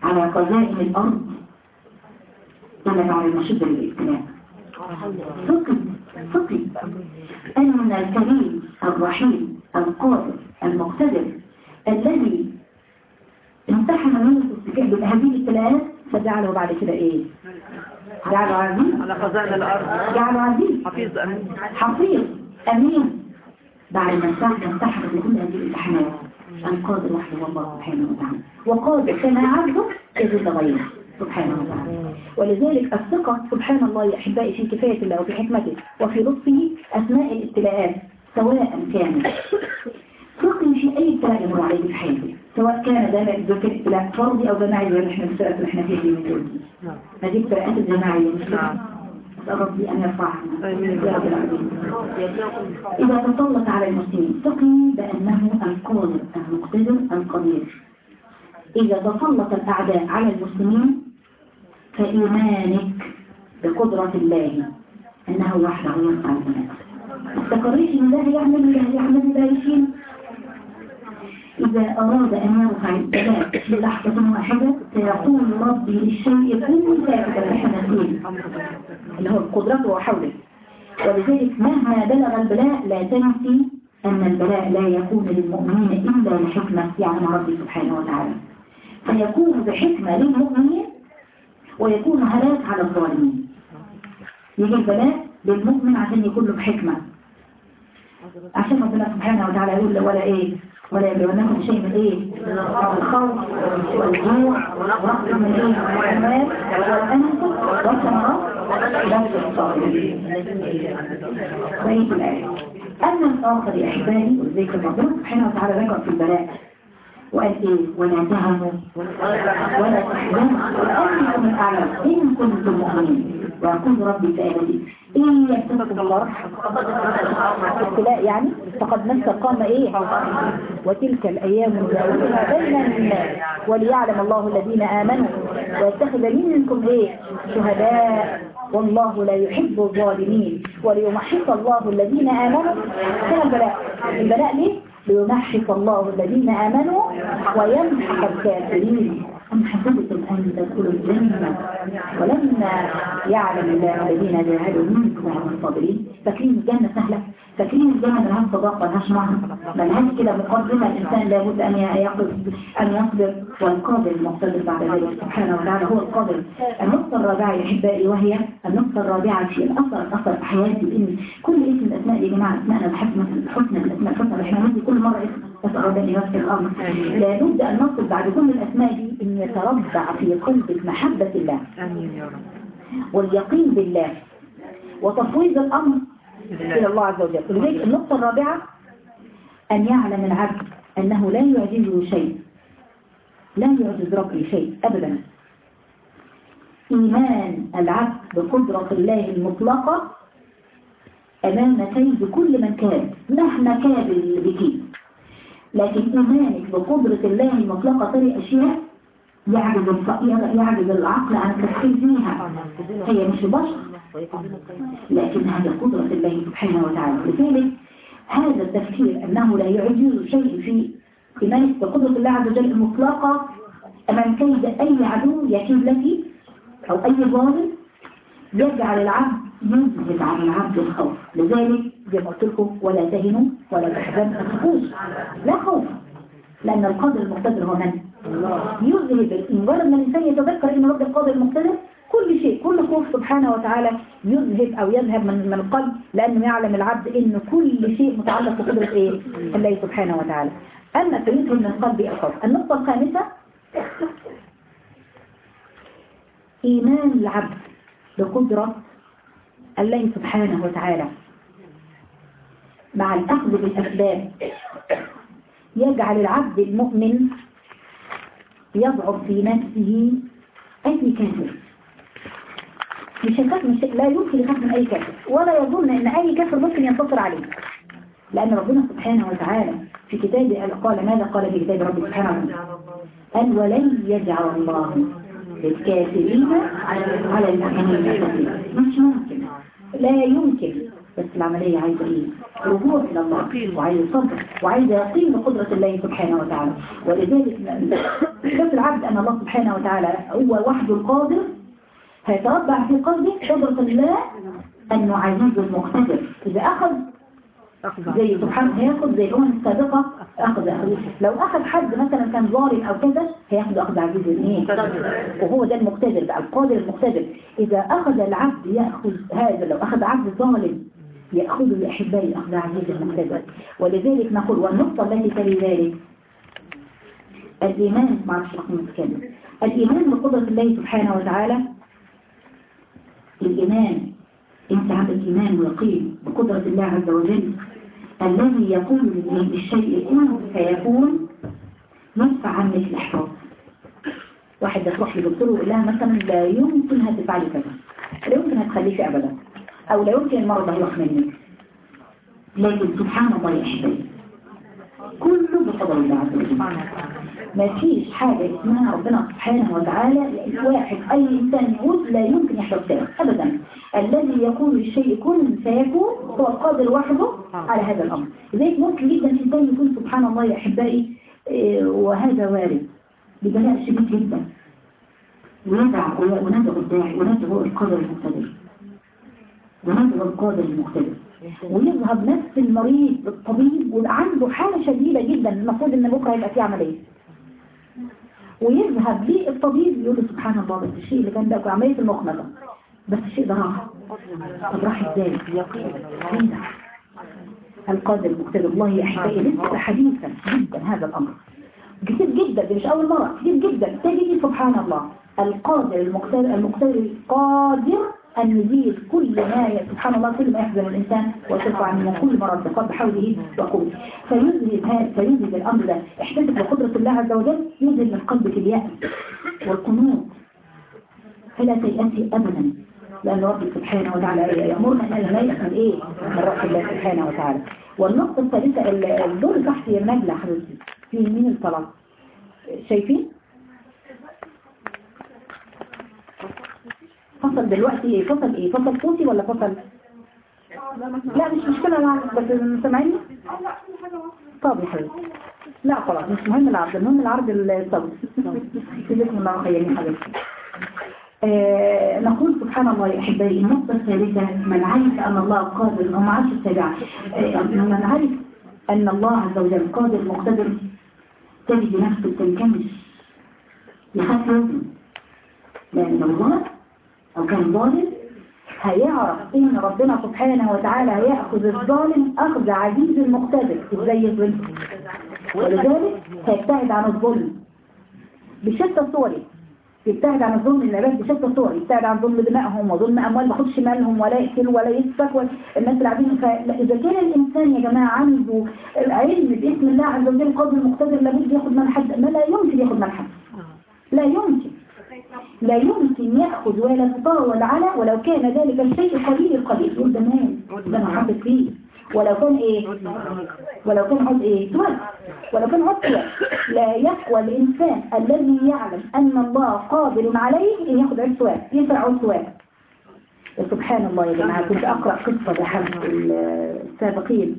على قذائم الأرض إلا بعد ما شد الابتلاء ثقي ثقي. أن الكريم الرحيم القادر المقتدر الذي امتحن يوسف بهذه الابتلاءات فجعله بعد كده إيه؟ جعله عزيز على خزائن الأرض. جعله عزيز حفيظ أمين. حفيظ أمين. بعد ما امتحن بكل هذه الامتحانات القادر وحده الله سبحانه وتعالى. وقادر كما عبده يزيد غيره سبحانه وتعالى. ولذلك الثقة سبحان الله يا أحبائي في كفاية الله وفي حكمته وفي لطفه أثناء الابتلاءات سواء كان ثقي في أي ابتلاء يمر عليه في حياته. سواء كان ده ابتلاء فردي أو جماعي زي ما إحنا الابتلاءات اللي إحنا فيها دي من دول نعم. هذه ابتلاءات الجماعية. مش؟ نعم. ربي أن العالمين. إذا تسلط على المسلمين ثقي بأنه القادر المقتدر القدير. إذا تسلط الأعداء على المسلمين فإيمانك بقدرة الله أنه وحده يرفع البنات استقريت من الله يعمل الله يعمل لا يشيل. إذا أراد أن يرفع البنات في لحظة واحدة سيقول ربي للشيء كن ثابتا إحنا فيه اللي هو القدرة وحوله. ولذلك مهما بلغ البلاء لا تنسي أن البلاء لا يكون للمؤمنين إلا لحكمة يعلم ربي سبحانه وتعالى. فيكون بحكمة للمؤمنين ويكون هلاك على الظالمين. يجي البلاء للمؤمن عشان يكون له بحكمة. عشان ربنا سبحانه وتعالى يقول ولا إيه؟ ولا يبلونكم شيء من إيه؟ الخوف والجوع ونقص من إيه من الاموال والانفس والثمرات بقية الآية أما الآخر يا أحبائي وذلك ربنا سبحانه وتعالى ذكر في البلاء. وقال إيه؟ ولا تهنوا ولا تحزنوا وأنتم الأعلم إن كنتم مؤمنين. ويقول ربي سائلتي إن ابتلاء يعني فقد مس قام إيه؟ وتلك الأيام نداولها بين الناس وليعلم الله الذين آمنوا ويتخذ منكم إيه؟ شهداء. والله لا يحب الظالمين. وليمحص الله الذين آمنوا. كان البلاء. البلاء ليه؟ ليمحص الله الذين آمنوا ويمحق الكافرين. أم حسبتم أن تدخلوا الجنة ولما يعلم الله الذين جاهدوا منكم وهم الصابرين فاكرين الجنة سهلة. فاكرين الجنة ملهاش صداقة ملهاش معنى ملهاش كده مقدمة الإنسان لابد أن يصبر والقادر المقتدر بعد ذلك. سبحانه وتعالى هو القادر النقطة الرابعة يا أحبائي وهي النقطة الرابعة في الأثر أثر في حياتي. إن كل اسم الأسماء يا جماعة أسماءنا الحسنى الحسنى الأسماء الحسنى إحنا ندي كل مرة اسم ربنا يوفق الأمر. لابد أن نصل بعد كل الأسماء دي أن يتربع في قلبك محبة الله آمين يا رب. واليقين بالله. وتفويض الأمر إلى الله عز وجل. ولذلك النقطة الرابعة أن يعلم العبد أنه لا يعجزه شيء. لا يعجز ربي شيء. أبدا. إيمان العبد بقدرة الله المطلقة أمام كيد كل من كاد مهما كاد اللي بكيد لكن إيمانك بقدرة الله المطلقة تري أشياء يعجز يعجز العقل عن التفكير فيها هي مش بشر. لكن هذا قدرة الله سبحانه وتعالى. لذلك هذا التفكير أنه لا يعجز شيء في إيمانك بقدرة الله عز وجل المطلقة أمام كيد أي عدو يكيد لك أو أي ظالم يجعل العبد يذهب عن العبد الخوف. لذلك زي ما قلت لكم ولا تهنوا ولا تحزنوا. لا خوف. لأن القادر المقتدر هو من؟ يذهب مجرد ما الإنسان يتذكر أن رب القادر المقتدر. كل شيء كل خوف سبحانه وتعالى يذهب أو يذهب من من القلب لأنه يعلم العبد أن كل شيء متعلق بقدرة إيه؟ الله سبحانه وتعالى. أما فيذهب من القلب الخوف النقطة الخامسة إيمان العبد بقدرة الله سبحانه وتعالى. مع الأخذ بالأسباب يجعل العبد المؤمن يضعف في نفسه أي كافر. مش هيخاف مش لا يمكن يخاف من أي كافر ولا يظن أن أي كافر ممكن ينتصر عليه. لأن ربنا سبحانه وتعالى في كتابه قال ماذا؟ قال في كتاب ربي سبحانه وتعالى. قال ولن يجعل الله للكافرين على المؤمنين. مش ممكن. لا يمكن. بس العملية عايزة إيه؟ رجوع إلى الله وعايزة صبر وعايزة يقين بقدرة الله سبحانه وتعالى. ولذلك شوف العبد أن الله سبحانه وتعالى هو وحده القادر هيتربع في قلبه قدرة الله انه عزيز مقتدر إذا أخذ زي سبحانه هياخد زي الأمم السابقة أخذ أخذ. لو أخذ حد مثلا كان ظالم أو كذا هياخد أخذ عزيز إيه وهو ده المقتدر بقى القادر المقتدر. إذا أخذ العبد يأخذ هذا لو أخذ عبد ظالم يأخذه لأحبائي أخذ عزيز المقتدر ولذلك نقول والنقطة التي تلي ذلك الإيمان ما عرفش رقم متكلم الإيمان بقدرة الله سبحانه وتعالى. الإيمان إنت عندك ايمان ويقين بقدرة الله عز وجل. الذي يقول للشيء كن فيكون يدفع عنك الاحباط واحد تروح لدكتور ويقول لها مثلا لا يمكن هتفعلي كذا لا يمكن هتخليكي ابدا. أو لا يمكن المرض هيروح منك لكن سبحان الله احبابي كله بقدر الله عز وجل. ما فيش حاجة اسمها ربنا سبحانه وتعالى واحد أي إنسان يقول لا يمكن يحدث ذلك أبدا. الذي يقول الشيء كن فيكون هو القادر وحده على هذا الأمر. لذلك ممكن جدا إنسان يكون سبحان الله يا أحبائي وهذا وارد. ببلاء شديد جدا. وندع وندعو الداعي وندعو القادر المقتدر. وندعو القادر المقتدر ويذهب نفس المريض الطبيب ويبقى عنده حالة شديدة جدا المفروض إن بكرة يبقى فيه عملية. ويذهب ليه الطبيب يقول له سبحان الله بس الشيء اللي كان ده عملية المخنقة. بس الشيء ده راح. طب راح إزاي؟ يقين. القادر المقتدر الله يا أحبائي لسه حديثا جدا هذا الأمر. كتير جدا دي مش أول مرة. كتير جدا. تجد سبحان الله القادر المقتدر المقتدر القادر أن يزيل كل ما سبحان الله كل ما يحزن الإنسان ويرفع من كل مرض بحوله وقوته. فيذهب هذا فيذهب الأمر ده. إحساسك بقدرة الله عز وجل؟ يذهب من قلبك اليأس والقنوط. فلا تيأسي أبدا. لأن ربي سبحانه وتعالى. يأمرنا أن لا يأس من إيه من رب الله سبحانه وتعالى. والنقطة الثالثة ال- الدور تحت النجلة حضرتك. في يمين الصلاة شايفين؟ فصل دلوقتي فصل إيه؟ فصل صوتي ولا فصل؟ لا مش مشكلة العرض بس سامعني طب يا حبيبي. لا خلاص مش مهم العرض المهم العرض الصوت. جزاكم الله خير يا حبيبتي. آه نقول سبحان الله يا أحبائي النقطة الثالثة من عرف أن الله قادر أو معاش السابعة آه من عرف أن الله عز وجل قادر مقتدر تجد نفسه تنكمش. يخاف لأن الله أو كان ظالم؟ هيعرف إن ربنا سبحانه وتعالى هيأخذ الظالم أخذ عزيز المقتدر إزاي يظلم؟ ولذلك هيبتعد عن الظلم بشتى صوره يبتعد عن الظلم العباد بشتى صور يبتعد عن ظلم دمائهم وظلم أموال ما ياخدش مالهم ولا يقتل ولا يسفك ولا الناس اللي قاعدين فاذا كان الإنسان يا جماعة عنده العلم باسم الله عز وجل قادر مقتدر لابد ياخد مال حد ما لا يمكن ياخد مال حد. لا يمكن. لا يمكن يأخذ ولا يتطاول على ولو كان ذلك الشيء قليل القليل يقول ده ده أنا حاطط فيه ولو كان إيه؟ ولو كان عض إيه؟ سؤال ولو كان عض لا يقوى الإنسان الذي يعلم أن الله قادر عليه إن يأخذ عض سؤال ينفع عض سؤال سبحان الله يا جماعة. كنت أقرأ قصة لحد السابقين.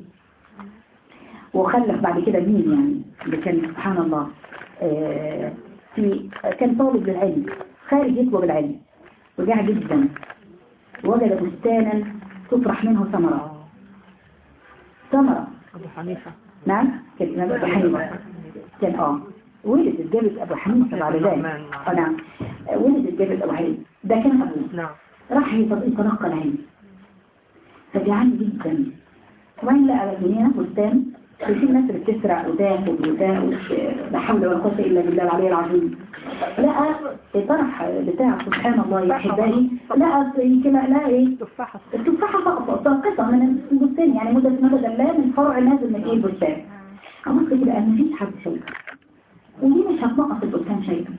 وخلف بعد كده مين يعني؟ اللي كان سبحان الله آه في كان طالب للعلم خارج يطلب العلم وجاع جدا وجد بستانا تطرح منه ثمرة. ثمرة. أبو حنيفة. نعم؟ كان الإمام أبو حنيفة. كان آه. ولد الجابت أبو حنيفة بعد ذلك. آه نعم. ولد الجابت أبو حنيفة. ده كان أبوه نعم. راح يتلقى العلم. فجعان جدا. وبعدين لقى الدنيا بستان. في الناس اللي بتسرق وتاخد وتاخد لا حول ولا قوة إلا بالله العلي العظيم. لقى طرح بتاع سبحان الله يا أحبائي. لقى كده لقى إيه؟ التفاحه فقط ساقطة من البستان يعني مدة مدى الله من فرع نازل من إيه البستان ابص كده قال مفيش حد شايفه ودي مش هتنقص البستان شايفه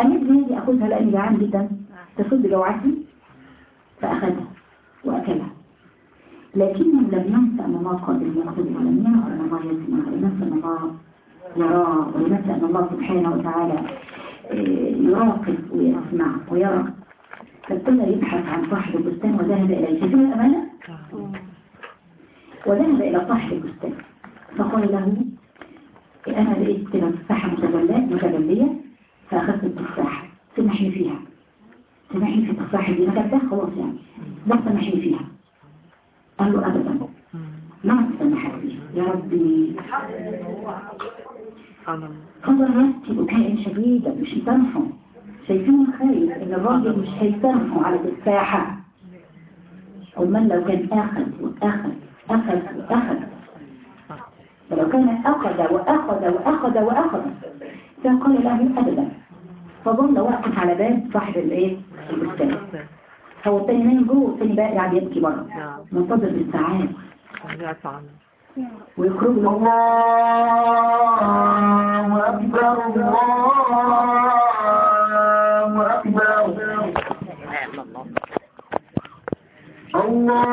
امد يدي اخدها لأني جعان جدا تسد جوعتي فأخذها وأكلها. لكنه لم ينسى أن الله قادر يقدر ولم يرى أن الله يسمع ولم ينسى أن الله يراه ولم ينسى أن الله سبحانه وتعالى يراقب ويسمع ويرى. فابتدى يبحث عن صاحب البستان وذهب إليه شايفين الأمانة وذهب إلى صاحب البستان. فقال له أنا لقيت تفاحة متجلية فأخذت التفاحة سمحني فيها. سمحني في التفاحة دي ما خلاص يعني. بس سمحني فيها. قال له أبدا. ما تسمح لي يا ربي. فضل يبكي بكاء شديدا مش يسامحه شايفين خايف إن الراجل مش هيسامحه على التفاحة أمال لو كان أخذ وأخذ أخذ وأخذ. ولو كان أخذ وأخذ وأخذ وأخذ. فقال له أبدا. فظل واقف على باب صاحب الايه البستان هو الثاني نايم جوه والثاني بقى قاعد يبكي بره منتظر بالساعات ويخرج له الله أكبر الله أكبر. الله